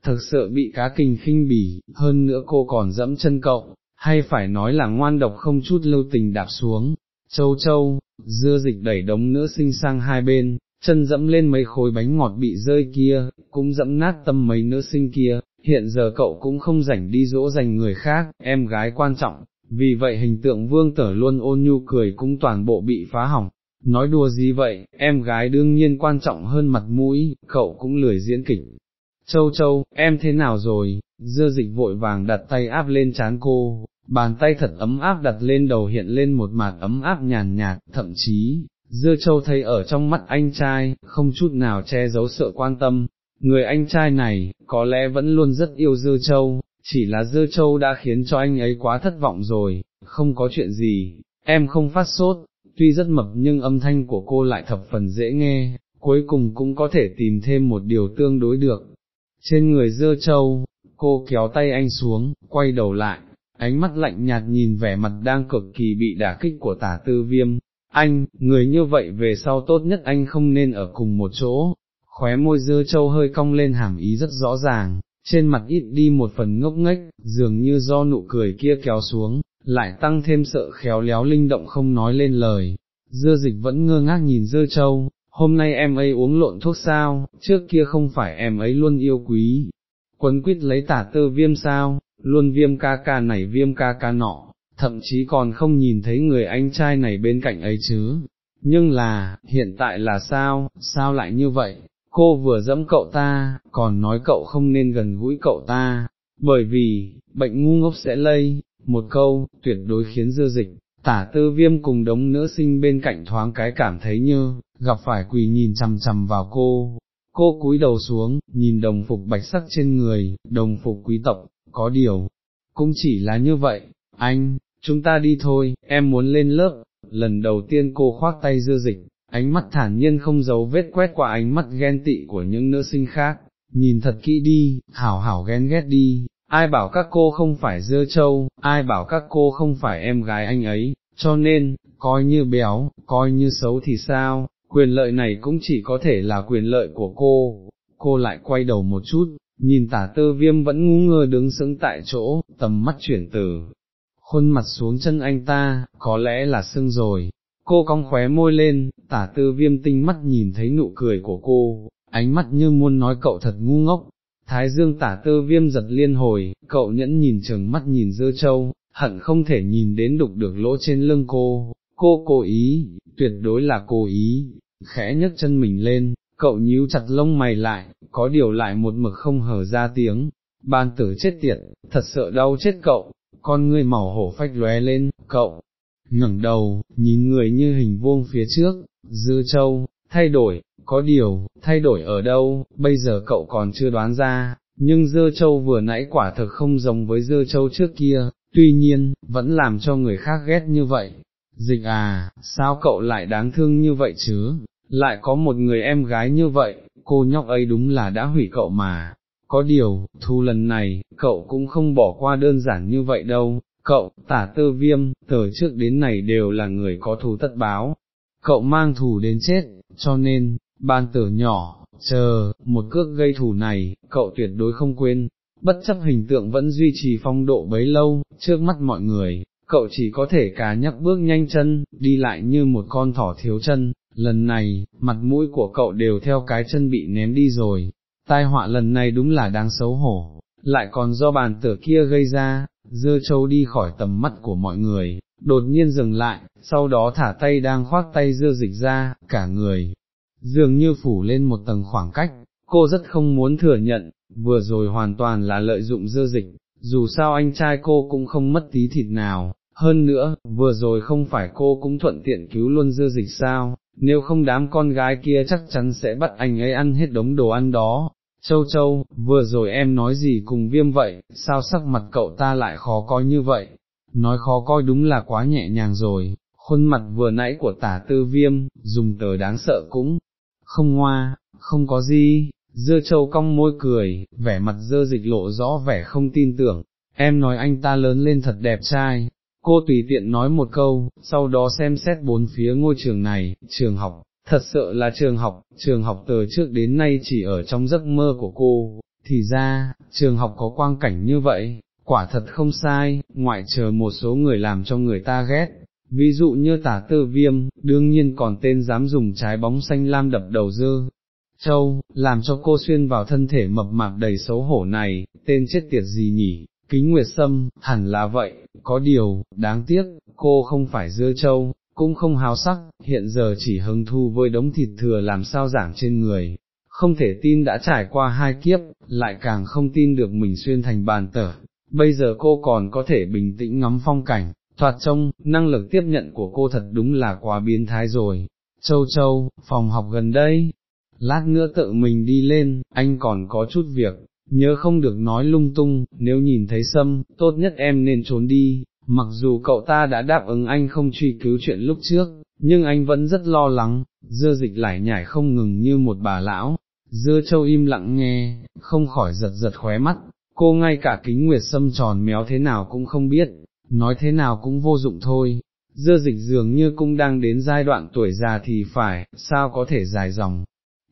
thật sự bị cá kình khinh bỉ, hơn nữa cô còn dẫm chân cậu, hay phải nói là ngoan độc không chút lưu tình đạp xuống, châu châu, dưa dịch đẩy đống nữ sinh sang hai bên, chân dẫm lên mấy khối bánh ngọt bị rơi kia, cũng dẫm nát tâm mấy nữ sinh kia, hiện giờ cậu cũng không rảnh đi dỗ dành người khác, em gái quan trọng, vì vậy hình tượng vương tở luôn ôn nhu cười cũng toàn bộ bị phá hỏng. Nói đùa gì vậy, em gái đương nhiên quan trọng hơn mặt mũi, cậu cũng lười diễn kịch. Châu châu, em thế nào rồi, dưa dịch vội vàng đặt tay áp lên chán cô, bàn tay thật ấm áp đặt lên đầu hiện lên một mạt ấm áp nhàn nhạt, thậm chí, dưa châu thấy ở trong mắt anh trai, không chút nào che giấu sợ quan tâm, người anh trai này, có lẽ vẫn luôn rất yêu dưa châu, chỉ là dưa châu đã khiến cho anh ấy quá thất vọng rồi, không có chuyện gì, em không phát sốt, tuy rất mập nhưng âm thanh của cô lại thập phần dễ nghe, cuối cùng cũng có thể tìm thêm một điều tương đối được. Trên người dưa châu, cô kéo tay anh xuống, quay đầu lại, ánh mắt lạnh nhạt nhìn vẻ mặt đang cực kỳ bị đả kích của tả tư viêm, anh, người như vậy về sau tốt nhất anh không nên ở cùng một chỗ, khóe môi dưa châu hơi cong lên hàm ý rất rõ ràng, trên mặt ít đi một phần ngốc nghếch, dường như do nụ cười kia kéo xuống, lại tăng thêm sợ khéo léo linh động không nói lên lời. Dưa dịch vẫn ngơ ngác nhìn dưa châu, hôm nay em ấy uống lộn thuốc sao, trước kia không phải em ấy luôn yêu quý. Quấn quýt lấy tả tơ viêm sao, luôn viêm ca ca này viêm ca ca nọ, thậm chí còn không nhìn thấy người anh trai này bên cạnh ấy chứ. Nhưng là, hiện tại là sao, sao lại như vậy, cô vừa dẫm cậu ta, còn nói cậu không nên gần gũi cậu ta, bởi vì, bệnh ngu ngốc sẽ lây, một câu, tuyệt đối khiến dư dịch, tả tư viêm cùng đống nữ sinh bên cạnh thoáng cái cảm thấy như, gặp phải quỳ nhìn chằm chằm vào cô, cô cúi đầu xuống, nhìn đồng phục bạch sắc trên người, đồng phục quý tộc, có điều, cũng chỉ là như vậy, anh, chúng ta đi thôi, em muốn lên lớp, lần đầu tiên cô khoác tay dư dịch, ánh mắt thản nhiên không giấu vết quét qua ánh mắt ghen tị của những nữ sinh khác, nhìn thật kỹ đi, hảo hảo ghen ghét đi, ai bảo các cô không phải dưa trâu? ai bảo các cô không phải em gái anh ấy, cho nên, coi như béo, coi như xấu thì sao, quyền lợi này cũng chỉ có thể là quyền lợi của cô, cô lại quay đầu một chút, nhìn tả tư viêm vẫn ngu ngơ đứng sững tại chỗ, tầm mắt chuyển từ, khuôn mặt xuống chân anh ta, có lẽ là sưng rồi, cô cong khóe môi lên, tả tư viêm tinh mắt nhìn thấy nụ cười của cô, ánh mắt như muốn nói cậu thật ngu ngốc, thái dương tả tư viêm giật liên hồi, cậu nhẫn nhìn chừng mắt nhìn dơ châu, hận không thể nhìn đến đục được lỗ trên lưng cô, cô cố ý, tuyệt đối là cố ý, khẽ nhấc chân mình lên, cậu nhíu chặt lông mày lại, có điều lại một mực không hở ra tiếng, ban tử chết tiệt, thật sợ đau chết cậu, con ngươi màu hổ phách lóe lên, cậu, ngẩng đầu, nhìn người như hình vuông phía trước, dư châu, thay đổi, có điều, thay đổi ở đâu, bây giờ cậu còn chưa đoán ra, nhưng dơ châu vừa nãy quả thực không giống với dơ châu trước kia, tuy nhiên, vẫn làm cho người khác ghét như vậy. Dịch à, sao cậu lại đáng thương như vậy chứ, lại có một người em gái như vậy, cô nhóc ấy đúng là đã hủy cậu mà. Có điều, thu lần này, cậu cũng không bỏ qua đơn giản như vậy đâu, cậu, tả tư viêm, từ trước đến này đều là người có thù tất báo, cậu mang thù đến chết, cho nên, ban tử nhỏ, chờ, một cước gây thù này, cậu tuyệt đối không quên, bất chấp hình tượng vẫn duy trì phong độ bấy lâu, trước mắt mọi người, cậu chỉ có thể cá nhắc bước nhanh chân, đi lại như một con thỏ thiếu chân, lần này, mặt mũi của cậu đều theo cái chân bị ném đi rồi, tai họa lần này đúng là đáng xấu hổ, lại còn do bàn tử kia gây ra, dưa châu đi khỏi tầm mắt của mọi người, đột nhiên dừng lại, sau đó thả tay đang khoác tay dưa dịch ra, cả người, dường như phủ lên một tầng khoảng cách, cô rất không muốn thừa nhận, vừa rồi hoàn toàn là lợi dụng dưa dịch, dù sao anh trai cô cũng không mất tí thịt nào, hơn nữa, vừa rồi không phải cô cũng thuận tiện cứu luôn dưa dịch sao, nếu không đám con gái kia chắc chắn sẽ bắt anh ấy ăn hết đống đồ ăn đó. Châu Châu, vừa rồi em nói gì cùng viêm vậy, sao sắc mặt cậu ta lại khó coi như vậy, nói khó coi đúng là quá nhẹ nhàng rồi, khuôn mặt vừa nãy của tả tư viêm, dùng tờ đáng sợ cũng, không hoa, không có gì, dưa châu cong môi cười, vẻ mặt dơ dịch lộ rõ vẻ không tin tưởng, em nói anh ta lớn lên thật đẹp trai, cô tùy tiện nói một câu, sau đó xem xét bốn phía ngôi trường này, trường học, thật sự là trường học, trường học từ trước đến nay chỉ ở trong giấc mơ của cô, thì ra, trường học có quang cảnh như vậy, quả thật không sai, ngoại trừ một số người làm cho người ta ghét, ví dụ như tả tư viêm, đương nhiên còn tên dám dùng trái bóng xanh lam đập đầu dơ. Châu, làm cho cô xuyên vào thân thể mập mạp đầy xấu hổ này, tên chết tiệt gì nhỉ, kính nguyệt sâm, hẳn là vậy, có điều, đáng tiếc, cô không phải dưa châu, cũng không háo sắc, hiện giờ chỉ hứng thu với đống thịt thừa làm sao giảng trên người, không thể tin đã trải qua hai kiếp, lại càng không tin được mình xuyên thành bàn tở, bây giờ cô còn có thể bình tĩnh ngắm phong cảnh, thoạt trông, năng lực tiếp nhận của cô thật đúng là quá biến thái rồi. Châu Châu, phòng học gần đây, lát nữa tự mình đi lên, anh còn có chút việc, nhớ không được nói lung tung, nếu nhìn thấy sâm, tốt nhất em nên trốn đi, mặc dù cậu ta đã đáp ứng anh không truy cứu chuyện lúc trước, nhưng anh vẫn rất lo lắng, dưa dịch lải nhải không ngừng như một bà lão, dưa châu im lặng nghe, không khỏi giật giật khóe mắt, cô ngay cả kính nguyệt sâm tròn méo thế nào cũng không biết, nói thế nào cũng vô dụng thôi, dưa dịch dường như cũng đang đến giai đoạn tuổi già thì phải, sao có thể dài dòng,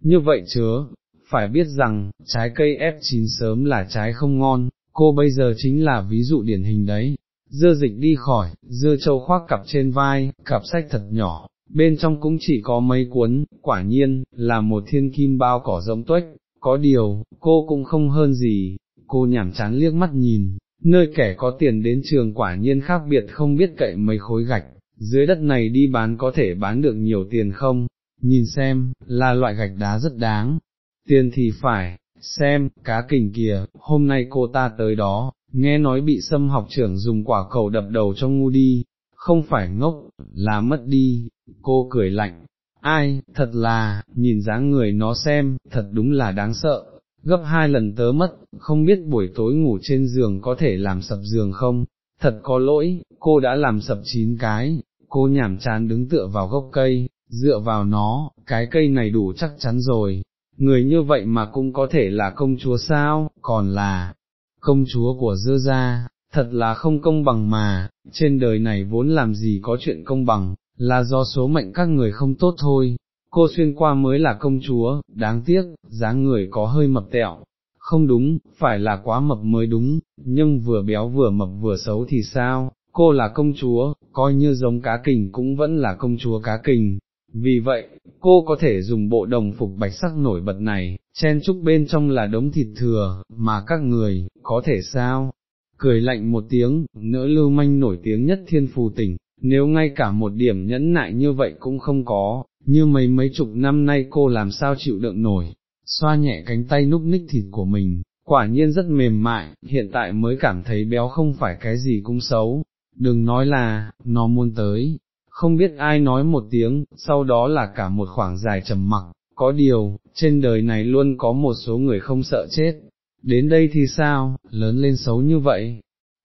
như vậy chớ, phải biết rằng, trái cây ép chín sớm là trái không ngon, cô bây giờ chính là ví dụ điển hình đấy. Dưa dịch đi khỏi, dưa châu khoác cặp trên vai, cặp sách thật nhỏ, bên trong cũng chỉ có mấy cuốn, quả nhiên, là một thiên kim bao cỏ rỗng tuếch, có điều, cô cũng không hơn gì, cô nhảm chán liếc mắt nhìn, nơi kẻ có tiền đến trường quả nhiên khác biệt không biết cậy mấy khối gạch, dưới đất này đi bán có thể bán được nhiều tiền không, nhìn xem, là loại gạch đá rất đáng, tiền thì phải, xem, cá kình kìa, hôm nay cô ta tới đó, nghe nói bị xâm học trưởng dùng quả cầu đập đầu cho ngu đi, không phải ngốc, là mất đi, cô cười lạnh, ai, thật là, nhìn dáng người nó xem, thật đúng là đáng sợ, gấp hai lần tớ mất, không biết buổi tối ngủ trên giường có thể làm sập giường không, thật có lỗi, cô đã làm sập chín cái, cô nhảm chán đứng tựa vào gốc cây, dựa vào nó, cái cây này đủ chắc chắn rồi, người như vậy mà cũng có thể là công chúa sao, còn là công chúa của dơ ra thật là không công bằng mà, trên đời này vốn làm gì có chuyện công bằng, là do số mệnh các người không tốt thôi, cô xuyên qua mới là công chúa, đáng tiếc, dáng người có hơi mập tẹo, không đúng, phải là quá mập mới đúng, nhưng vừa béo vừa mập vừa xấu thì sao, cô là công chúa, coi như giống cá kình cũng vẫn là công chúa cá kình. Vì vậy, cô có thể dùng bộ đồng phục bạch sắc nổi bật này, chen chúc bên trong là đống thịt thừa, mà các người, có thể sao? Cười lạnh một tiếng, nỡ lưu manh nổi tiếng nhất thiên phù tỉnh, nếu ngay cả một điểm nhẫn nại như vậy cũng không có, như mấy mấy chục năm nay cô làm sao chịu đựng nổi, xoa nhẹ cánh tay núp ních thịt của mình, quả nhiên rất mềm mại, hiện tại mới cảm thấy béo không phải cái gì cũng xấu, đừng nói là, nó muốn tới, không biết ai nói một tiếng, sau đó là cả một khoảng dài trầm mặc, có điều, trên đời này luôn có một số người không sợ chết, đến đây thì sao, lớn lên xấu như vậy,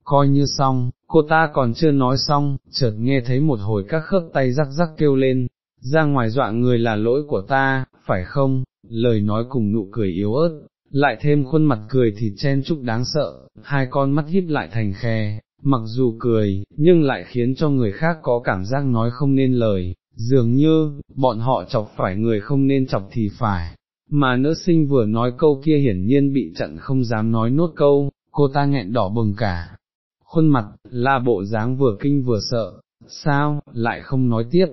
coi như xong, cô ta còn chưa nói xong, chợt nghe thấy một hồi các khớp tay rắc rắc kêu lên, ra ngoài dọa người là lỗi của ta, phải không, lời nói cùng nụ cười yếu ớt, lại thêm khuôn mặt cười thì chen chúc đáng sợ, hai con mắt híp lại thành khe, mặc dù cười, nhưng lại khiến cho người khác có cảm giác nói không nên lời, dường như, bọn họ chọc phải người không nên chọc thì phải, mà nữ sinh vừa nói câu kia hiển nhiên bị chặn không dám nói nốt câu, cô ta nghẹn đỏ bừng cả, khuôn mặt, là bộ dáng vừa kinh vừa sợ, sao, lại không nói tiếp.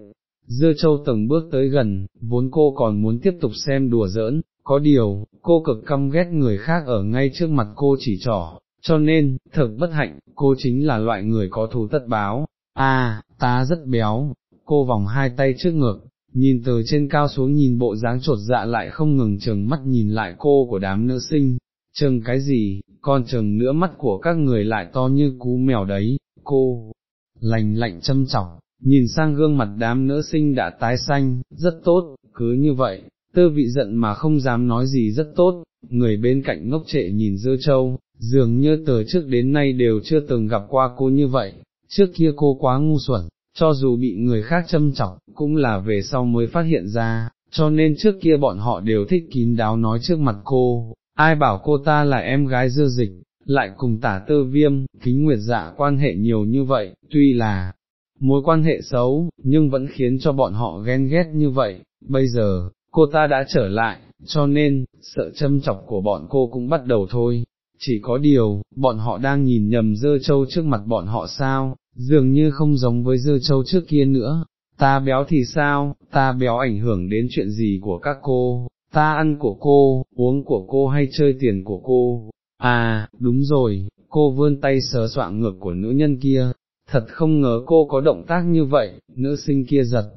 Dưa châu từng bước tới gần, vốn cô còn muốn tiếp tục xem đùa giỡn, có điều, cô cực căm ghét người khác ở ngay trước mặt cô chỉ trỏ, cho nên, thật bất hạnh, cô chính là loại người có thù tất báo. À, ta rất béo, cô vòng hai tay trước ngực, nhìn từ trên cao xuống nhìn bộ dáng trột dạ lại không ngừng chừng mắt nhìn lại cô của đám nữ sinh, chừng cái gì, con chừng nữa mắt của các người lại to như cú mèo đấy, cô, lành lạnh châm chọc, nhìn sang gương mặt đám nữ sinh đã tái xanh, rất tốt, cứ như vậy, tư vị giận mà không dám nói gì rất tốt, người bên cạnh ngốc trệ nhìn dơ châu, dường như từ trước đến nay đều chưa từng gặp qua cô như vậy, trước kia cô quá ngu xuẩn, cho dù bị người khác châm chọc, cũng là về sau mới phát hiện ra, cho nên trước kia bọn họ đều thích kín đáo nói trước mặt cô, ai bảo cô ta là em gái dưa dịch, lại cùng tả tơ viêm, kính nguyệt dạ quan hệ nhiều như vậy, tuy là mối quan hệ xấu, nhưng vẫn khiến cho bọn họ ghen ghét như vậy, bây giờ, cô ta đã trở lại, cho nên, sợ châm chọc của bọn cô cũng bắt đầu thôi, chỉ có điều, bọn họ đang nhìn nhầm dơ châu trước mặt bọn họ sao, dường như không giống với dơ châu trước kia nữa, ta béo thì sao, ta béo ảnh hưởng đến chuyện gì của các cô, ta ăn của cô, uống của cô hay chơi tiền của cô, à, đúng rồi, cô vươn tay sờ soạn ngực của nữ nhân kia, thật không ngờ cô có động tác như vậy, nữ sinh kia giật,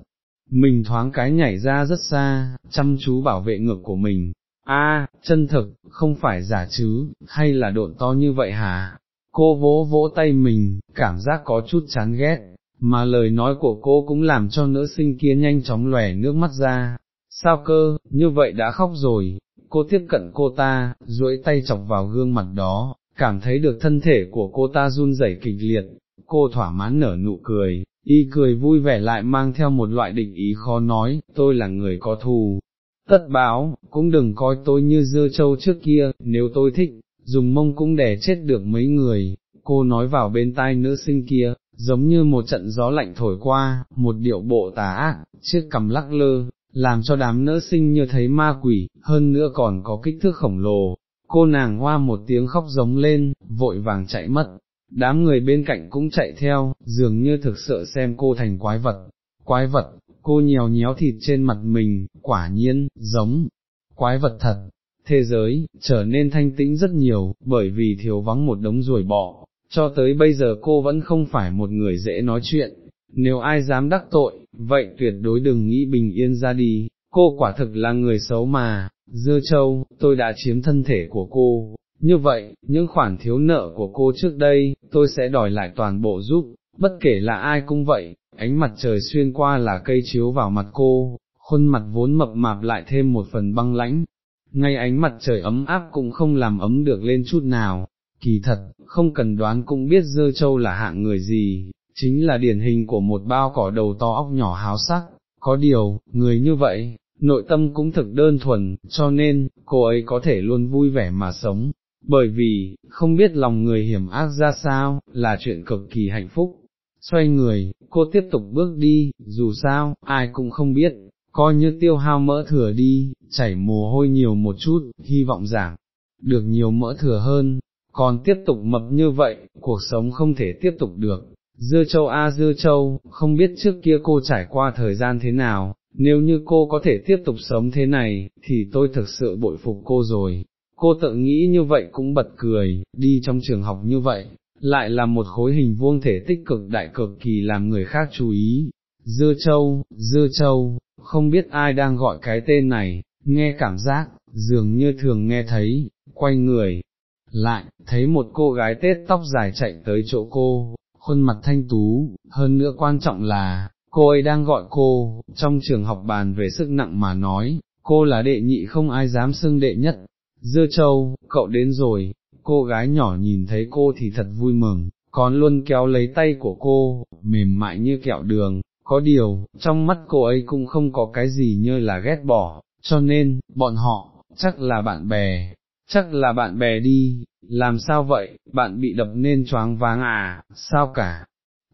mình thoáng cái nhảy ra rất xa, chăm chú bảo vệ ngực của mình, a chân thực, không phải giả chứ, hay là độn to như vậy hả? Cô vỗ vỗ tay mình, cảm giác có chút chán ghét, mà lời nói của cô cũng làm cho nữ sinh kia nhanh chóng lòe nước mắt ra. Sao cơ, như vậy đã khóc rồi, cô tiếp cận cô ta, duỗi tay chọc vào gương mặt đó, cảm thấy được thân thể của cô ta run rẩy kịch liệt, cô thỏa mãn nở nụ cười, y cười vui vẻ lại mang theo một loại định ý khó nói, tôi là người có thù, tất báo, cũng đừng coi tôi như dưa châu trước kia, nếu tôi thích, dùng mông cũng đẻ chết được mấy người, cô nói vào bên tai nữ sinh kia, giống như một trận gió lạnh thổi qua, một điệu bộ tà ác, chiếc cầm lắc lơ, làm cho đám nữ sinh như thấy ma quỷ, hơn nữa còn có kích thước khổng lồ, cô nàng hoa một tiếng khóc giống lên, vội vàng chạy mất, đám người bên cạnh cũng chạy theo, dường như thực sự xem cô thành quái vật, quái vật, cô nhèo nhéo thịt trên mặt mình, quả nhiên, giống, quái vật thật, thế giới, trở nên thanh tĩnh rất nhiều, bởi vì thiếu vắng một đống ruồi bọ, cho tới bây giờ cô vẫn không phải một người dễ nói chuyện, nếu ai dám đắc tội, vậy tuyệt đối đừng nghĩ bình yên ra đi, cô quả thực là người xấu mà, dưa châu, tôi đã chiếm thân thể của cô, như vậy, những khoản thiếu nợ của cô trước đây, tôi sẽ đòi lại toàn bộ giúp, bất kể là ai cũng vậy, ánh mặt trời xuyên qua là cây chiếu vào mặt cô, khuôn mặt vốn mập mạp lại thêm một phần băng lãnh, ngay ánh mặt trời ấm áp cũng không làm ấm được lên chút nào, kỳ thật, không cần đoán cũng biết dơ châu là hạng người gì, chính là điển hình của một bao cỏ đầu to óc nhỏ háo sắc, có điều, người như vậy, nội tâm cũng thực đơn thuần, cho nên, cô ấy có thể luôn vui vẻ mà sống, bởi vì, không biết lòng người hiểm ác ra sao, là chuyện cực kỳ hạnh phúc. Xoay người, cô tiếp tục bước đi, dù sao, ai cũng không biết, coi như tiêu hao mỡ thừa đi, chảy mồ hôi nhiều một chút, hy vọng giảm, được nhiều mỡ thừa hơn, còn tiếp tục mập như vậy, cuộc sống không thể tiếp tục được. Dưa châu a dưa châu, không biết trước kia cô trải qua thời gian thế nào, nếu như cô có thể tiếp tục sống thế này, thì tôi thực sự bội phục cô rồi. Cô tự nghĩ như vậy cũng bật cười, đi trong trường học như vậy, lại là một khối hình vuông thể tích cực đại cực kỳ làm người khác chú ý. Dưa châu, dưa châu, không biết ai đang gọi cái tên này, nghe cảm giác, dường như thường nghe thấy, quay người, lại, thấy một cô gái tết tóc dài chạy tới chỗ cô, khuôn mặt thanh tú, hơn nữa quan trọng là, cô ấy đang gọi cô, trong trường học bàn về sức nặng mà nói, cô là đệ nhị không ai dám xưng đệ nhất, dưa châu, cậu đến rồi, cô gái nhỏ nhìn thấy cô thì thật vui mừng, còn luôn kéo lấy tay của cô, mềm mại như kẹo đường, có điều, trong mắt cô ấy cũng không có cái gì như là ghét bỏ, cho nên, bọn họ, chắc là bạn bè, chắc là bạn bè đi, làm sao vậy, bạn bị đập nên choáng váng à, sao cả,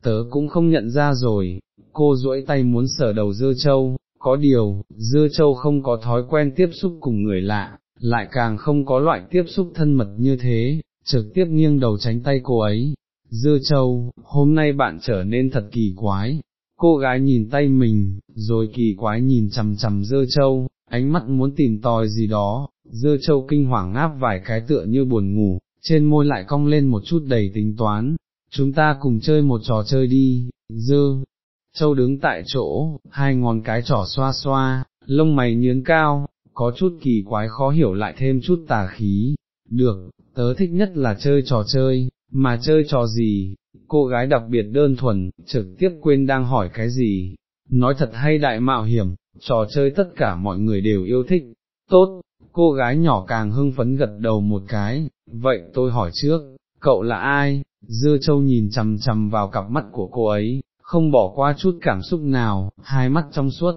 tớ cũng không nhận ra rồi, cô duỗi tay muốn sờ đầu dưa châu, có điều, dưa châu không có thói quen tiếp xúc cùng người lạ, lại càng không có loại tiếp xúc thân mật như thế, trực tiếp nghiêng đầu tránh tay cô ấy. Dưa châu, hôm nay bạn trở nên thật kỳ quái, cô gái nhìn tay mình, rồi kỳ quái nhìn chằm chằm dưa châu, ánh mắt muốn tìm tòi gì đó, dưa châu kinh hoàng ngáp vài cái tựa như buồn ngủ, trên môi lại cong lên một chút đầy tính toán, chúng ta cùng chơi một trò chơi đi, dưa. Châu đứng tại chỗ, hai ngón cái trỏ xoa xoa, lông mày nhướng cao, có chút kỳ quái khó hiểu lại thêm chút tà khí, được, tớ thích nhất là chơi trò chơi, mà chơi trò gì, cô gái đặc biệt đơn thuần, trực tiếp quên đang hỏi cái gì, nói thật hay đại mạo hiểm, trò chơi tất cả mọi người đều yêu thích, tốt, cô gái nhỏ càng hưng phấn gật đầu một cái, vậy tôi hỏi trước, cậu là ai, dưa châu nhìn chằm chằm vào cặp mắt của cô ấy, không bỏ qua chút cảm xúc nào, hai mắt trong suốt,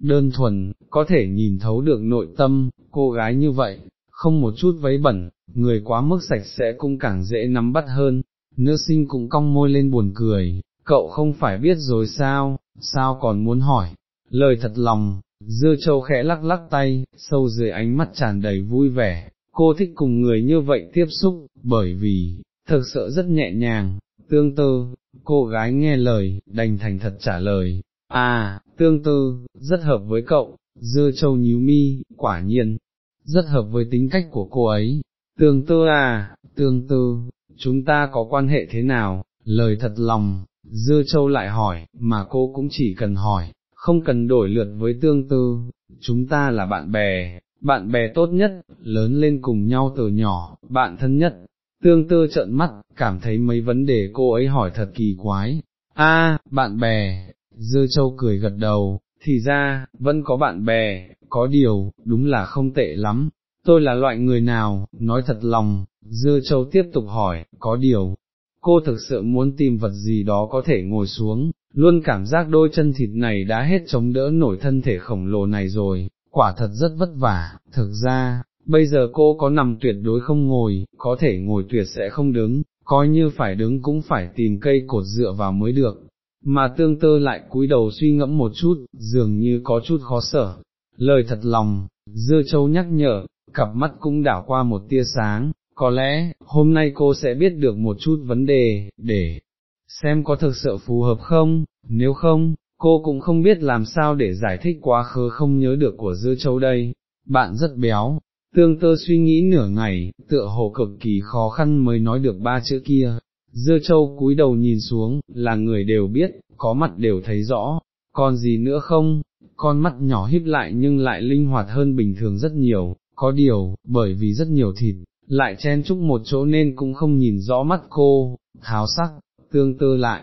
đơn thuần, có thể nhìn thấu được nội tâm, cô gái như vậy, không một chút vấy bẩn, người quá mức sạch sẽ cũng càng dễ nắm bắt hơn, nữ sinh cũng cong môi lên buồn cười, cậu không phải biết rồi sao, sao còn muốn hỏi, lời thật lòng, dưa châu khẽ lắc lắc tay, sâu dưới ánh mắt tràn đầy vui vẻ, cô thích cùng người như vậy tiếp xúc, bởi vì, thực sự rất nhẹ nhàng, tương tư, cô gái nghe lời, đành thành thật trả lời, à, tương tư, rất hợp với cậu, dưa châu nhíu mi, quả nhiên, rất hợp với tính cách của cô ấy, tương tư à, tương tư, chúng ta có quan hệ thế nào, lời thật lòng, dưa châu lại hỏi, mà cô cũng chỉ cần hỏi, không cần đổi lượt với tương tư, chúng ta là bạn bè, bạn bè tốt nhất, lớn lên cùng nhau từ nhỏ, bạn thân nhất. Tương tư trợn mắt, cảm thấy mấy vấn đề cô ấy hỏi thật kỳ quái. A, bạn bè, dưa châu cười gật đầu, thì ra, vẫn có bạn bè, có điều, đúng là không tệ lắm, tôi là loại người nào, nói thật lòng, dưa châu tiếp tục hỏi, có điều, cô thực sự muốn tìm vật gì đó có thể ngồi xuống, luôn cảm giác đôi chân thịt này đã hết chống đỡ nổi thân thể khổng lồ này rồi, quả thật rất vất vả, thực ra, bây giờ cô có nằm tuyệt đối không ngồi, có thể ngồi tuyệt sẽ không đứng, coi như phải đứng cũng phải tìm cây cột dựa vào mới được, mà tương tơ lại cúi đầu suy ngẫm một chút, dường như có chút khó sở. Lời thật lòng, dưa châu nhắc nhở, cặp mắt cũng đảo qua một tia sáng, có lẽ, hôm nay cô sẽ biết được một chút vấn đề, để xem có thực sự phù hợp không, nếu không, cô cũng không biết làm sao để giải thích quá khứ không nhớ được của dưa châu đây. Bạn rất béo, tương tơ suy nghĩ nửa ngày, tựa hồ cực kỳ khó khăn mới nói được ba chữ kia, Dưa châu cúi đầu nhìn xuống, là người đều biết, có mặt đều thấy rõ, còn gì nữa không, con mắt nhỏ híp lại nhưng lại linh hoạt hơn bình thường rất nhiều, có điều, bởi vì rất nhiều thịt, lại chen chúc một chỗ nên cũng không nhìn rõ mắt cô, tháo sắc, tương tư lại,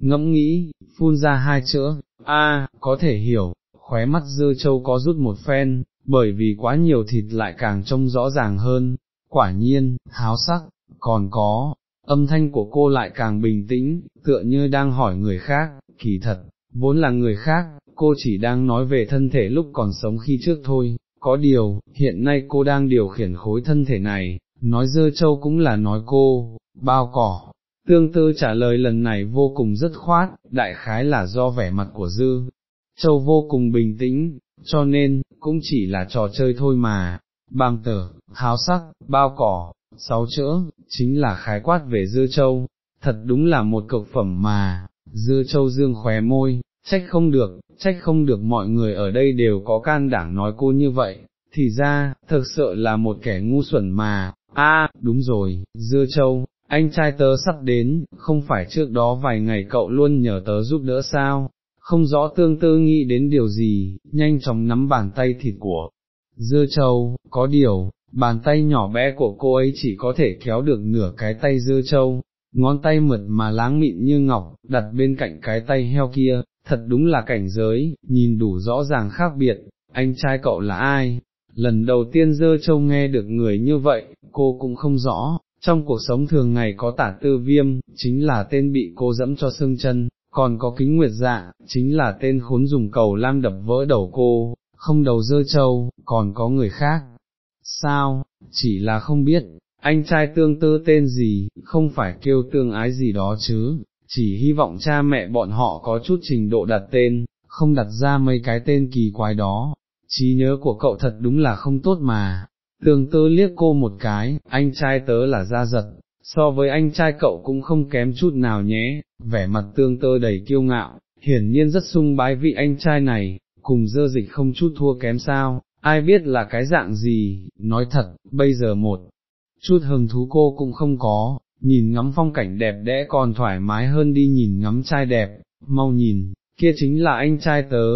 ngẫm nghĩ, phun ra hai chữ, a có thể hiểu, khóe mắt dưa châu có rút một phen, bởi vì quá nhiều thịt lại càng trông rõ ràng hơn, quả nhiên, háo sắc, còn có, âm thanh của cô lại càng bình tĩnh, tựa như đang hỏi người khác, kỳ thật, vốn là người khác, cô chỉ đang nói về thân thể lúc còn sống khi trước thôi, có điều, hiện nay cô đang điều khiển khối thân thể này, nói dơ châu cũng là nói cô, bao cỏ. Tương tư trả lời lần này vô cùng rất khoát, đại khái là do vẻ mặt của dư. Châu vô cùng bình tĩnh, cho nên, cũng chỉ là trò chơi thôi mà, băng tờ, háo sắc, bao cỏ, sáu chữ, chính là khái quát về dưa châu, thật đúng là một cực phẩm mà, dưa châu dương khóe môi, trách không được, trách không được mọi người ở đây đều có can đảm nói cô như vậy, thì ra, thực sự là một kẻ ngu xuẩn mà, a đúng rồi, dưa châu, anh trai tớ sắp đến, không phải trước đó vài ngày cậu luôn nhờ tớ giúp đỡ sao, không rõ tương tư nghĩ đến điều gì, nhanh chóng nắm bàn tay thịt của dưa châu, có điều, bàn tay nhỏ bé của cô ấy chỉ có thể kéo được nửa cái tay dưa châu, ngón tay mượt mà láng mịn như ngọc, đặt bên cạnh cái tay heo kia, thật đúng là cảnh giới, nhìn đủ rõ ràng khác biệt, anh trai cậu là ai? Lần đầu tiên dơ châu nghe được người như vậy, cô cũng không rõ, trong cuộc sống thường ngày có tả tư viêm, chính là tên bị cô dẫm cho xương chân, còn có kính nguyệt dạ, chính là tên khốn dùng cầu lam đập vỡ đầu cô, không đầu dơ châu, còn có người khác. Sao, chỉ là không biết, anh trai tương tư tên gì, không phải kêu tương ái gì đó chứ, chỉ hy vọng cha mẹ bọn họ có chút trình độ đặt tên, không đặt ra mấy cái tên kỳ quái đó. Trí nhớ của cậu thật đúng là không tốt mà, tương tư liếc cô một cái, anh trai tớ là ra giật, so với anh trai cậu cũng không kém chút nào nhé, vẻ mặt tương tơ đầy kiêu ngạo, hiển nhiên rất sung bái vị anh trai này, cùng dơ dịch không chút thua kém sao, ai biết là cái dạng gì, nói thật, bây giờ một chút hứng thú cô cũng không có, nhìn ngắm phong cảnh đẹp đẽ còn thoải mái hơn đi nhìn ngắm trai đẹp, mau nhìn, kia chính là anh trai tớ,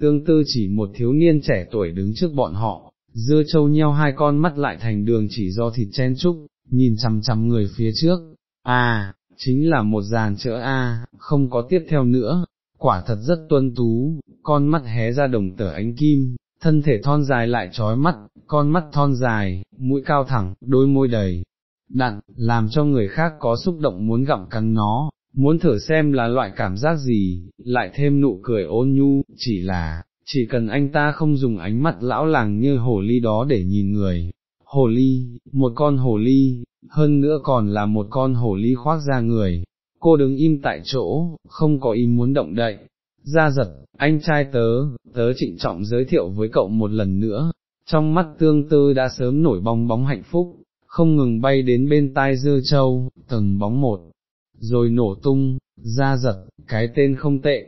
tương tư chỉ một thiếu niên trẻ tuổi đứng trước bọn họ, dưa châu nheo hai con mắt lại thành đường chỉ do thịt chen trúc, nhìn chằm chằm người phía trước, à, chính là một dàn chữa A, không có tiếp theo nữa, quả thật rất tuân tú, con mắt hé ra đồng tở ánh kim, thân thể thon dài lại trói mắt, con mắt thon dài, mũi cao thẳng, đôi môi đầy, đặn, làm cho người khác có xúc động muốn gặm cắn nó, muốn thử xem là loại cảm giác gì, lại thêm nụ cười ôn nhu, chỉ là, chỉ cần anh ta không dùng ánh mắt lão làng như hồ ly đó để nhìn người. Hồ ly, một con hồ ly, hơn nữa còn là một con hồ ly khoác ra người, cô đứng im tại chỗ, không có ý muốn động đậy, ra giật, anh trai tớ, tớ trịnh trọng giới thiệu với cậu một lần nữa, trong mắt tương tư đã sớm nổi bong bóng hạnh phúc, không ngừng bay đến bên tai dưa châu, tầng bóng một, rồi nổ tung, ra giật, cái tên không tệ,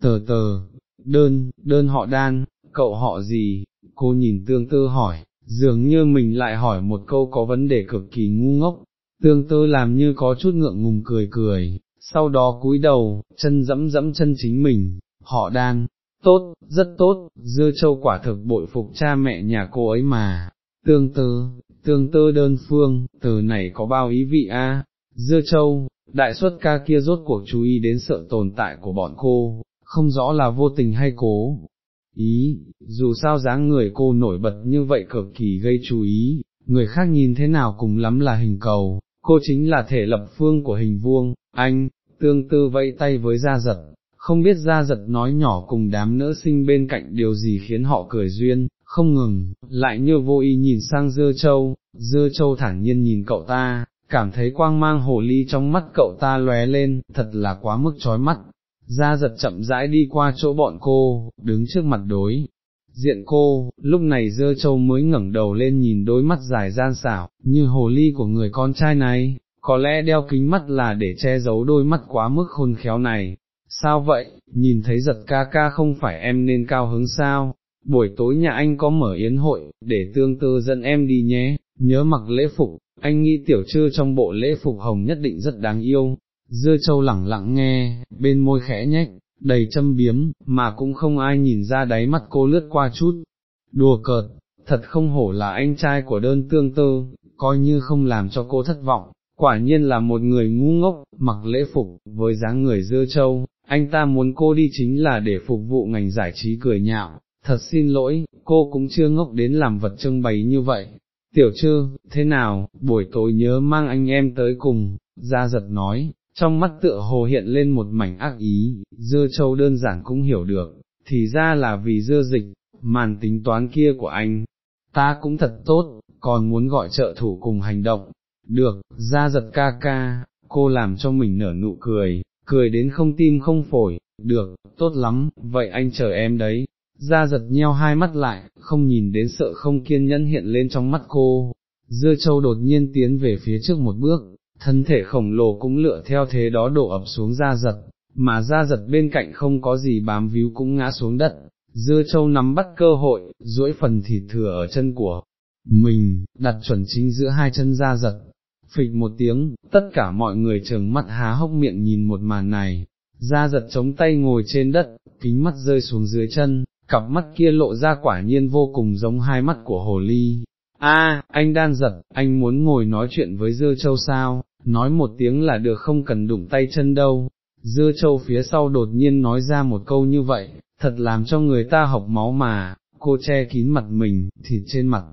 tờ tờ, đơn, đơn họ đan, cậu họ gì, cô nhìn tương tư hỏi, dường như mình lại hỏi một câu có vấn đề cực kỳ ngu ngốc, tương tư làm như có chút ngượng ngùng cười cười, sau đó cúi đầu, chân dẫm dẫm chân chính mình, họ đang tốt, rất tốt, dưa châu quả thực bội phục cha mẹ nhà cô ấy mà, tương tư, tương tư đơn phương, từ này có bao ý vị a? dưa châu, đại xuất ca kia rốt cuộc chú ý đến sự tồn tại của bọn cô, không rõ là vô tình hay cố. Ý, dù sao dáng người cô nổi bật như vậy cực kỳ gây chú ý, người khác nhìn thế nào cũng lắm là hình cầu, cô chính là thể lập phương của hình vuông, anh, tương tư vẫy tay với gia giật, không biết gia giật nói nhỏ cùng đám nữ sinh bên cạnh điều gì khiến họ cười duyên, không ngừng, lại như vô ý nhìn sang dưa châu, dưa châu thản nhiên nhìn cậu ta, cảm thấy quang mang hồ ly trong mắt cậu ta lóe lên, thật là quá mức chói mắt, gia giật chậm rãi đi qua chỗ bọn cô, đứng trước mặt đối. Diện cô, lúc này dơ châu mới ngẩng đầu lên nhìn đôi mắt dài gian xảo, như hồ ly của người con trai này, có lẽ đeo kính mắt là để che giấu đôi mắt quá mức khôn khéo này. Sao vậy, nhìn thấy giật ca ca không phải em nên cao hứng sao, buổi tối nhà anh có mở yến hội, để tương tư dẫn em đi nhé, nhớ mặc lễ phục, anh nghĩ tiểu trư trong bộ lễ phục hồng nhất định rất đáng yêu, dưa châu lẳng lặng nghe, bên môi khẽ nhách, đầy châm biếm, mà cũng không ai nhìn ra đáy mắt cô lướt qua chút, đùa cợt, thật không hổ là anh trai của đơn tương tư, coi như không làm cho cô thất vọng, quả nhiên là một người ngu ngốc, mặc lễ phục, với dáng người dơ châu, anh ta muốn cô đi chính là để phục vụ ngành giải trí cười nhạo, thật xin lỗi, cô cũng chưa ngốc đến làm vật trưng bày như vậy. Tiểu trư, thế nào, buổi tối nhớ mang anh em tới cùng, ra giật nói, trong mắt tựa hồ hiện lên một mảnh ác ý, dưa châu đơn giản cũng hiểu được, thì ra là vì dưa dịch, màn tính toán kia của anh, ta cũng thật tốt, còn muốn gọi trợ thủ cùng hành động, được, ra giật ca ca, cô làm cho mình nở nụ cười, cười đến không tim không phổi, được, tốt lắm, vậy anh chờ em đấy. Ra giật nheo hai mắt lại, không nhìn đến sợ không kiên nhẫn hiện lên trong mắt cô, dưa châu đột nhiên tiến về phía trước một bước, thân thể khổng lồ cũng lựa theo thế đó đổ ập xuống ra giật, mà ra giật bên cạnh không có gì bám víu cũng ngã xuống đất, dưa châu nắm bắt cơ hội, duỗi phần thịt thừa ở chân của mình, đặt chuẩn chính giữa hai chân ra giật, phịch một tiếng, tất cả mọi người trừng mắt há hốc miệng nhìn một màn này, ra giật chống tay ngồi trên đất, kính mắt rơi xuống dưới chân, cặp mắt kia lộ ra quả nhiên vô cùng giống hai mắt của hồ ly, A, anh đan giật, anh muốn ngồi nói chuyện với dưa châu sao, nói một tiếng là được không cần đụng tay chân đâu. Dưa châu phía sau đột nhiên nói ra một câu như vậy, thật làm cho người ta học máu mà, cô che kín mặt mình, thịt trên mặt,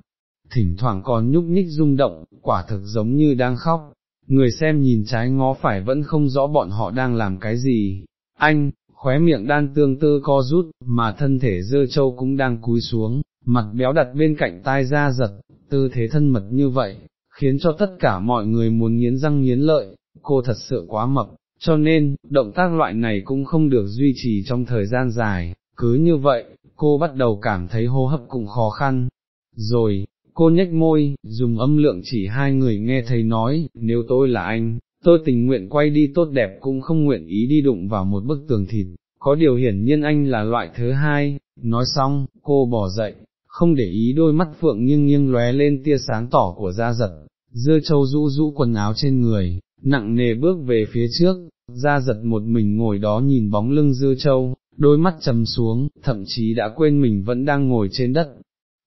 thỉnh thoảng còn nhúc nhích rung động, quả thực giống như đang khóc, người xem nhìn trái ngó phải vẫn không rõ bọn họ đang làm cái gì, anh, khóe miệng đan tương tư co rút, mà thân thể dơ châu cũng đang cúi xuống, mặt béo đặt bên cạnh tai ra giật, tư thế thân mật như vậy, khiến cho tất cả mọi người muốn nghiến răng nghiến lợi, cô thật sự quá mập, cho nên, động tác loại này cũng không được duy trì trong thời gian dài, cứ như vậy, cô bắt đầu cảm thấy hô hấp cũng khó khăn. Rồi, cô nhếch môi, dùng âm lượng chỉ hai người nghe thấy nói, nếu tôi là anh, tôi tình nguyện quay đi tốt đẹp cũng không nguyện ý đi đụng vào một bức tường thịt, có điều hiển nhiên anh là loại thứ hai, nói xong, cô bỏ dậy, không để ý đôi mắt phượng nghiêng nghiêng lóe lên tia sáng tỏ của da giật, dưa châu rũ rũ quần áo trên người, nặng nề bước về phía trước, da giật một mình ngồi đó nhìn bóng lưng dưa châu, đôi mắt trầm xuống, thậm chí đã quên mình vẫn đang ngồi trên đất.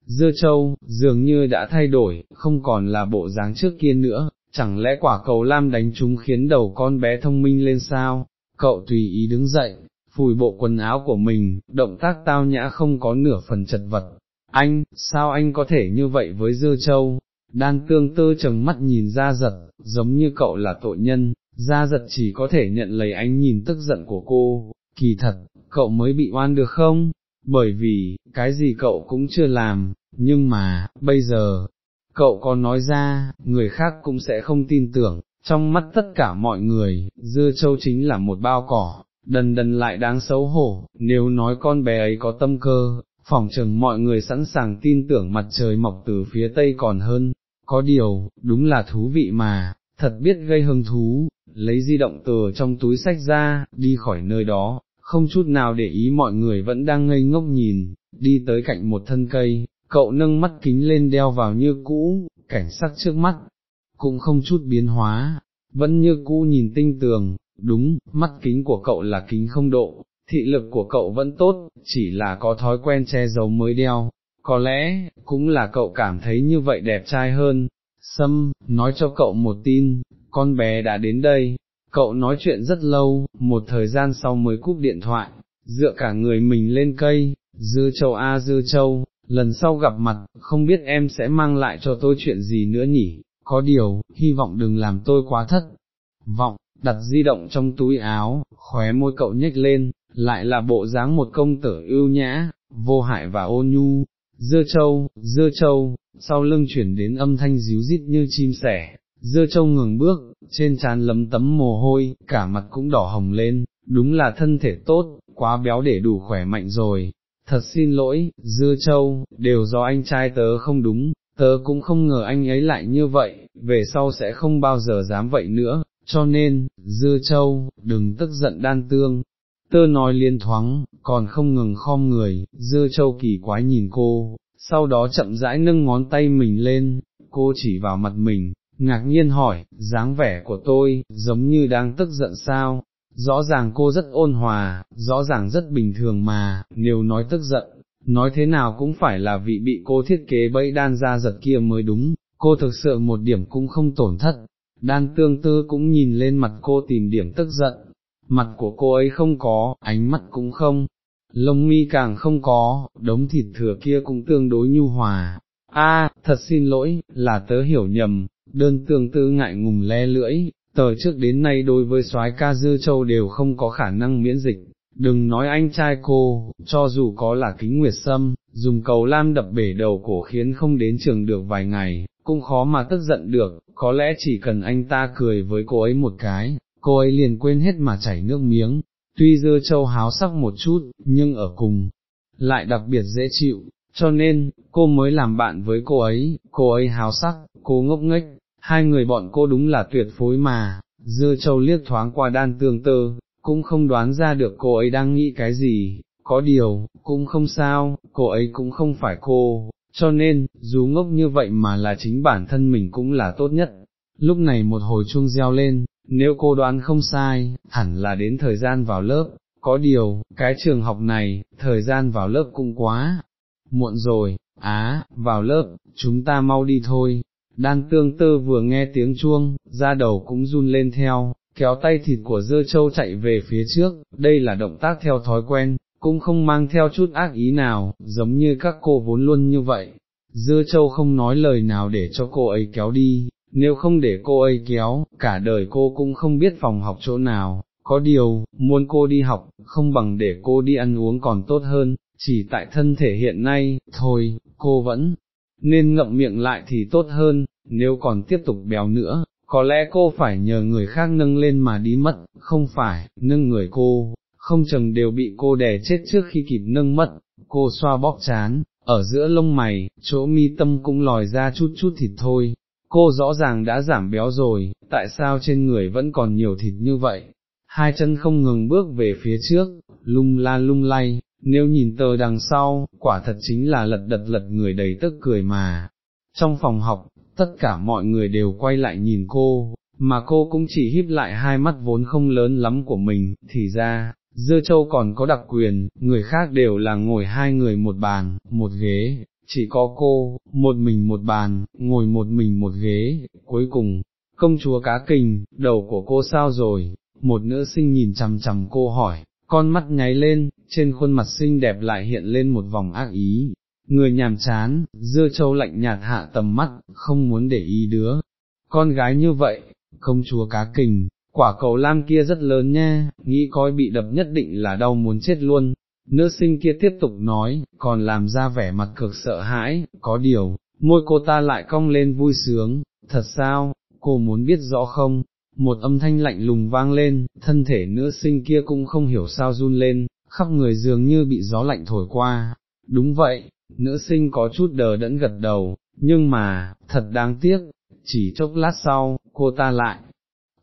Dưa châu, dường như đã thay đổi, không còn là bộ dáng trước kia nữa, chẳng lẽ quả cầu lam đánh chúng khiến đầu con bé thông minh lên sao, cậu tùy ý đứng dậy, phùi bộ quần áo của mình, động tác tao nhã không có nửa phần chật vật. Anh, sao anh có thể như vậy với dưa châu? Đan tương tư chừng mắt nhìn ra giật, giống như cậu là tội nhân, ra giật chỉ có thể nhận lấy ánh nhìn tức giận của cô, kỳ thật, cậu mới bị oan được không? Bởi vì, cái gì cậu cũng chưa làm, nhưng mà, bây giờ, cậu có nói ra, người khác cũng sẽ không tin tưởng, trong mắt tất cả mọi người, dưa châu chính là một bao cỏ, đần đần lại đáng xấu hổ, nếu nói con bé ấy có tâm cơ, phỏng chừng mọi người sẵn sàng tin tưởng mặt trời mọc từ phía tây còn hơn, có điều, đúng là thú vị mà, thật biết gây hứng thú, lấy di động từ trong túi sách ra, đi khỏi nơi đó, không chút nào để ý mọi người vẫn đang ngây ngốc nhìn, đi tới cạnh một thân cây, cậu nâng mắt kính lên đeo vào như cũ, cảnh sắc trước mắt, cũng không chút biến hóa, vẫn như cũ nhìn tinh tường, đúng, mắt kính của cậu là kính không độ, thị lực của cậu vẫn tốt, chỉ là có thói quen che giấu mới đeo, có lẽ, cũng là cậu cảm thấy như vậy đẹp trai hơn. Sâm, nói cho cậu một tin, con bé đã đến đây, cậu nói chuyện rất lâu, một thời gian sau mới cúp điện thoại, dựa cả người mình lên cây, dư châu a dư châu, lần sau gặp mặt, không biết em sẽ mang lại cho tôi chuyện gì nữa nhỉ, có điều, hy vọng đừng làm tôi quá thất. Vọng, đặt di động trong túi áo, khóe môi cậu nhếch lên, lại là bộ dáng một công tử ưu nhã, vô hại và ôn nhu, dưa châu, dưa châu, sau lưng chuyển đến âm thanh díu dít như chim sẻ, dưa châu ngừng bước, trên trán lấm tấm mồ hôi, cả mặt cũng đỏ hồng lên, đúng là thân thể tốt, quá béo để đủ khỏe mạnh rồi, thật xin lỗi, dưa châu, đều do anh trai tớ không đúng, tớ cũng không ngờ anh ấy lại như vậy, về sau sẽ không bao giờ dám vậy nữa, cho nên, dưa châu, đừng tức giận đan tương. Tơ nói liên thoáng, còn không ngừng khom người, dưa châu kỳ quái nhìn cô, sau đó chậm rãi nâng ngón tay mình lên, cô chỉ vào mặt mình, ngạc nhiên hỏi, dáng vẻ của tôi, giống như đang tức giận sao, rõ ràng cô rất ôn hòa, rõ ràng rất bình thường mà, nếu nói tức giận, nói thế nào cũng phải là vị bị cô thiết kế bẫy đan ra giật kia mới đúng, cô thực sự một điểm cũng không tổn thất, đan tương tư cũng nhìn lên mặt cô tìm điểm tức giận, mặt của cô ấy không có, ánh mắt cũng không, lông mi càng không có, đống thịt thừa kia cũng tương đối nhu hòa. A, thật xin lỗi, là tớ hiểu nhầm, đơn tương tư ngại ngùng le lưỡi, tờ trước đến nay đối với soái ca dư châu đều không có khả năng miễn dịch, đừng nói anh trai cô, cho dù có là kính nguyệt sâm, dùng cầu lam đập bể đầu cổ khiến không đến trường được vài ngày, cũng khó mà tức giận được, có lẽ chỉ cần anh ta cười với cô ấy một cái, cô ấy liền quên hết mà chảy nước miếng, tuy dưa châu háo sắc một chút, nhưng ở cùng, lại đặc biệt dễ chịu, cho nên, cô mới làm bạn với cô ấy, cô ấy háo sắc, cô ngốc nghếch, hai người bọn cô đúng là tuyệt phối mà, dưa châu liếc thoáng qua đan tương tơ, cũng không đoán ra được cô ấy đang nghĩ cái gì, có điều, cũng không sao, cô ấy cũng không phải cô, cho nên, dù ngốc như vậy mà là chính bản thân mình cũng là tốt nhất. Lúc này một hồi chuông reo lên, nếu cô đoán không sai, hẳn là đến thời gian vào lớp, có điều, cái trường học này, thời gian vào lớp cũng quá, muộn rồi, á, vào lớp, chúng ta mau đi thôi. Đan tương tư vừa nghe tiếng chuông, da đầu cũng run lên theo, kéo tay thịt của dơ châu chạy về phía trước, đây là động tác theo thói quen, cũng không mang theo chút ác ý nào, giống như các cô vốn luôn như vậy. Dưa châu không nói lời nào để cho cô ấy kéo đi, nếu không để cô ấy kéo, cả đời cô cũng không biết phòng học chỗ nào, có điều, muốn cô đi học, không bằng để cô đi ăn uống còn tốt hơn, chỉ tại thân thể hiện nay, thôi, cô vẫn nên ngậm miệng lại thì tốt hơn, nếu còn tiếp tục béo nữa, có lẽ cô phải nhờ người khác nâng lên mà đi mất, không phải, nâng người cô, không chừng đều bị cô đè chết trước khi kịp nâng mất, cô xoa bóp chán, ở giữa lông mày, chỗ mi tâm cũng lòi ra chút chút thịt thôi, cô rõ ràng đã giảm béo rồi, tại sao trên người vẫn còn nhiều thịt như vậy, hai chân không ngừng bước về phía trước, lung la lung lay, nếu nhìn tờ đằng sau, quả thật chính là lật đật lật người đầy tức cười mà. Trong phòng học, tất cả mọi người đều quay lại nhìn cô, mà cô cũng chỉ híp lại hai mắt vốn không lớn lắm của mình, thì ra, dưa châu còn có đặc quyền, người khác đều là ngồi hai người một bàn, một ghế, chỉ có cô, một mình một bàn, ngồi một mình một ghế, cuối cùng, công chúa cá kình, đầu của cô sao rồi, một nữ sinh nhìn chằm chằm cô hỏi, con mắt nháy lên, trên khuôn mặt xinh đẹp lại hiện lên một vòng ác ý, người nhàm chán, dưa châu lạnh nhạt hạ tầm mắt, không muốn để ý đứa, con gái như vậy, công chúa cá kình, quả cầu lam kia rất lớn nha, nghĩ coi bị đập nhất định là đau muốn chết luôn. Nữ sinh kia tiếp tục nói, còn làm ra vẻ mặt cực sợ hãi, có điều, môi cô ta lại cong lên vui sướng, thật sao, cô muốn biết rõ không, một âm thanh lạnh lùng vang lên, thân thể nữ sinh kia cũng không hiểu sao run lên, khắp người dường như bị gió lạnh thổi qua. Đúng vậy, nữ sinh có chút đờ đẫn gật đầu, nhưng mà, thật đáng tiếc, chỉ chốc lát sau, cô ta lại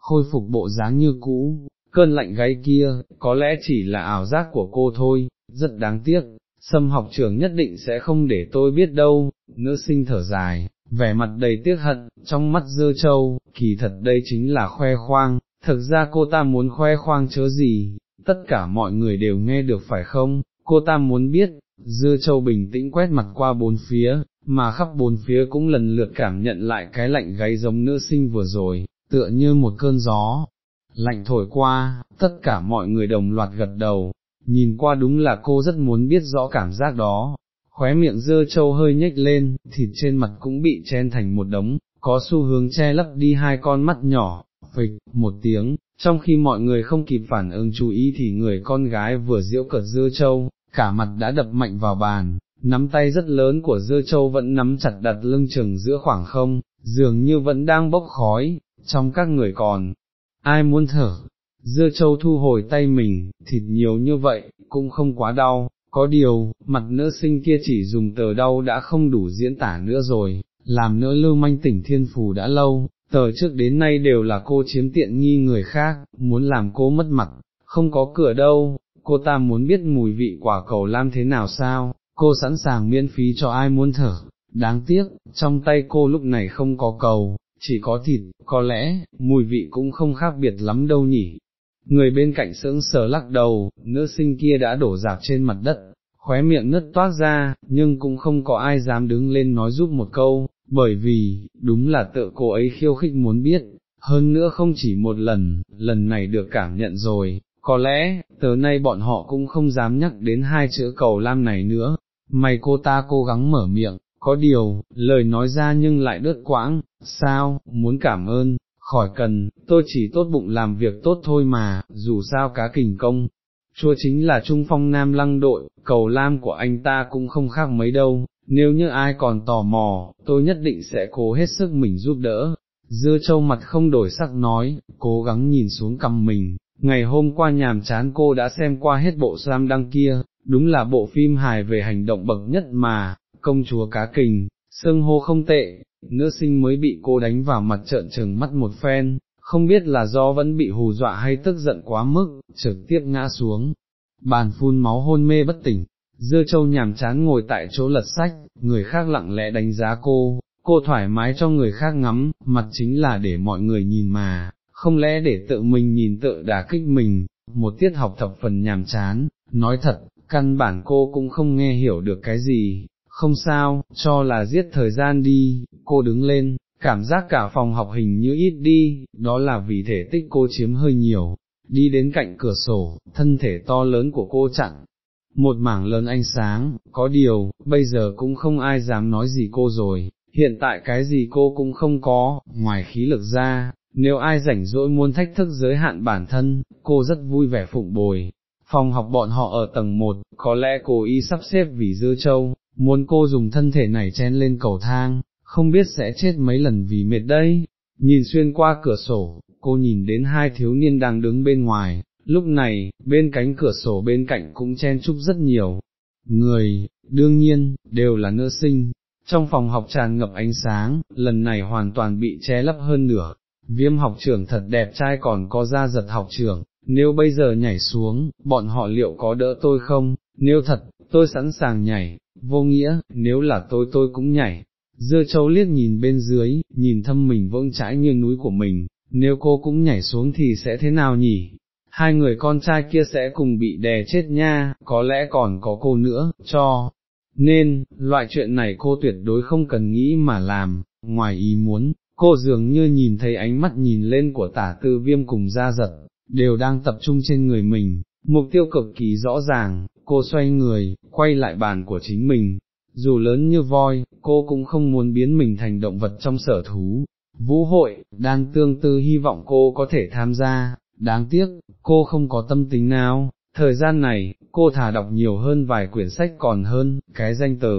khôi phục bộ dáng như cũ, cơn lạnh gáy kia, có lẽ chỉ là ảo giác của cô thôi, rất đáng tiếc, sâm học trưởng nhất định sẽ không để tôi biết đâu, nữ sinh thở dài, vẻ mặt đầy tiếc hận, trong mắt dơ châu, kỳ thật đây chính là khoe khoang, thực ra cô ta muốn khoe khoang chớ gì, tất cả mọi người đều nghe được phải không, cô ta muốn biết, dưa châu bình tĩnh quét mặt qua bốn phía, mà khắp bốn phía cũng lần lượt cảm nhận lại cái lạnh gáy giống nữ sinh vừa rồi, tựa như một cơn gió, lạnh thổi qua, tất cả mọi người đồng loạt gật đầu, nhìn qua đúng là cô rất muốn biết rõ cảm giác đó, khóe miệng dơ trâu hơi nhếch lên, thịt trên mặt cũng bị chen thành một đống, có xu hướng che lấp đi hai con mắt nhỏ, phịch, một tiếng, trong khi mọi người không kịp phản ứng chú ý thì người con gái vừa diễu cợt dơ trâu, cả mặt đã đập mạnh vào bàn, nắm tay rất lớn của dơ trâu vẫn nắm chặt đặt lưng chừng giữa khoảng không, dường như vẫn đang bốc khói, trong các người còn, ai muốn thở, dưa châu thu hồi tay mình, thịt nhiều như vậy, cũng không quá đau, có điều, mặt nữ sinh kia chỉ dùng tờ đau đã không đủ diễn tả nữa rồi, làm nữa lưu manh tỉnh thiên phù đã lâu, tờ trước đến nay đều là cô chiếm tiện nghi người khác, muốn làm cô mất mặt, không có cửa đâu, cô ta muốn biết mùi vị quả cầu lam thế nào sao, cô sẵn sàng miễn phí cho ai muốn thở, đáng tiếc, trong tay cô lúc này không có cầu, chỉ có thịt, có lẽ, mùi vị cũng không khác biệt lắm đâu nhỉ. Người bên cạnh sững sờ lắc đầu, nữ sinh kia đã đổ dạp trên mặt đất, khóe miệng nứt toát ra, nhưng cũng không có ai dám đứng lên nói giúp một câu, bởi vì, đúng là tự cô ấy khiêu khích muốn biết, hơn nữa không chỉ một lần, lần này được cảm nhận rồi, có lẽ, từ nay bọn họ cũng không dám nhắc đến hai chữ cầu lam này nữa, mày cô ta cố gắng mở miệng, có điều, lời nói ra nhưng lại đứt quãng, sao, muốn cảm ơn, khỏi cần, tôi chỉ tốt bụng làm việc tốt thôi mà, dù sao cá kình công, chúa chính là trung phong nam lăng đội, cầu lam của anh ta cũng không khác mấy đâu, nếu như ai còn tò mò, tôi nhất định sẽ cố hết sức mình giúp đỡ. Dưa châu mặt không đổi sắc nói, cố gắng nhìn xuống cầm mình, ngày hôm qua nhàm chán cô đã xem qua hết bộ slam đăng kia, đúng là bộ phim hài về hành động bậc nhất mà, công chúa cá kình, sương hô không tệ, nữ sinh mới bị cô đánh vào mặt trợn trừng mắt một phen, không biết là do vẫn bị hù dọa hay tức giận quá mức, trực tiếp ngã xuống, bàn phun máu hôn mê bất tỉnh, dưa châu nhàm chán ngồi tại chỗ lật sách, người khác lặng lẽ đánh giá cô, cô thoải mái cho người khác ngắm, mặt chính là để mọi người nhìn mà, không lẽ để tự mình nhìn tự đả kích mình, một tiết học thập phần nhàm chán, nói thật, căn bản cô cũng không nghe hiểu được cái gì, không sao, cho là giết thời gian đi, cô đứng lên, cảm giác cả phòng học hình như ít đi, đó là vì thể tích cô chiếm hơi nhiều, đi đến cạnh cửa sổ, thân thể to lớn của cô chặn, một mảng lớn ánh sáng, có điều, bây giờ cũng không ai dám nói gì cô rồi, hiện tại cái gì cô cũng không có, ngoài khí lực ra, nếu ai rảnh rỗi muốn thách thức giới hạn bản thân, cô rất vui vẻ phụng bồi. Phòng học bọn họ ở tầng 1, có lẽ cô y sắp xếp vì dưa châu, muốn cô dùng thân thể này chen lên cầu thang, không biết sẽ chết mấy lần vì mệt đây. Nhìn xuyên qua cửa sổ, cô nhìn đến hai thiếu niên đang đứng bên ngoài, lúc này, bên cánh cửa sổ bên cạnh cũng chen chúc rất nhiều. Người, đương nhiên, đều là nữ sinh, trong phòng học tràn ngập ánh sáng, lần này hoàn toàn bị che lấp hơn nửa, viêm học trưởng thật đẹp trai còn có ra giật học trưởng, nếu bây giờ nhảy xuống, bọn họ liệu có đỡ tôi không, nếu thật, tôi sẵn sàng nhảy, vô nghĩa, nếu là tôi tôi cũng nhảy. Dưa châu liếc nhìn bên dưới, nhìn thâm mình vững chãi như núi của mình, nếu cô cũng nhảy xuống thì sẽ thế nào nhỉ? Hai người con trai kia sẽ cùng bị đè chết nha, có lẽ còn có cô nữa, cho. Nên, loại chuyện này cô tuyệt đối không cần nghĩ mà làm, ngoài ý muốn, cô dường như nhìn thấy ánh mắt nhìn lên của tả tư viêm cùng ra giật, đều đang tập trung trên người mình, mục tiêu cực kỳ rõ ràng, cô xoay người, quay lại bàn của chính mình, dù lớn như voi, cô cũng không muốn biến mình thành động vật trong sở thú. Vũ hội, đang tương tư hy vọng cô có thể tham gia, đáng tiếc, cô không có tâm tính nào, thời gian này, cô thả đọc nhiều hơn vài quyển sách còn hơn, cái danh tờ.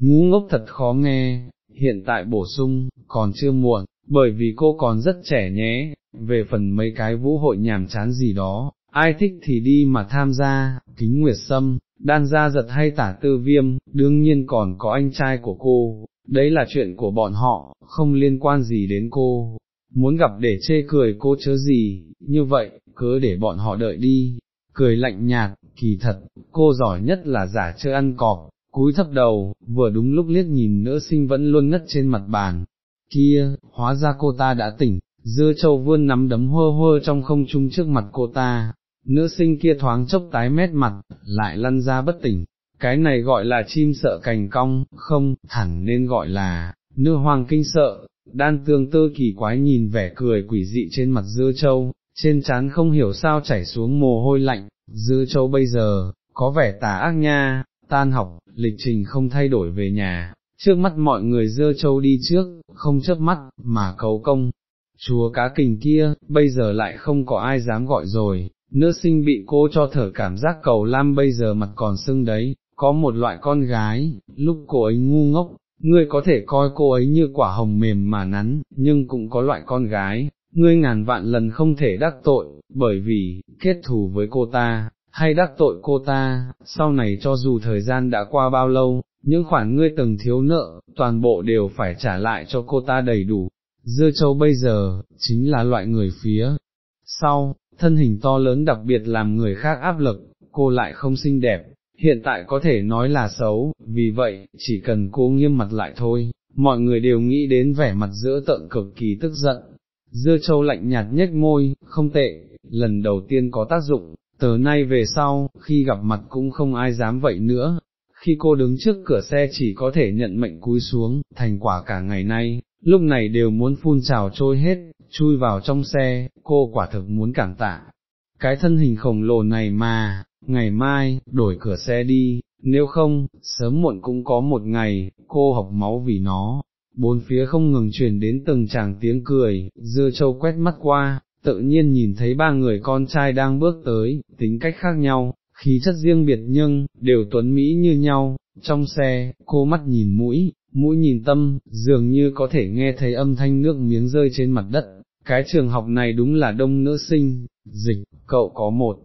Ngũ ngốc thật khó nghe, hiện tại bổ sung, còn chưa muộn, bởi vì cô còn rất trẻ nhé, về phần mấy cái vũ hội nhàm chán gì đó, ai thích thì đi mà tham gia, kính nguyệt sâm, đan gia giật hay tả tư viêm, đương nhiên còn có anh trai của cô, đấy là chuyện của bọn họ, không liên quan gì đến cô, muốn gặp để chê cười cô chớ gì, như vậy, cứ để bọn họ đợi đi, cười lạnh nhạt, kỳ thật, cô giỏi nhất là giả chơi ăn cọp, cúi thấp đầu, vừa đúng lúc liếc nhìn nữ sinh vẫn luôn ngất trên mặt bàn, kia, hóa ra cô ta đã tỉnh, dưa châu vươn nắm đấm hơ hơ trong không trung trước mặt cô ta, nữ sinh kia thoáng chốc tái mét mặt, lại lăn ra bất tỉnh, cái này gọi là chim sợ cành cong, không, hẳn nên gọi là, nữ hoàng kinh sợ, đan tương tư kỳ quái nhìn vẻ cười quỷ dị trên mặt dưa châu, trên trán không hiểu sao chảy xuống mồ hôi lạnh, dưa châu bây giờ, có vẻ tà ác nha, tan học, lịch trình không thay đổi về nhà, trước mắt mọi người dưa châu đi trước, không chớp mắt, mà cầu công. Chúa cá kình kia, bây giờ lại không có ai dám gọi rồi, nữ sinh bị cô cho thở cảm giác cầu lam bây giờ mặt còn sưng đấy, có một loại con gái, lúc cô ấy ngu ngốc, ngươi có thể coi cô ấy như quả hồng mềm mà nắn, nhưng cũng có loại con gái, ngươi ngàn vạn lần không thể đắc tội, bởi vì, kết thù với cô ta, hay đắc tội cô ta, sau này cho dù thời gian đã qua bao lâu, những khoản ngươi từng thiếu nợ, toàn bộ đều phải trả lại cho cô ta đầy đủ. Dưa châu bây giờ, chính là loại người phía. Sau, thân hình to lớn đặc biệt làm người khác áp lực, cô lại không xinh đẹp, hiện tại có thể nói là xấu, vì vậy, chỉ cần cô nghiêm mặt lại thôi, mọi người đều nghĩ đến vẻ mặt giữa tận cực kỳ tức giận. Dưa châu lạnh nhạt nhếch môi, không tệ, lần đầu tiên có tác dụng, từ nay về sau, khi gặp mặt cũng không ai dám vậy nữa. Khi cô đứng trước cửa xe chỉ có thể nhận mệnh cúi xuống, thành quả cả ngày nay, lúc này đều muốn phun trào trôi hết, chui vào trong xe, cô quả thực muốn cảm tạ. Cái thân hình khổng lồ này mà, ngày mai, đổi cửa xe đi, nếu không, sớm muộn cũng có một ngày, cô học máu vì nó. Bốn phía không ngừng truyền đến từng chàng tiếng cười, dưa châu quét mắt qua, tự nhiên nhìn thấy ba người con trai đang bước tới, tính cách khác nhau, khí chất riêng biệt nhưng, đều tuấn mỹ như nhau, trong xe, cô mắt nhìn mũi, mũi nhìn tâm, dường như có thể nghe thấy âm thanh nước miếng rơi trên mặt đất, cái trường học này đúng là đông nữ sinh, dịch, cậu có một,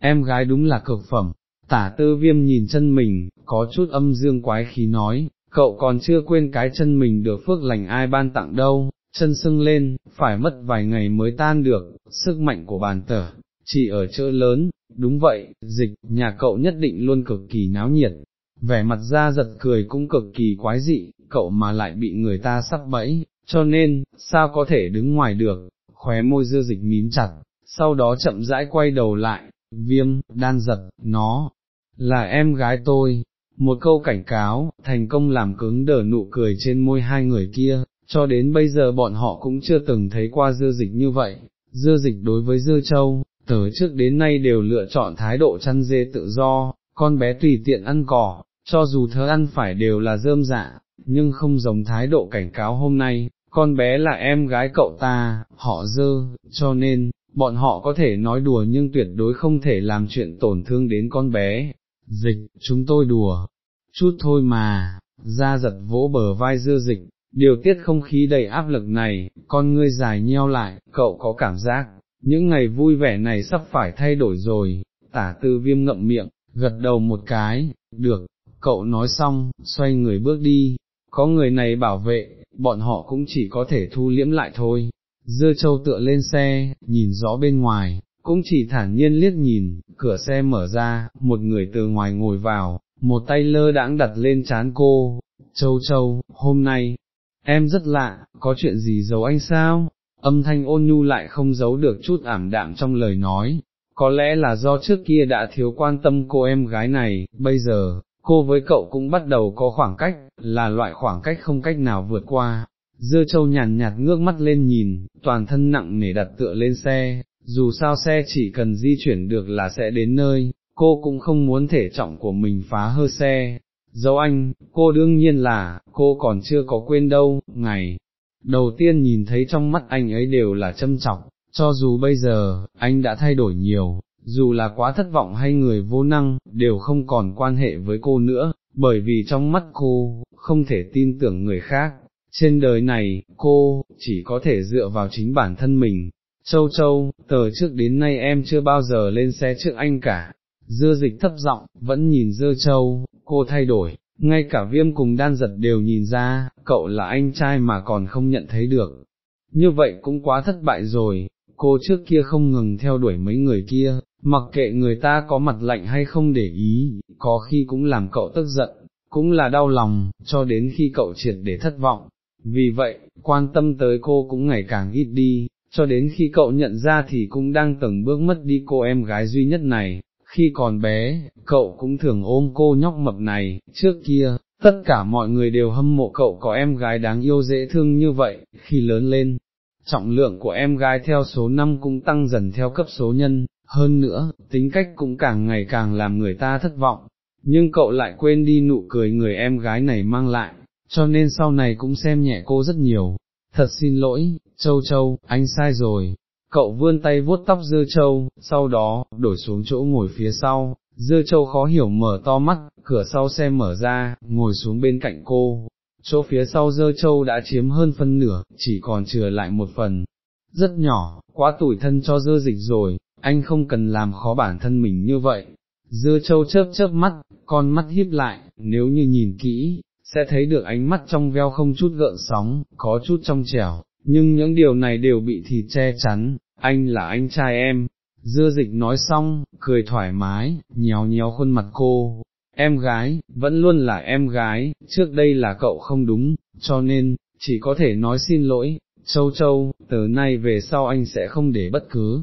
em gái đúng là cực phẩm, tả tư viêm nhìn chân mình, có chút âm dương quái khí nói, cậu còn chưa quên cái chân mình được phước lành ai ban tặng đâu, chân sưng lên, phải mất vài ngày mới tan được, sức mạnh của bàn tở, chỉ ở chợ lớn, đúng vậy, dịch, nhà cậu nhất định luôn cực kỳ náo nhiệt, vẻ mặt ra giật cười cũng cực kỳ quái dị, cậu mà lại bị người ta sắp bẫy, cho nên, sao có thể đứng ngoài được, khóe môi dưa dịch mím chặt, sau đó chậm rãi quay đầu lại, viêm, đan giật, nó, là em gái tôi, một câu cảnh cáo, thành công làm cứng đờ nụ cười trên môi hai người kia, cho đến bây giờ bọn họ cũng chưa từng thấy qua dưa dịch như vậy, dưa dịch đối với dưa châu, từ trước đến nay đều lựa chọn thái độ chăn dê tự do, con bé tùy tiện ăn cỏ, cho dù thơ ăn phải đều là rơm dạ, nhưng không giống thái độ cảnh cáo hôm nay, con bé là em gái cậu ta, họ dơ, cho nên, bọn họ có thể nói đùa nhưng tuyệt đối không thể làm chuyện tổn thương đến con bé. Dịch, chúng tôi đùa, chút thôi mà, ra giật vỗ bờ vai dưa dịch, điều tiết không khí đầy áp lực này, con ngươi dài nheo lại, cậu có cảm giác, những ngày vui vẻ này sắp phải thay đổi rồi, tả tư viêm ngậm miệng, gật đầu một cái, được, cậu nói xong, xoay người bước đi, có người này bảo vệ, bọn họ cũng chỉ có thể thu liễm lại thôi. Dưa châu tựa lên xe, nhìn rõ bên ngoài, cũng chỉ thản nhiên liếc nhìn, cửa xe mở ra, một người từ ngoài ngồi vào, một tay lơ đãng đặt lên chán cô, châu châu, hôm nay, em rất lạ, có chuyện gì giấu anh sao? Âm thanh ôn nhu lại không giấu được chút ảm đạm trong lời nói, có lẽ là do trước kia đã thiếu quan tâm cô em gái này, bây giờ, cô với cậu cũng bắt đầu có khoảng cách, là loại khoảng cách không cách nào vượt qua. Dưa châu nhàn nhạt ngước mắt lên nhìn, toàn thân nặng nề đặt tựa lên xe, dù sao xe chỉ cần di chuyển được là sẽ đến nơi, cô cũng không muốn thể trọng của mình phá hơ xe. Dấu anh, cô đương nhiên là, cô còn chưa có quên đâu, ngày đầu tiên nhìn thấy trong mắt anh ấy đều là châm trọng, cho dù bây giờ, anh đã thay đổi nhiều, dù là quá thất vọng hay người vô năng, đều không còn quan hệ với cô nữa, bởi vì trong mắt cô, không thể tin tưởng người khác. Trên đời này, cô, chỉ có thể dựa vào chính bản thân mình. Châu Châu, tờ trước đến nay em chưa bao giờ lên xe trước anh cả. Dưa dịch thấp giọng, vẫn nhìn dưa châu, cô thay đổi, ngay cả viêm cùng đan giật đều nhìn ra, cậu là anh trai mà còn không nhận thấy được. Như vậy cũng quá thất bại rồi, cô trước kia không ngừng theo đuổi mấy người kia, mặc kệ người ta có mặt lạnh hay không để ý, có khi cũng làm cậu tức giận, cũng là đau lòng, cho đến khi cậu triệt để thất vọng. Vì vậy, quan tâm tới cô cũng ngày càng ít đi, cho đến khi cậu nhận ra thì cũng đang từng bước mất đi cô em gái duy nhất này, khi còn bé, cậu cũng thường ôm cô nhóc mập này, trước kia, tất cả mọi người đều hâm mộ cậu có em gái đáng yêu dễ thương như vậy, khi lớn lên, trọng lượng của em gái theo số năm cũng tăng dần theo cấp số nhân, hơn nữa, tính cách cũng càng ngày càng làm người ta thất vọng, nhưng cậu lại quên đi nụ cười người em gái này mang lại, cho nên sau này cũng xem nhẹ cô rất nhiều. Thật xin lỗi, Châu Châu, anh sai rồi. Cậu vươn tay vuốt tóc dưa châu, sau đó, đổi xuống chỗ ngồi phía sau, dưa châu khó hiểu mở to mắt, cửa sau xe mở ra, ngồi xuống bên cạnh cô, chỗ phía sau dơ châu đã chiếm hơn phân nửa, chỉ còn chừa lại một phần, rất nhỏ, quá tủi thân cho dơ dịch rồi, anh không cần làm khó bản thân mình như vậy. Dưa châu chớp chớp mắt, con mắt híp lại, nếu như nhìn kỹ, sẽ thấy được ánh mắt trong veo không chút gợn sóng, có chút trong trẻo, nhưng những điều này đều bị thịt che chắn, anh là anh trai em. Dưa dịch nói xong, cười thoải mái, nhéo nhéo khuôn mặt cô, em gái, vẫn luôn là em gái, trước đây là cậu không đúng, cho nên, chỉ có thể nói xin lỗi, châu châu, từ nay về sau anh sẽ không để bất cứ,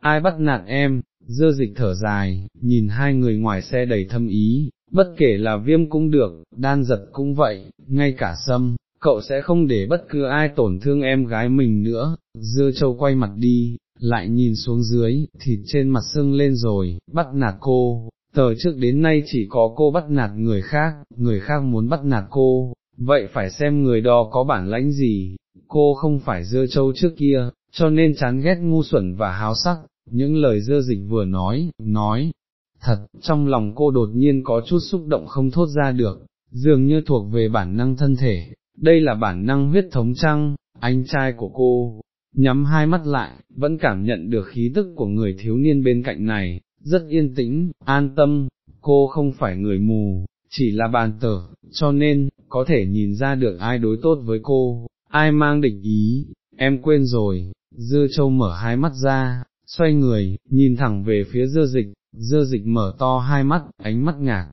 ai bắt nạt em, dơ dịch thở dài, nhìn hai người ngoài xe đầy thâm ý, bất kể là viêm cũng được, đan giật cũng vậy, ngay cả sâm, cậu sẽ không để bất cứ ai tổn thương em gái mình nữa, dưa châu quay mặt đi, lại nhìn xuống dưới, thịt trên mặt sưng lên rồi, bắt nạt cô, tờ trước đến nay chỉ có cô bắt nạt người khác, người khác muốn bắt nạt cô, vậy phải xem người đó có bản lãnh gì, cô không phải dưa châu trước kia, cho nên chán ghét ngu xuẩn và háo sắc, những lời dơ dịch vừa nói, nói, thật, trong lòng cô đột nhiên có chút xúc động không thốt ra được, dường như thuộc về bản năng thân thể, đây là bản năng huyết thống trăng, anh trai của cô, nhắm hai mắt lại, vẫn cảm nhận được khí tức của người thiếu niên bên cạnh này, rất yên tĩnh, an tâm, cô không phải người mù, chỉ là bàn tờ, cho nên, có thể nhìn ra được ai đối tốt với cô, ai mang định ý, em quên rồi, dưa châu mở hai mắt ra, xoay người, nhìn thẳng về phía dưa dịch, dưa dịch mở to hai mắt, ánh mắt ngạc,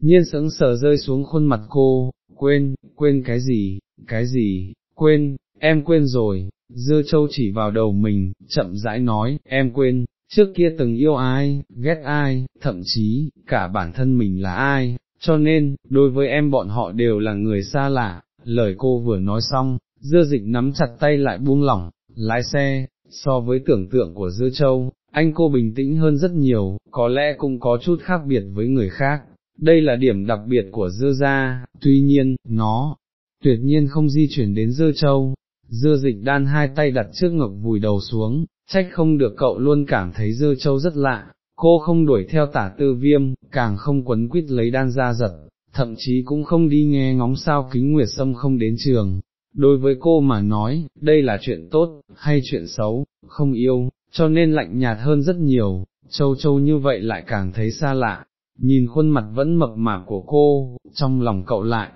nhiên sững sờ rơi xuống khuôn mặt cô, quên, quên cái gì, cái gì, quên, em quên rồi, dưa châu chỉ vào đầu mình, chậm rãi nói, em quên, trước kia từng yêu ai, ghét ai, thậm chí, cả bản thân mình là ai, cho nên, đối với em bọn họ đều là người xa lạ, lời cô vừa nói xong, dưa dịch nắm chặt tay lại buông lỏng, lái xe, so với tưởng tượng của Dư châu, anh cô bình tĩnh hơn rất nhiều, có lẽ cũng có chút khác biệt với người khác, đây là điểm đặc biệt của Dư gia, tuy nhiên, nó, tuyệt nhiên không di chuyển đến Dư châu, Dư dịch đan hai tay đặt trước ngực vùi đầu xuống, trách không được cậu luôn cảm thấy Dư châu rất lạ, cô không đuổi theo tả tư viêm, càng không quấn quýt lấy đan ra giật, thậm chí cũng không đi nghe ngóng sao kính nguyệt sâm không đến trường. Đối với cô mà nói, đây là chuyện tốt, hay chuyện xấu, không yêu, cho nên lạnh nhạt hơn rất nhiều, châu châu như vậy lại càng thấy xa lạ, nhìn khuôn mặt vẫn mập mạp của cô, trong lòng cậu lại,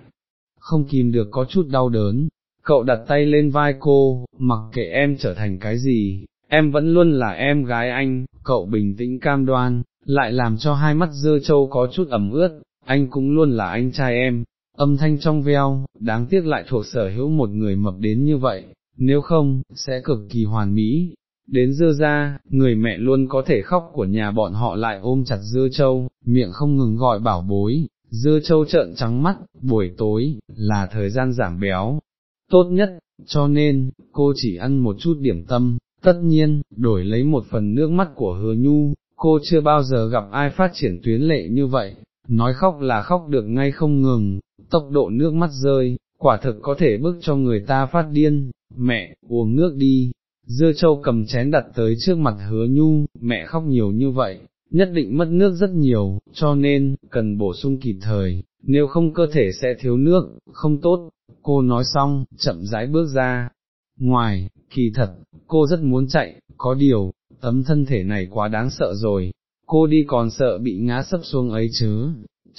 không kìm được có chút đau đớn, cậu đặt tay lên vai cô, mặc kệ em trở thành cái gì, em vẫn luôn là em gái anh, cậu bình tĩnh cam đoan, lại làm cho hai mắt dơ châu có chút ẩm ướt, anh cũng luôn là anh trai em, âm thanh trong veo, đáng tiếc lại thuộc sở hữu một người mập đến như vậy, nếu không, sẽ cực kỳ hoàn mỹ. Đến dưa ra, người mẹ luôn có thể khóc của nhà bọn họ lại ôm chặt dưa châu, miệng không ngừng gọi bảo bối, dưa châu trợn trắng mắt, buổi tối, là thời gian giảm béo, tốt nhất, cho nên, cô chỉ ăn một chút điểm tâm, tất nhiên, đổi lấy một phần nước mắt của hứa nhu, cô chưa bao giờ gặp ai phát triển tuyến lệ như vậy, nói khóc là khóc được ngay không ngừng, tốc độ nước mắt rơi, quả thực có thể bức cho người ta phát điên, mẹ, uống nước đi, dưa châu cầm chén đặt tới trước mặt hứa nhu, mẹ khóc nhiều như vậy, nhất định mất nước rất nhiều, cho nên, cần bổ sung kịp thời, nếu không cơ thể sẽ thiếu nước, không tốt, cô nói xong, chậm rãi bước ra. Ngoài, kỳ thật, cô rất muốn chạy, có điều, tấm thân thể này quá đáng sợ rồi, cô đi còn sợ bị ngã sấp xuống ấy chứ.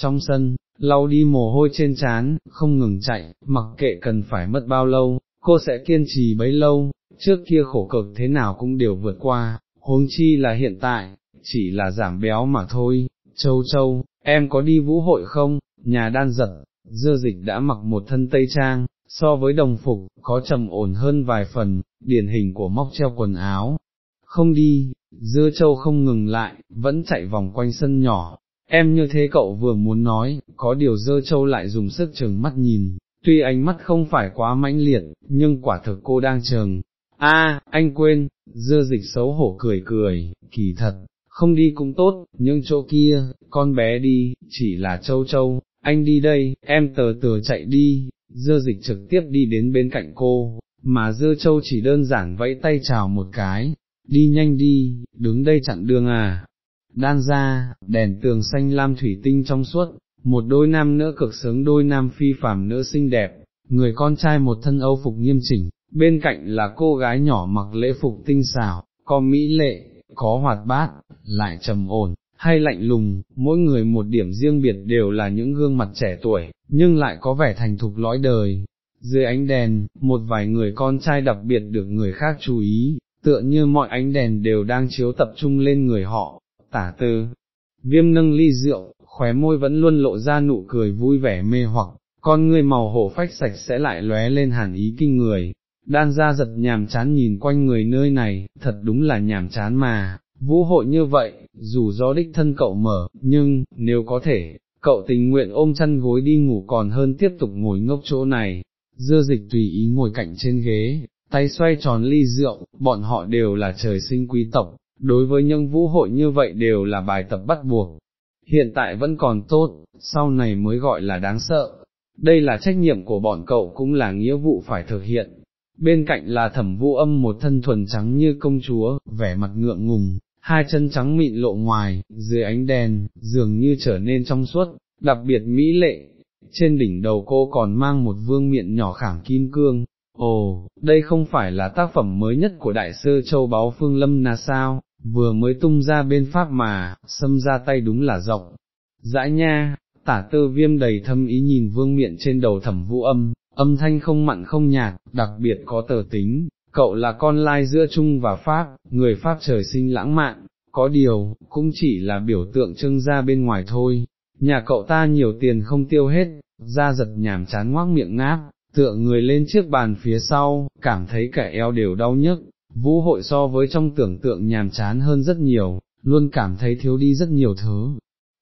Trong sân, lau đi mồ hôi trên trán, không ngừng chạy, mặc kệ cần phải mất bao lâu, cô sẽ kiên trì bấy lâu, trước kia khổ cực thế nào cũng đều vượt qua, huống chi là hiện tại, chỉ là giảm béo mà thôi. Châu châu, em có đi vũ hội không? Nhà đan giật, dưa dịch đã mặc một thân tây trang, so với đồng phục, có trầm ổn hơn vài phần, điển hình của móc treo quần áo. Không đi, dưa châu không ngừng lại, vẫn chạy vòng quanh sân nhỏ, em như thế cậu vừa muốn nói, có điều dơ châu lại dùng sức chừng mắt nhìn, tuy ánh mắt không phải quá mãnh liệt, nhưng quả thực cô đang chừng. A, anh quên, Dơ dịch xấu hổ cười cười, kỳ thật, không đi cũng tốt, nhưng chỗ kia, con bé đi, chỉ là châu châu, anh đi đây, em tờ tờ chạy đi, Dơ dịch trực tiếp đi đến bên cạnh cô, mà Dơ châu chỉ đơn giản vẫy tay chào một cái, đi nhanh đi, đứng đây chặn đường à. Đan ra, đèn tường xanh lam thủy tinh trong suốt, một đôi nam nữ cực sướng đôi nam phi phàm nữ xinh đẹp, người con trai một thân âu phục nghiêm chỉnh, bên cạnh là cô gái nhỏ mặc lễ phục tinh xảo, có mỹ lệ, có hoạt bát, lại trầm ổn, hay lạnh lùng, mỗi người một điểm riêng biệt đều là những gương mặt trẻ tuổi, nhưng lại có vẻ thành thục lõi đời. Dưới ánh đèn, một vài người con trai đặc biệt được người khác chú ý, tựa như mọi ánh đèn đều đang chiếu tập trung lên người họ, tả tư. Viêm nâng ly rượu, khóe môi vẫn luôn lộ ra nụ cười vui vẻ mê hoặc, con người màu hổ phách sạch sẽ lại lóe lên hàn ý kinh người, đan ra giật nhàm chán nhìn quanh người nơi này, thật đúng là nhàm chán mà, vũ hội như vậy, dù do đích thân cậu mở, nhưng, nếu có thể, cậu tình nguyện ôm chăn gối đi ngủ còn hơn tiếp tục ngồi ngốc chỗ này, dưa dịch tùy ý ngồi cạnh trên ghế, tay xoay tròn ly rượu, bọn họ đều là trời sinh quý tộc, đối với nhân vũ hội như vậy đều là bài tập bắt buộc. Hiện tại vẫn còn tốt, sau này mới gọi là đáng sợ. Đây là trách nhiệm của bọn cậu cũng là nghĩa vụ phải thực hiện. Bên cạnh là thẩm vũ âm một thân thuần trắng như công chúa, vẻ mặt ngượng ngùng, hai chân trắng mịn lộ ngoài, dưới ánh đèn, dường như trở nên trong suốt, đặc biệt mỹ lệ. Trên đỉnh đầu cô còn mang một vương miện nhỏ khảm kim cương, Ồ, đây không phải là tác phẩm mới nhất của đại sư châu báu phương lâm là sao, vừa mới tung ra bên Pháp mà, xâm ra tay đúng là rộng. Dãi nha, tả tư viêm đầy thâm ý nhìn vương miện trên đầu thẩm vũ âm, âm thanh không mặn không nhạt, đặc biệt có tờ tính, cậu là con lai giữa Trung và Pháp, người Pháp trời sinh lãng mạn, có điều, cũng chỉ là biểu tượng trưng ra bên ngoài thôi, nhà cậu ta nhiều tiền không tiêu hết, ra giật nhảm chán ngoác miệng ngáp, tựa người lên chiếc bàn phía sau, cảm thấy cả eo đều đau nhức, vũ hội so với trong tưởng tượng nhàm chán hơn rất nhiều, luôn cảm thấy thiếu đi rất nhiều thứ,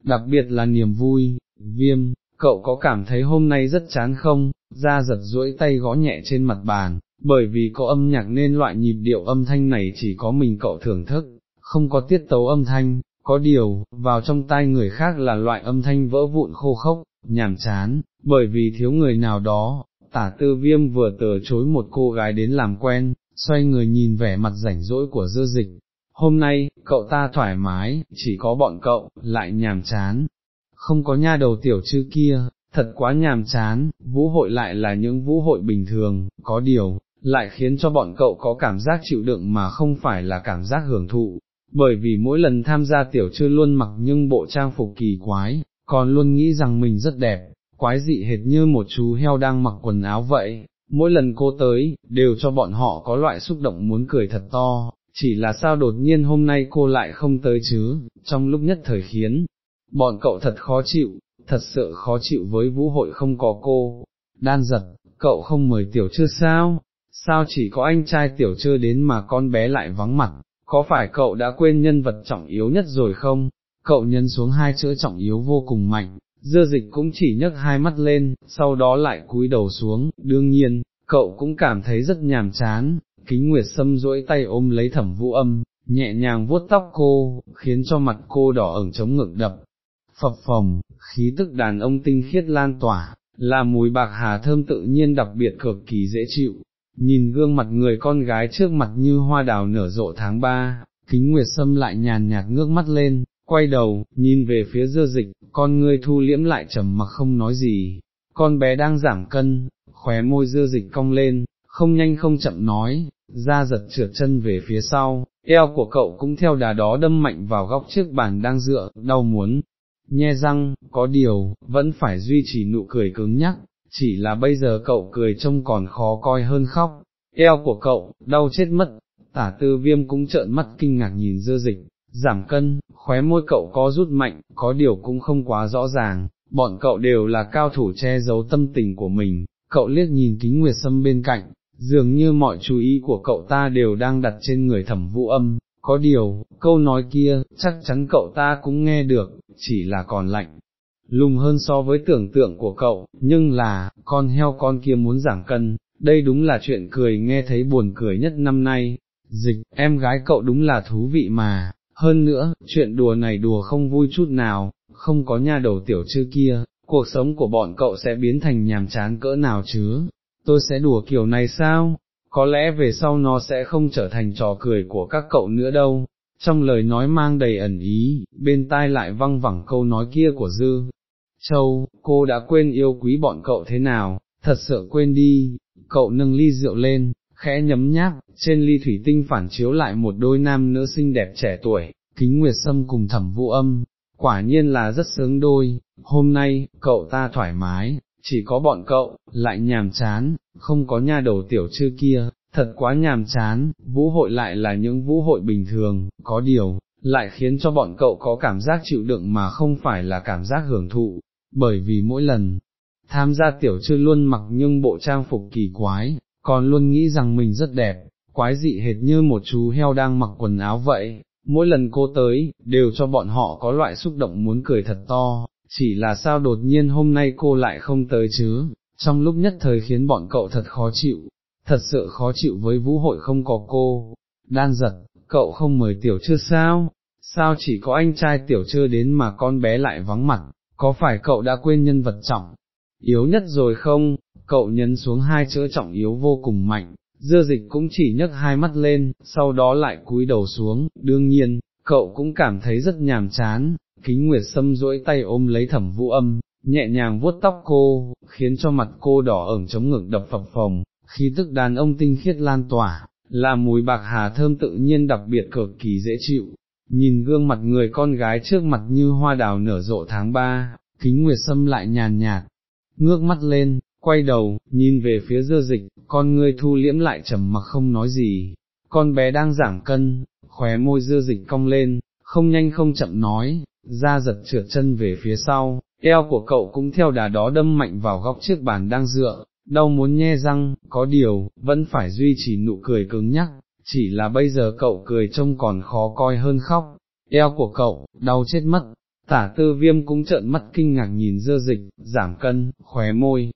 đặc biệt là niềm vui, viêm, cậu có cảm thấy hôm nay rất chán không, ra giật duỗi tay gõ nhẹ trên mặt bàn, bởi vì có âm nhạc nên loại nhịp điệu âm thanh này chỉ có mình cậu thưởng thức, không có tiết tấu âm thanh, có điều, vào trong tai người khác là loại âm thanh vỡ vụn khô khốc, nhàm chán, bởi vì thiếu người nào đó, tả tư viêm vừa từ chối một cô gái đến làm quen, xoay người nhìn vẻ mặt rảnh rỗi của dơ dịch. Hôm nay, cậu ta thoải mái, chỉ có bọn cậu, lại nhàm chán. Không có nha đầu tiểu chư kia, thật quá nhàm chán, vũ hội lại là những vũ hội bình thường, có điều, lại khiến cho bọn cậu có cảm giác chịu đựng mà không phải là cảm giác hưởng thụ, bởi vì mỗi lần tham gia tiểu chư luôn mặc nhưng bộ trang phục kỳ quái, còn luôn nghĩ rằng mình rất đẹp, quái dị hệt như một chú heo đang mặc quần áo vậy, mỗi lần cô tới, đều cho bọn họ có loại xúc động muốn cười thật to, chỉ là sao đột nhiên hôm nay cô lại không tới chứ, trong lúc nhất thời khiến, bọn cậu thật khó chịu, thật sự khó chịu với vũ hội không có cô, đan giật, cậu không mời tiểu chưa sao, sao chỉ có anh trai tiểu chưa đến mà con bé lại vắng mặt, có phải cậu đã quên nhân vật trọng yếu nhất rồi không? Cậu nhân xuống hai chữ trọng yếu vô cùng mạnh, dưa dịch cũng chỉ nhấc hai mắt lên, sau đó lại cúi đầu xuống, đương nhiên, cậu cũng cảm thấy rất nhàm chán, kính nguyệt sâm duỗi tay ôm lấy thẩm vũ âm, nhẹ nhàng vuốt tóc cô, khiến cho mặt cô đỏ ửng chống ngực đập, phập phồng, khí tức đàn ông tinh khiết lan tỏa, là mùi bạc hà thơm tự nhiên đặc biệt cực kỳ dễ chịu, nhìn gương mặt người con gái trước mặt như hoa đào nở rộ tháng ba, kính nguyệt sâm lại nhàn nhạt ngước mắt lên, quay đầu, nhìn về phía dơ dịch, con ngươi thu liễm lại trầm mặc không nói gì, con bé đang giảm cân, khóe môi dơ dịch cong lên, không nhanh không chậm nói, ra giật trượt chân về phía sau, eo của cậu cũng theo đà đó đâm mạnh vào góc chiếc bàn đang dựa, đau muốn, nhe răng, có điều, vẫn phải duy trì nụ cười cứng nhắc, chỉ là bây giờ cậu cười trông còn khó coi hơn khóc, eo của cậu, đau chết mất, tả tư viêm cũng trợn mắt kinh ngạc nhìn dơ dịch, giảm cân, khóe môi cậu có rút mạnh, có điều cũng không quá rõ ràng, bọn cậu đều là cao thủ che giấu tâm tình của mình, cậu liếc nhìn kính nguyệt sâm bên cạnh, dường như mọi chú ý của cậu ta đều đang đặt trên người thẩm vũ âm, có điều, câu nói kia, chắc chắn cậu ta cũng nghe được, chỉ là còn lạnh, lùng hơn so với tưởng tượng của cậu, nhưng là, con heo con kia muốn giảm cân, đây đúng là chuyện cười nghe thấy buồn cười nhất năm nay, dịch, em gái cậu đúng là thú vị mà, hơn nữa, chuyện đùa này đùa không vui chút nào, không có nha đầu tiểu chư kia, cuộc sống của bọn cậu sẽ biến thành nhàm chán cỡ nào chứ, tôi sẽ đùa kiểu này sao, có lẽ về sau nó sẽ không trở thành trò cười của các cậu nữa đâu. Trong lời nói mang đầy ẩn ý, bên tai lại văng vẳng câu nói kia của Dư, Châu, cô đã quên yêu quý bọn cậu thế nào, thật sự quên đi, cậu nâng ly rượu lên, khẽ nhấm nháp, trên ly thủy tinh phản chiếu lại một đôi nam nữ xinh đẹp trẻ tuổi, kính nguyệt sâm cùng thẩm vũ âm, quả nhiên là rất sướng đôi, hôm nay, cậu ta thoải mái, chỉ có bọn cậu, lại nhàm chán, không có nha đầu tiểu chư kia, thật quá nhàm chán, vũ hội lại là những vũ hội bình thường, có điều, lại khiến cho bọn cậu có cảm giác chịu đựng mà không phải là cảm giác hưởng thụ, bởi vì mỗi lần tham gia tiểu chư luôn mặc nhưng bộ trang phục kỳ quái, còn luôn nghĩ rằng mình rất đẹp, quái dị hệt như một chú heo đang mặc quần áo vậy, mỗi lần cô tới, đều cho bọn họ có loại xúc động muốn cười thật to, chỉ là sao đột nhiên hôm nay cô lại không tới chứ, trong lúc nhất thời khiến bọn cậu thật khó chịu, thật sự khó chịu với vũ hội không có cô, đan giật, cậu không mời tiểu chưa sao, sao chỉ có anh trai tiểu chưa đến mà con bé lại vắng mặt, có phải cậu đã quên nhân vật trọng, yếu nhất rồi không, cậu nhấn xuống hai chữ trọng yếu vô cùng mạnh, dưa dịch cũng chỉ nhấc hai mắt lên, sau đó lại cúi đầu xuống, đương nhiên, cậu cũng cảm thấy rất nhàm chán, kính nguyệt sâm duỗi tay ôm lấy thẩm vũ âm, nhẹ nhàng vuốt tóc cô, khiến cho mặt cô đỏ ửng chống ngực đập phập phồng, khí tức đàn ông tinh khiết lan tỏa, là mùi bạc hà thơm tự nhiên đặc biệt cực kỳ dễ chịu, nhìn gương mặt người con gái trước mặt như hoa đào nở rộ tháng ba, kính nguyệt sâm lại nhàn nhạt, ngước mắt lên, quay đầu, nhìn về phía dưa dịch, con ngươi thu liễm lại trầm mặc không nói gì, con bé đang giảm cân, khóe môi dưa dịch cong lên, không nhanh không chậm nói, ra giật trượt chân về phía sau, eo của cậu cũng theo đà đó đâm mạnh vào góc chiếc bàn đang dựa, đau muốn nhe răng, có điều, vẫn phải duy trì nụ cười cứng nhắc, chỉ là bây giờ cậu cười trông còn khó coi hơn khóc, eo của cậu, đau chết mất, tả tư viêm cũng trợn mắt kinh ngạc nhìn dơ dịch, giảm cân, khóe môi,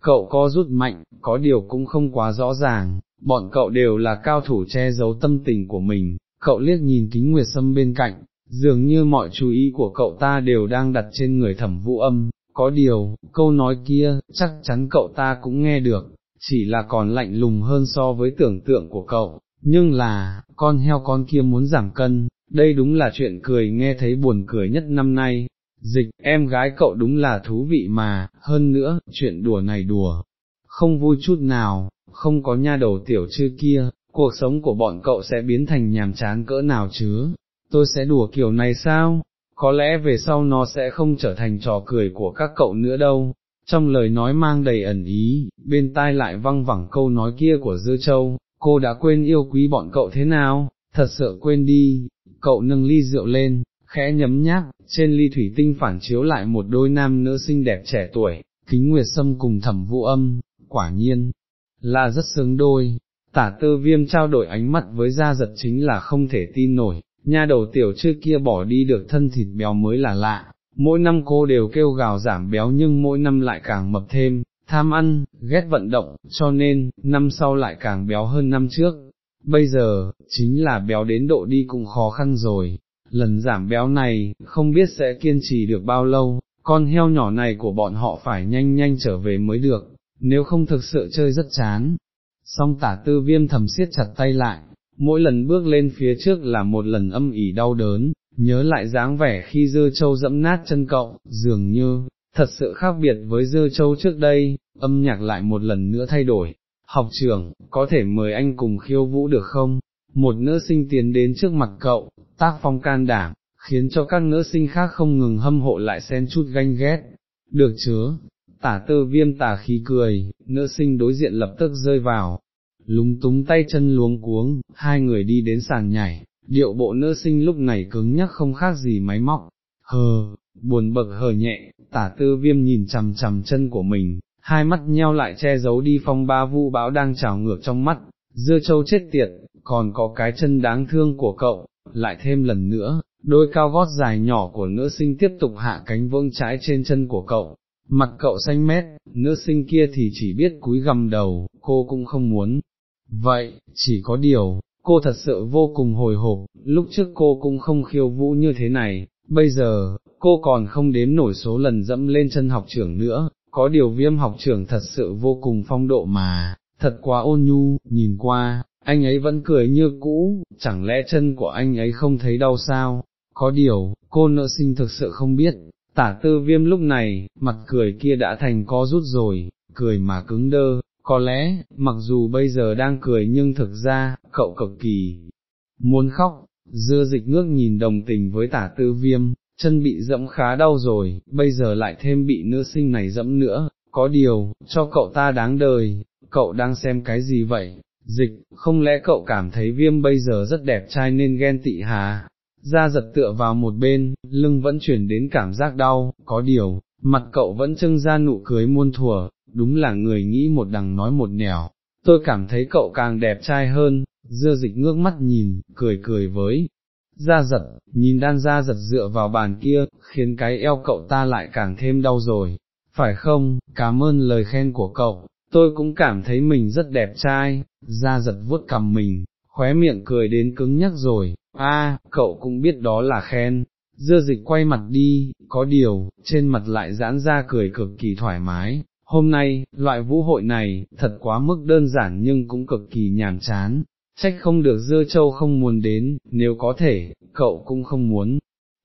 cậu có rút mạnh, có điều cũng không quá rõ ràng, bọn cậu đều là cao thủ che giấu tâm tình của mình, cậu liếc nhìn kính nguyệt sâm bên cạnh, dường như mọi chú ý của cậu ta đều đang đặt trên người thẩm vũ âm, có điều, câu nói kia, chắc chắn cậu ta cũng nghe được, chỉ là còn lạnh lùng hơn so với tưởng tượng của cậu, nhưng là, con heo con kia muốn giảm cân, đây đúng là chuyện cười nghe thấy buồn cười nhất năm nay. Dịch, em gái cậu đúng là thú vị mà, hơn nữa, chuyện đùa này đùa, không vui chút nào, không có nha đầu tiểu chư kia, cuộc sống của bọn cậu sẽ biến thành nhàm chán cỡ nào chứ, tôi sẽ đùa kiểu này sao, có lẽ về sau nó sẽ không trở thành trò cười của các cậu nữa đâu. Trong lời nói mang đầy ẩn ý, bên tai lại văng vẳng câu nói kia của Dư Châu, cô đã quên yêu quý bọn cậu thế nào, thật sự quên đi, cậu nâng ly rượu lên, khẽ nhấm nhác, trên ly thủy tinh phản chiếu lại một đôi nam nữ xinh đẹp trẻ tuổi, kính nguyệt sâm cùng thẩm vũ âm, quả nhiên, là rất sướng đôi, tả tư viêm trao đổi ánh mắt với gia giật chính là không thể tin nổi, nha đầu tiểu chưa kia bỏ đi được thân thịt béo mới là lạ, mỗi năm cô đều kêu gào giảm béo nhưng mỗi năm lại càng mập thêm, tham ăn, ghét vận động, cho nên, năm sau lại càng béo hơn năm trước. Bây giờ, chính là béo đến độ đi cũng khó khăn rồi, lần giảm béo này, không biết sẽ kiên trì được bao lâu, con heo nhỏ này của bọn họ phải nhanh nhanh trở về mới được, nếu không thực sự chơi rất chán. Song tả tư viêm thầm siết chặt tay lại, mỗi lần bước lên phía trước là một lần âm ỉ đau đớn, nhớ lại dáng vẻ khi dơ châu dẫm nát chân cậu, dường như, thật sự khác biệt với dơ châu trước đây, âm nhạc lại một lần nữa thay đổi. Học trưởng, có thể mời anh cùng khiêu vũ được không? Một nữ sinh tiến đến trước mặt cậu, tác phong can đảm, khiến cho các nữ sinh khác không ngừng hâm hộ lại xen chút ganh ghét. Được chứa, tả tư viêm tả khí cười, nữ sinh đối diện lập tức rơi vào, lúng túng tay chân luống cuống, hai người đi đến sàn nhảy, điệu bộ nữ sinh lúc này cứng nhắc không khác gì máy móc, hờ, buồn bực hờ nhẹ, tả tư viêm nhìn chằm chằm chân của mình, hai mắt nheo lại che giấu đi phong ba vu bão đang trào ngược trong mắt, dưa châu chết tiệt, còn có cái chân đáng thương của cậu, lại thêm lần nữa, đôi cao gót dài nhỏ của nữ sinh tiếp tục hạ cánh vương trái trên chân của cậu, mặt cậu xanh mét, nữ sinh kia thì chỉ biết cúi gầm đầu, cô cũng không muốn. Vậy, chỉ có điều, cô thật sự vô cùng hồi hộp, lúc trước cô cũng không khiêu vũ như thế này, bây giờ, cô còn không đếm nổi số lần dẫm lên chân học trưởng nữa, có điều viêm học trưởng thật sự vô cùng phong độ mà, thật quá ôn nhu, nhìn qua, anh ấy vẫn cười như cũ, chẳng lẽ chân của anh ấy không thấy đau sao, có điều, cô nợ sinh thực sự không biết, tả tư viêm lúc này, mặt cười kia đã thành co rút rồi, cười mà cứng đơ, có lẽ, mặc dù bây giờ đang cười nhưng thực ra, cậu cực kỳ muốn khóc, dưa dịch ngước nhìn đồng tình với tả tư viêm, chân bị dẫm khá đau rồi, bây giờ lại thêm bị nữ sinh này dẫm nữa, có điều, cho cậu ta đáng đời, cậu đang xem cái gì vậy, dịch, không lẽ cậu cảm thấy viêm bây giờ rất đẹp trai nên ghen tị hà, ra giật tựa vào một bên, lưng vẫn chuyển đến cảm giác đau, có điều, mặt cậu vẫn trưng ra nụ cười muôn thuở, đúng là người nghĩ một đằng nói một nẻo, tôi cảm thấy cậu càng đẹp trai hơn, dưa dịch ngước mắt nhìn, cười cười với. Ra giật, nhìn đan ra giật dựa vào bàn kia, khiến cái eo cậu ta lại càng thêm đau rồi, phải không, cảm ơn lời khen của cậu, tôi cũng cảm thấy mình rất đẹp trai, ra giật vuốt cầm mình, khóe miệng cười đến cứng nhắc rồi, a, cậu cũng biết đó là khen, dưa dịch quay mặt đi, có điều, trên mặt lại giãn ra cười cực kỳ thoải mái, hôm nay, loại vũ hội này, thật quá mức đơn giản nhưng cũng cực kỳ nhàm chán, trách không được dưa châu không muốn đến, nếu có thể, cậu cũng không muốn.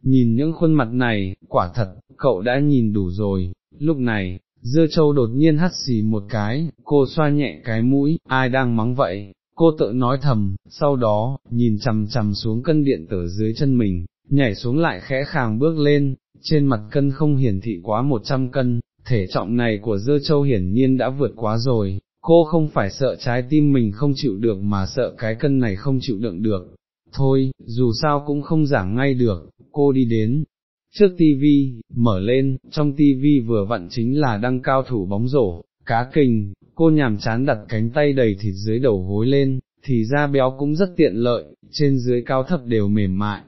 Nhìn những khuôn mặt này, quả thật, cậu đã nhìn đủ rồi, lúc này, dưa châu đột nhiên hắt xì một cái, cô xoa nhẹ cái mũi, ai đang mắng vậy, cô tự nói thầm, sau đó, nhìn chầm chầm xuống cân điện tử dưới chân mình, nhảy xuống lại khẽ khàng bước lên, trên mặt cân không hiển thị quá một trăm cân, thể trọng này của Dưa châu hiển nhiên đã vượt quá rồi, cô không phải sợ trái tim mình không chịu được mà sợ cái cân này không chịu đựng được. Thôi, dù sao cũng không giảm ngay được, cô đi đến, trước tivi, mở lên, trong tivi vừa vặn chính là đăng cao thủ bóng rổ, cá kình, cô nhàm chán đặt cánh tay đầy thịt dưới đầu gối lên, thì da béo cũng rất tiện lợi, trên dưới cao thấp đều mềm mại,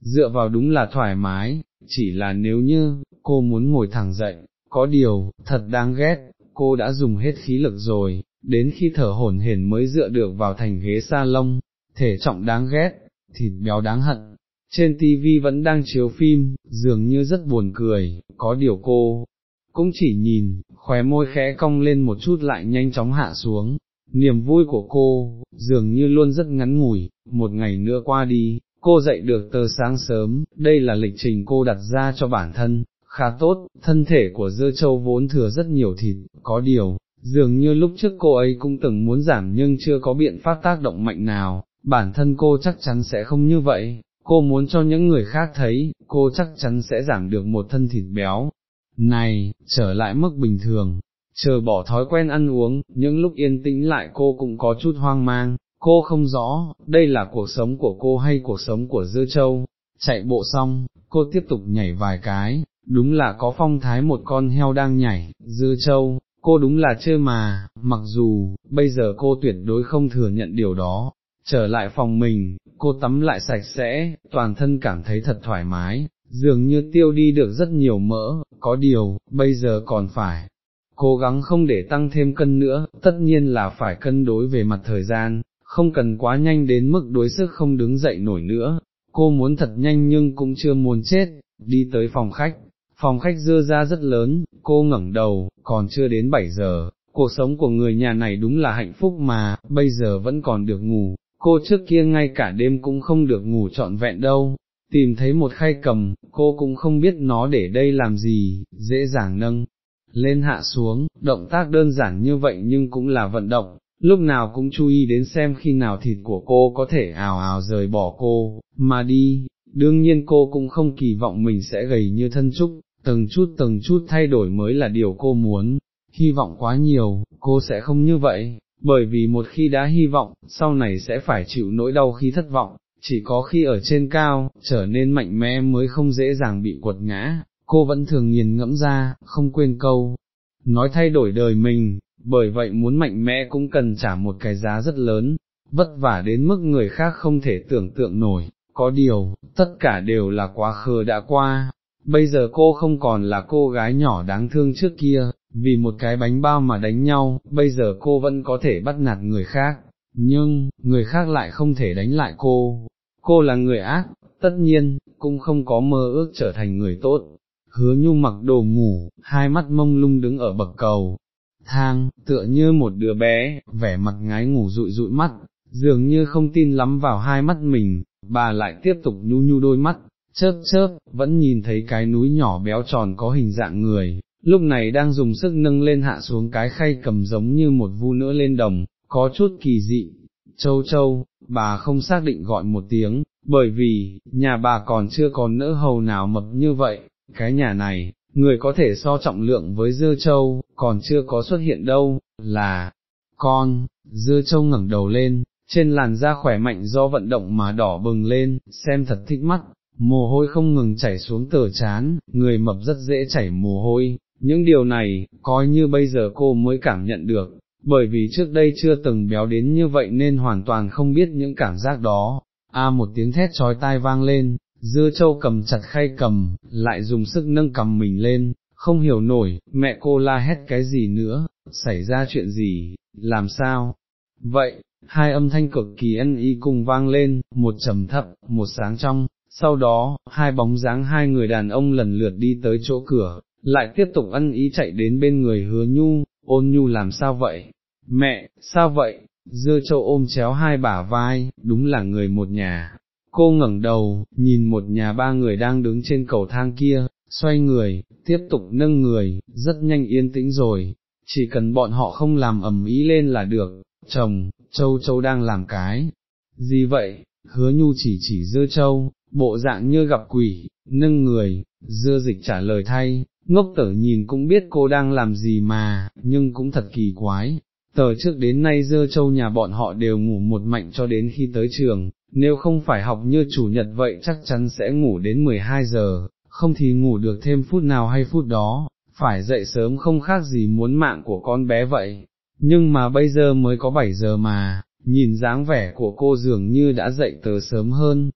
dựa vào đúng là thoải mái, chỉ là nếu như, cô muốn ngồi thẳng dậy, có điều, thật đáng ghét, cô đã dùng hết khí lực rồi, đến khi thở hổn hển mới dựa được vào thành ghế sa lông, thể trọng đáng ghét, thịt béo đáng hận. Trên tivi vẫn đang chiếu phim, dường như rất buồn cười, có điều cô, cũng chỉ nhìn, khóe môi khẽ cong lên một chút lại nhanh chóng hạ xuống, niềm vui của cô, dường như luôn rất ngắn ngủi, một ngày nữa qua đi, cô dậy được tờ sáng sớm, đây là lịch trình cô đặt ra cho bản thân, khá tốt, thân thể của dưa châu vốn thừa rất nhiều thịt, có điều, dường như lúc trước cô ấy cũng từng muốn giảm nhưng chưa có biện pháp tác động mạnh nào, bản thân cô chắc chắn sẽ không như vậy, cô muốn cho những người khác thấy, cô chắc chắn sẽ giảm được một thân thịt béo. Này, trở lại mức bình thường, chờ bỏ thói quen ăn uống, những lúc yên tĩnh lại cô cũng có chút hoang mang, cô không rõ, đây là cuộc sống của cô hay cuộc sống của Dư Châu, chạy bộ xong, cô tiếp tục nhảy vài cái, đúng là có phong thái một con heo đang nhảy, Dư Châu, cô đúng là chơi mà, mặc dù, bây giờ cô tuyệt đối không thừa nhận điều đó, trở lại phòng mình, cô tắm lại sạch sẽ, toàn thân cảm thấy thật thoải mái, dường như tiêu đi được rất nhiều mỡ, có điều, bây giờ còn phải cố gắng không để tăng thêm cân nữa, tất nhiên là phải cân đối về mặt thời gian, không cần quá nhanh đến mức đối sức không đứng dậy nổi nữa, cô muốn thật nhanh nhưng cũng chưa muốn chết, đi tới phòng khách, phòng khách dưa ra rất lớn, cô ngẩng đầu, còn chưa đến 7 giờ, cuộc sống của người nhà này đúng là hạnh phúc mà, bây giờ vẫn còn được ngủ, cô trước kia ngay cả đêm cũng không được ngủ trọn vẹn đâu, tìm thấy một khay cầm, cô cũng không biết nó để đây làm gì, dễ dàng nâng, lên hạ xuống, động tác đơn giản như vậy nhưng cũng là vận động, lúc nào cũng chú ý đến xem khi nào thịt của cô có thể ào ào rời bỏ cô, mà đi, đương nhiên cô cũng không kỳ vọng mình sẽ gầy như thân trúc, từng chút từng chút thay đổi mới là điều cô muốn, hy vọng quá nhiều, cô sẽ không như vậy, bởi vì một khi đã hy vọng, sau này sẽ phải chịu nỗi đau khi thất vọng, chỉ có khi ở trên cao, trở nên mạnh mẽ mới không dễ dàng bị quật ngã, cô vẫn thường nghiền ngẫm ra, không quên câu, nói thay đổi đời mình, bởi vậy muốn mạnh mẽ cũng cần trả một cái giá rất lớn, vất vả đến mức người khác không thể tưởng tượng nổi, có điều, tất cả đều là quá khứ đã qua, bây giờ cô không còn là cô gái nhỏ đáng thương trước kia, vì một cái bánh bao mà đánh nhau, bây giờ cô vẫn có thể bắt nạt người khác, nhưng, người khác lại không thể đánh lại cô, cô là người ác, tất nhiên, cũng không có mơ ước trở thành người tốt. Hứa nhu mặc đồ ngủ, hai mắt mông lung đứng ở bậc cầu, thang, tựa như một đứa bé, vẻ mặt ngái ngủ rụi rụi mắt, dường như không tin lắm vào hai mắt mình, bà lại tiếp tục nhu nhu đôi mắt, chớp chớp, vẫn nhìn thấy cái núi nhỏ béo tròn có hình dạng người, lúc này đang dùng sức nâng lên hạ xuống cái khay cầm giống như một vu nữa lên đồng, có chút kỳ dị. Châu châu, bà không xác định gọi một tiếng, bởi vì, nhà bà còn chưa có nỡ hầu nào mập như vậy, cái nhà này, người có thể so trọng lượng với dưa châu, còn chưa có xuất hiện đâu, là, con, dưa châu ngẩng đầu lên, trên làn da khỏe mạnh do vận động mà đỏ bừng lên, xem thật thích mắt, mồ hôi không ngừng chảy xuống tờ chán, người mập rất dễ chảy mồ hôi, những điều này, coi như bây giờ cô mới cảm nhận được, bởi vì trước đây chưa từng béo đến như vậy nên hoàn toàn không biết những cảm giác đó. A một tiếng thét trói tai vang lên, dưa châu cầm chặt khay cầm, lại dùng sức nâng cầm mình lên, không hiểu nổi, mẹ cô la hét cái gì nữa, xảy ra chuyện gì, làm sao? Vậy, hai âm thanh cực kỳ ân y cùng vang lên, một trầm thấp, một sáng trong, sau đó, hai bóng dáng hai người đàn ông lần lượt đi tới chỗ cửa, lại tiếp tục ân ý chạy đến bên người hứa nhu, ôn nhu làm sao vậy? Mẹ, sao vậy? Dưa châu ôm chéo hai bả vai, đúng là người một nhà. Cô ngẩng đầu, nhìn một nhà ba người đang đứng trên cầu thang kia, xoay người, tiếp tục nâng người, rất nhanh yên tĩnh rồi, chỉ cần bọn họ không làm ầm ý lên là được, chồng, châu châu đang làm cái, gì vậy, hứa nhu chỉ chỉ dưa châu, bộ dạng như gặp quỷ, nâng người, dưa dịch trả lời thay, ngốc tở nhìn cũng biết cô đang làm gì mà, nhưng cũng thật kỳ quái. Tờ trước đến nay dơ châu nhà bọn họ đều ngủ một mạnh cho đến khi tới trường, nếu không phải học như chủ nhật vậy chắc chắn sẽ ngủ đến 12 giờ, không thì ngủ được thêm phút nào hay phút đó, phải dậy sớm không khác gì muốn mạng của con bé vậy. Nhưng mà bây giờ mới có 7 giờ mà, nhìn dáng vẻ của cô dường như đã dậy tờ sớm hơn.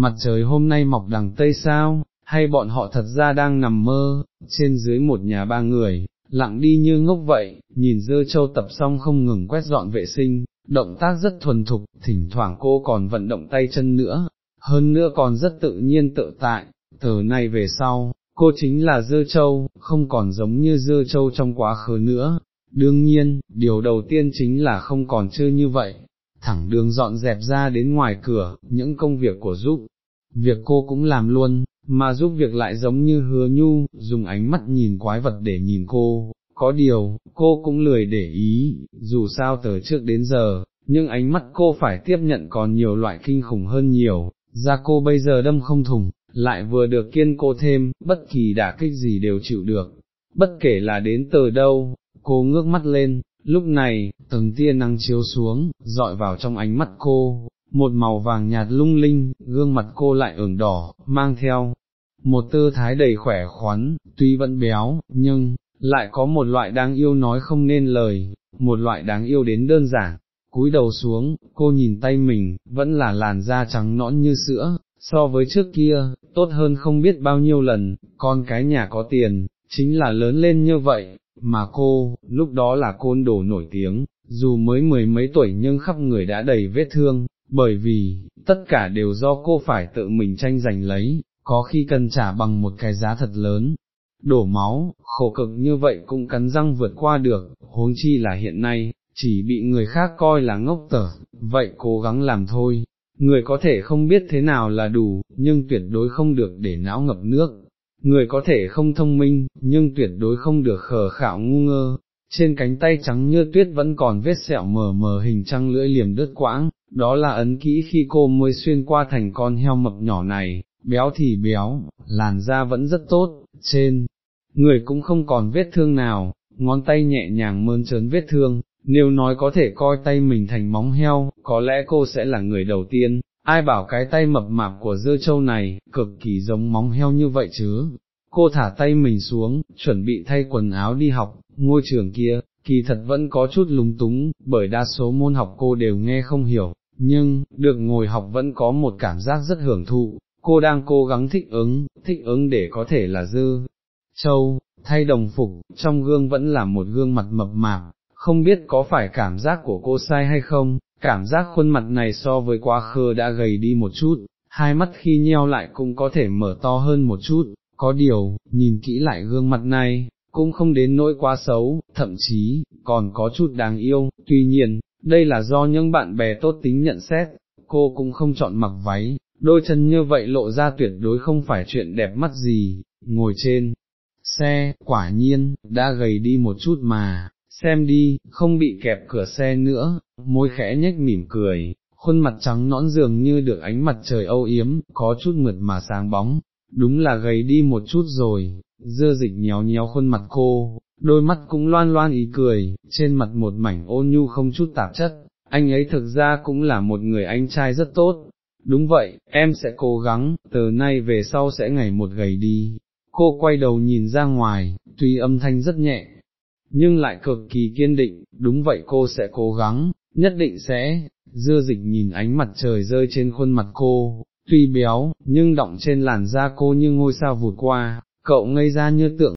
Mặt trời hôm nay mọc đằng tây sao, hay bọn họ thật ra đang nằm mơ, trên dưới một nhà ba người, lặng đi như ngốc vậy, nhìn dơ châu tập xong không ngừng quét dọn vệ sinh, động tác rất thuần thục, thỉnh thoảng cô còn vận động tay chân nữa, hơn nữa còn rất tự nhiên tự tại, từ nay về sau, cô chính là dơ châu, không còn giống như dơ châu trong quá khứ nữa. Đương nhiên, điều đầu tiên chính là không còn chơi như vậy, thẳng đường dọn dẹp ra đến ngoài cửa, những công việc của giúp, việc cô cũng làm luôn, mà giúp việc lại giống như hứa nhu, dùng ánh mắt nhìn quái vật để nhìn cô, có điều, cô cũng lười để ý, dù sao từ trước đến giờ, nhưng ánh mắt cô phải tiếp nhận còn nhiều loại kinh khủng hơn nhiều, ra cô bây giờ đâm không thùng, lại vừa được kiên cô thêm, bất kỳ đả kích gì đều chịu được, bất kể là đến từ đâu, cô ngước mắt lên, lúc này, từng tia nắng chiếu xuống, dọi vào trong ánh mắt cô, một màu vàng nhạt lung linh, gương mặt cô lại ửng đỏ, mang theo, một tư thái đầy khỏe khoắn, tuy vẫn béo, nhưng, lại có một loại đáng yêu nói không nên lời, một loại đáng yêu đến đơn giản. Cúi đầu xuống, cô nhìn tay mình, vẫn là làn da trắng nõn như sữa, so với trước kia, tốt hơn không biết bao nhiêu lần, con cái nhà có tiền, chính là lớn lên như vậy, mà cô, lúc đó là côn đồ nổi tiếng, dù mới mười mấy tuổi nhưng khắp người đã đầy vết thương, bởi vì, tất cả đều do cô phải tự mình tranh giành lấy, có khi cần trả bằng một cái giá thật lớn. Đổ máu, khổ cực như vậy cũng cắn răng vượt qua được, huống chi là hiện nay, chỉ bị người khác coi là ngốc tở, vậy cố gắng làm thôi, người có thể không biết thế nào là đủ, nhưng tuyệt đối không được để não ngập nước, người có thể không thông minh, nhưng tuyệt đối không được khờ khạo ngu ngơ, trên cánh tay trắng như tuyết vẫn còn vết sẹo mờ mờ hình trăng lưỡi liềm đứt quãng, đó là ấn kỹ khi cô mới xuyên qua thành con heo mập nhỏ này, béo thì béo, làn da vẫn rất tốt, trên, người cũng không còn vết thương nào, ngón tay nhẹ nhàng mơn trớn vết thương, nếu nói có thể coi tay mình thành móng heo, có lẽ cô sẽ là người đầu tiên, ai bảo cái tay mập mạp của dưa châu này, cực kỳ giống móng heo như vậy chứ. Cô thả tay mình xuống, chuẩn bị thay quần áo đi học, ngôi trường kia, kỳ thật vẫn có chút lúng túng, bởi đa số môn học cô đều nghe không hiểu, nhưng, được ngồi học vẫn có một cảm giác rất hưởng thụ, cô đang cố gắng thích ứng, thích ứng để có thể là dư. Châu, thay đồng phục, trong gương vẫn là một gương mặt mập mạp, không biết có phải cảm giác của cô sai hay không, cảm giác khuôn mặt này so với quá khứ đã gầy đi một chút, hai mắt khi nheo lại cũng có thể mở to hơn một chút, có điều, nhìn kỹ lại gương mặt này, cũng không đến nỗi quá xấu, thậm chí, còn có chút đáng yêu, tuy nhiên, đây là do những bạn bè tốt tính nhận xét, cô cũng không chọn mặc váy, đôi chân như vậy lộ ra tuyệt đối không phải chuyện đẹp mắt gì, ngồi trên xe, quả nhiên, đã gầy đi một chút mà, xem đi, không bị kẹp cửa xe nữa, môi khẽ nhếch mỉm cười, khuôn mặt trắng nõn dường như được ánh mặt trời âu yếm, có chút mượt mà sáng bóng, đúng là gầy đi một chút rồi, dưa dịch nhéo nhéo khuôn mặt cô, đôi mắt cũng loan loan ý cười, trên mặt một mảnh ôn nhu không chút tạp chất, anh ấy thực ra cũng là một người anh trai rất tốt. Đúng vậy, em sẽ cố gắng, từ nay về sau sẽ ngày một gầy đi. Cô quay đầu nhìn ra ngoài, tuy âm thanh rất nhẹ, nhưng lại cực kỳ kiên định, đúng vậy cô sẽ cố gắng, nhất định sẽ, dưa dịch nhìn ánh mặt trời rơi trên khuôn mặt cô, tuy béo, nhưng động trên làn da cô như ngôi sao vụt qua, cậu ngây ra như tượng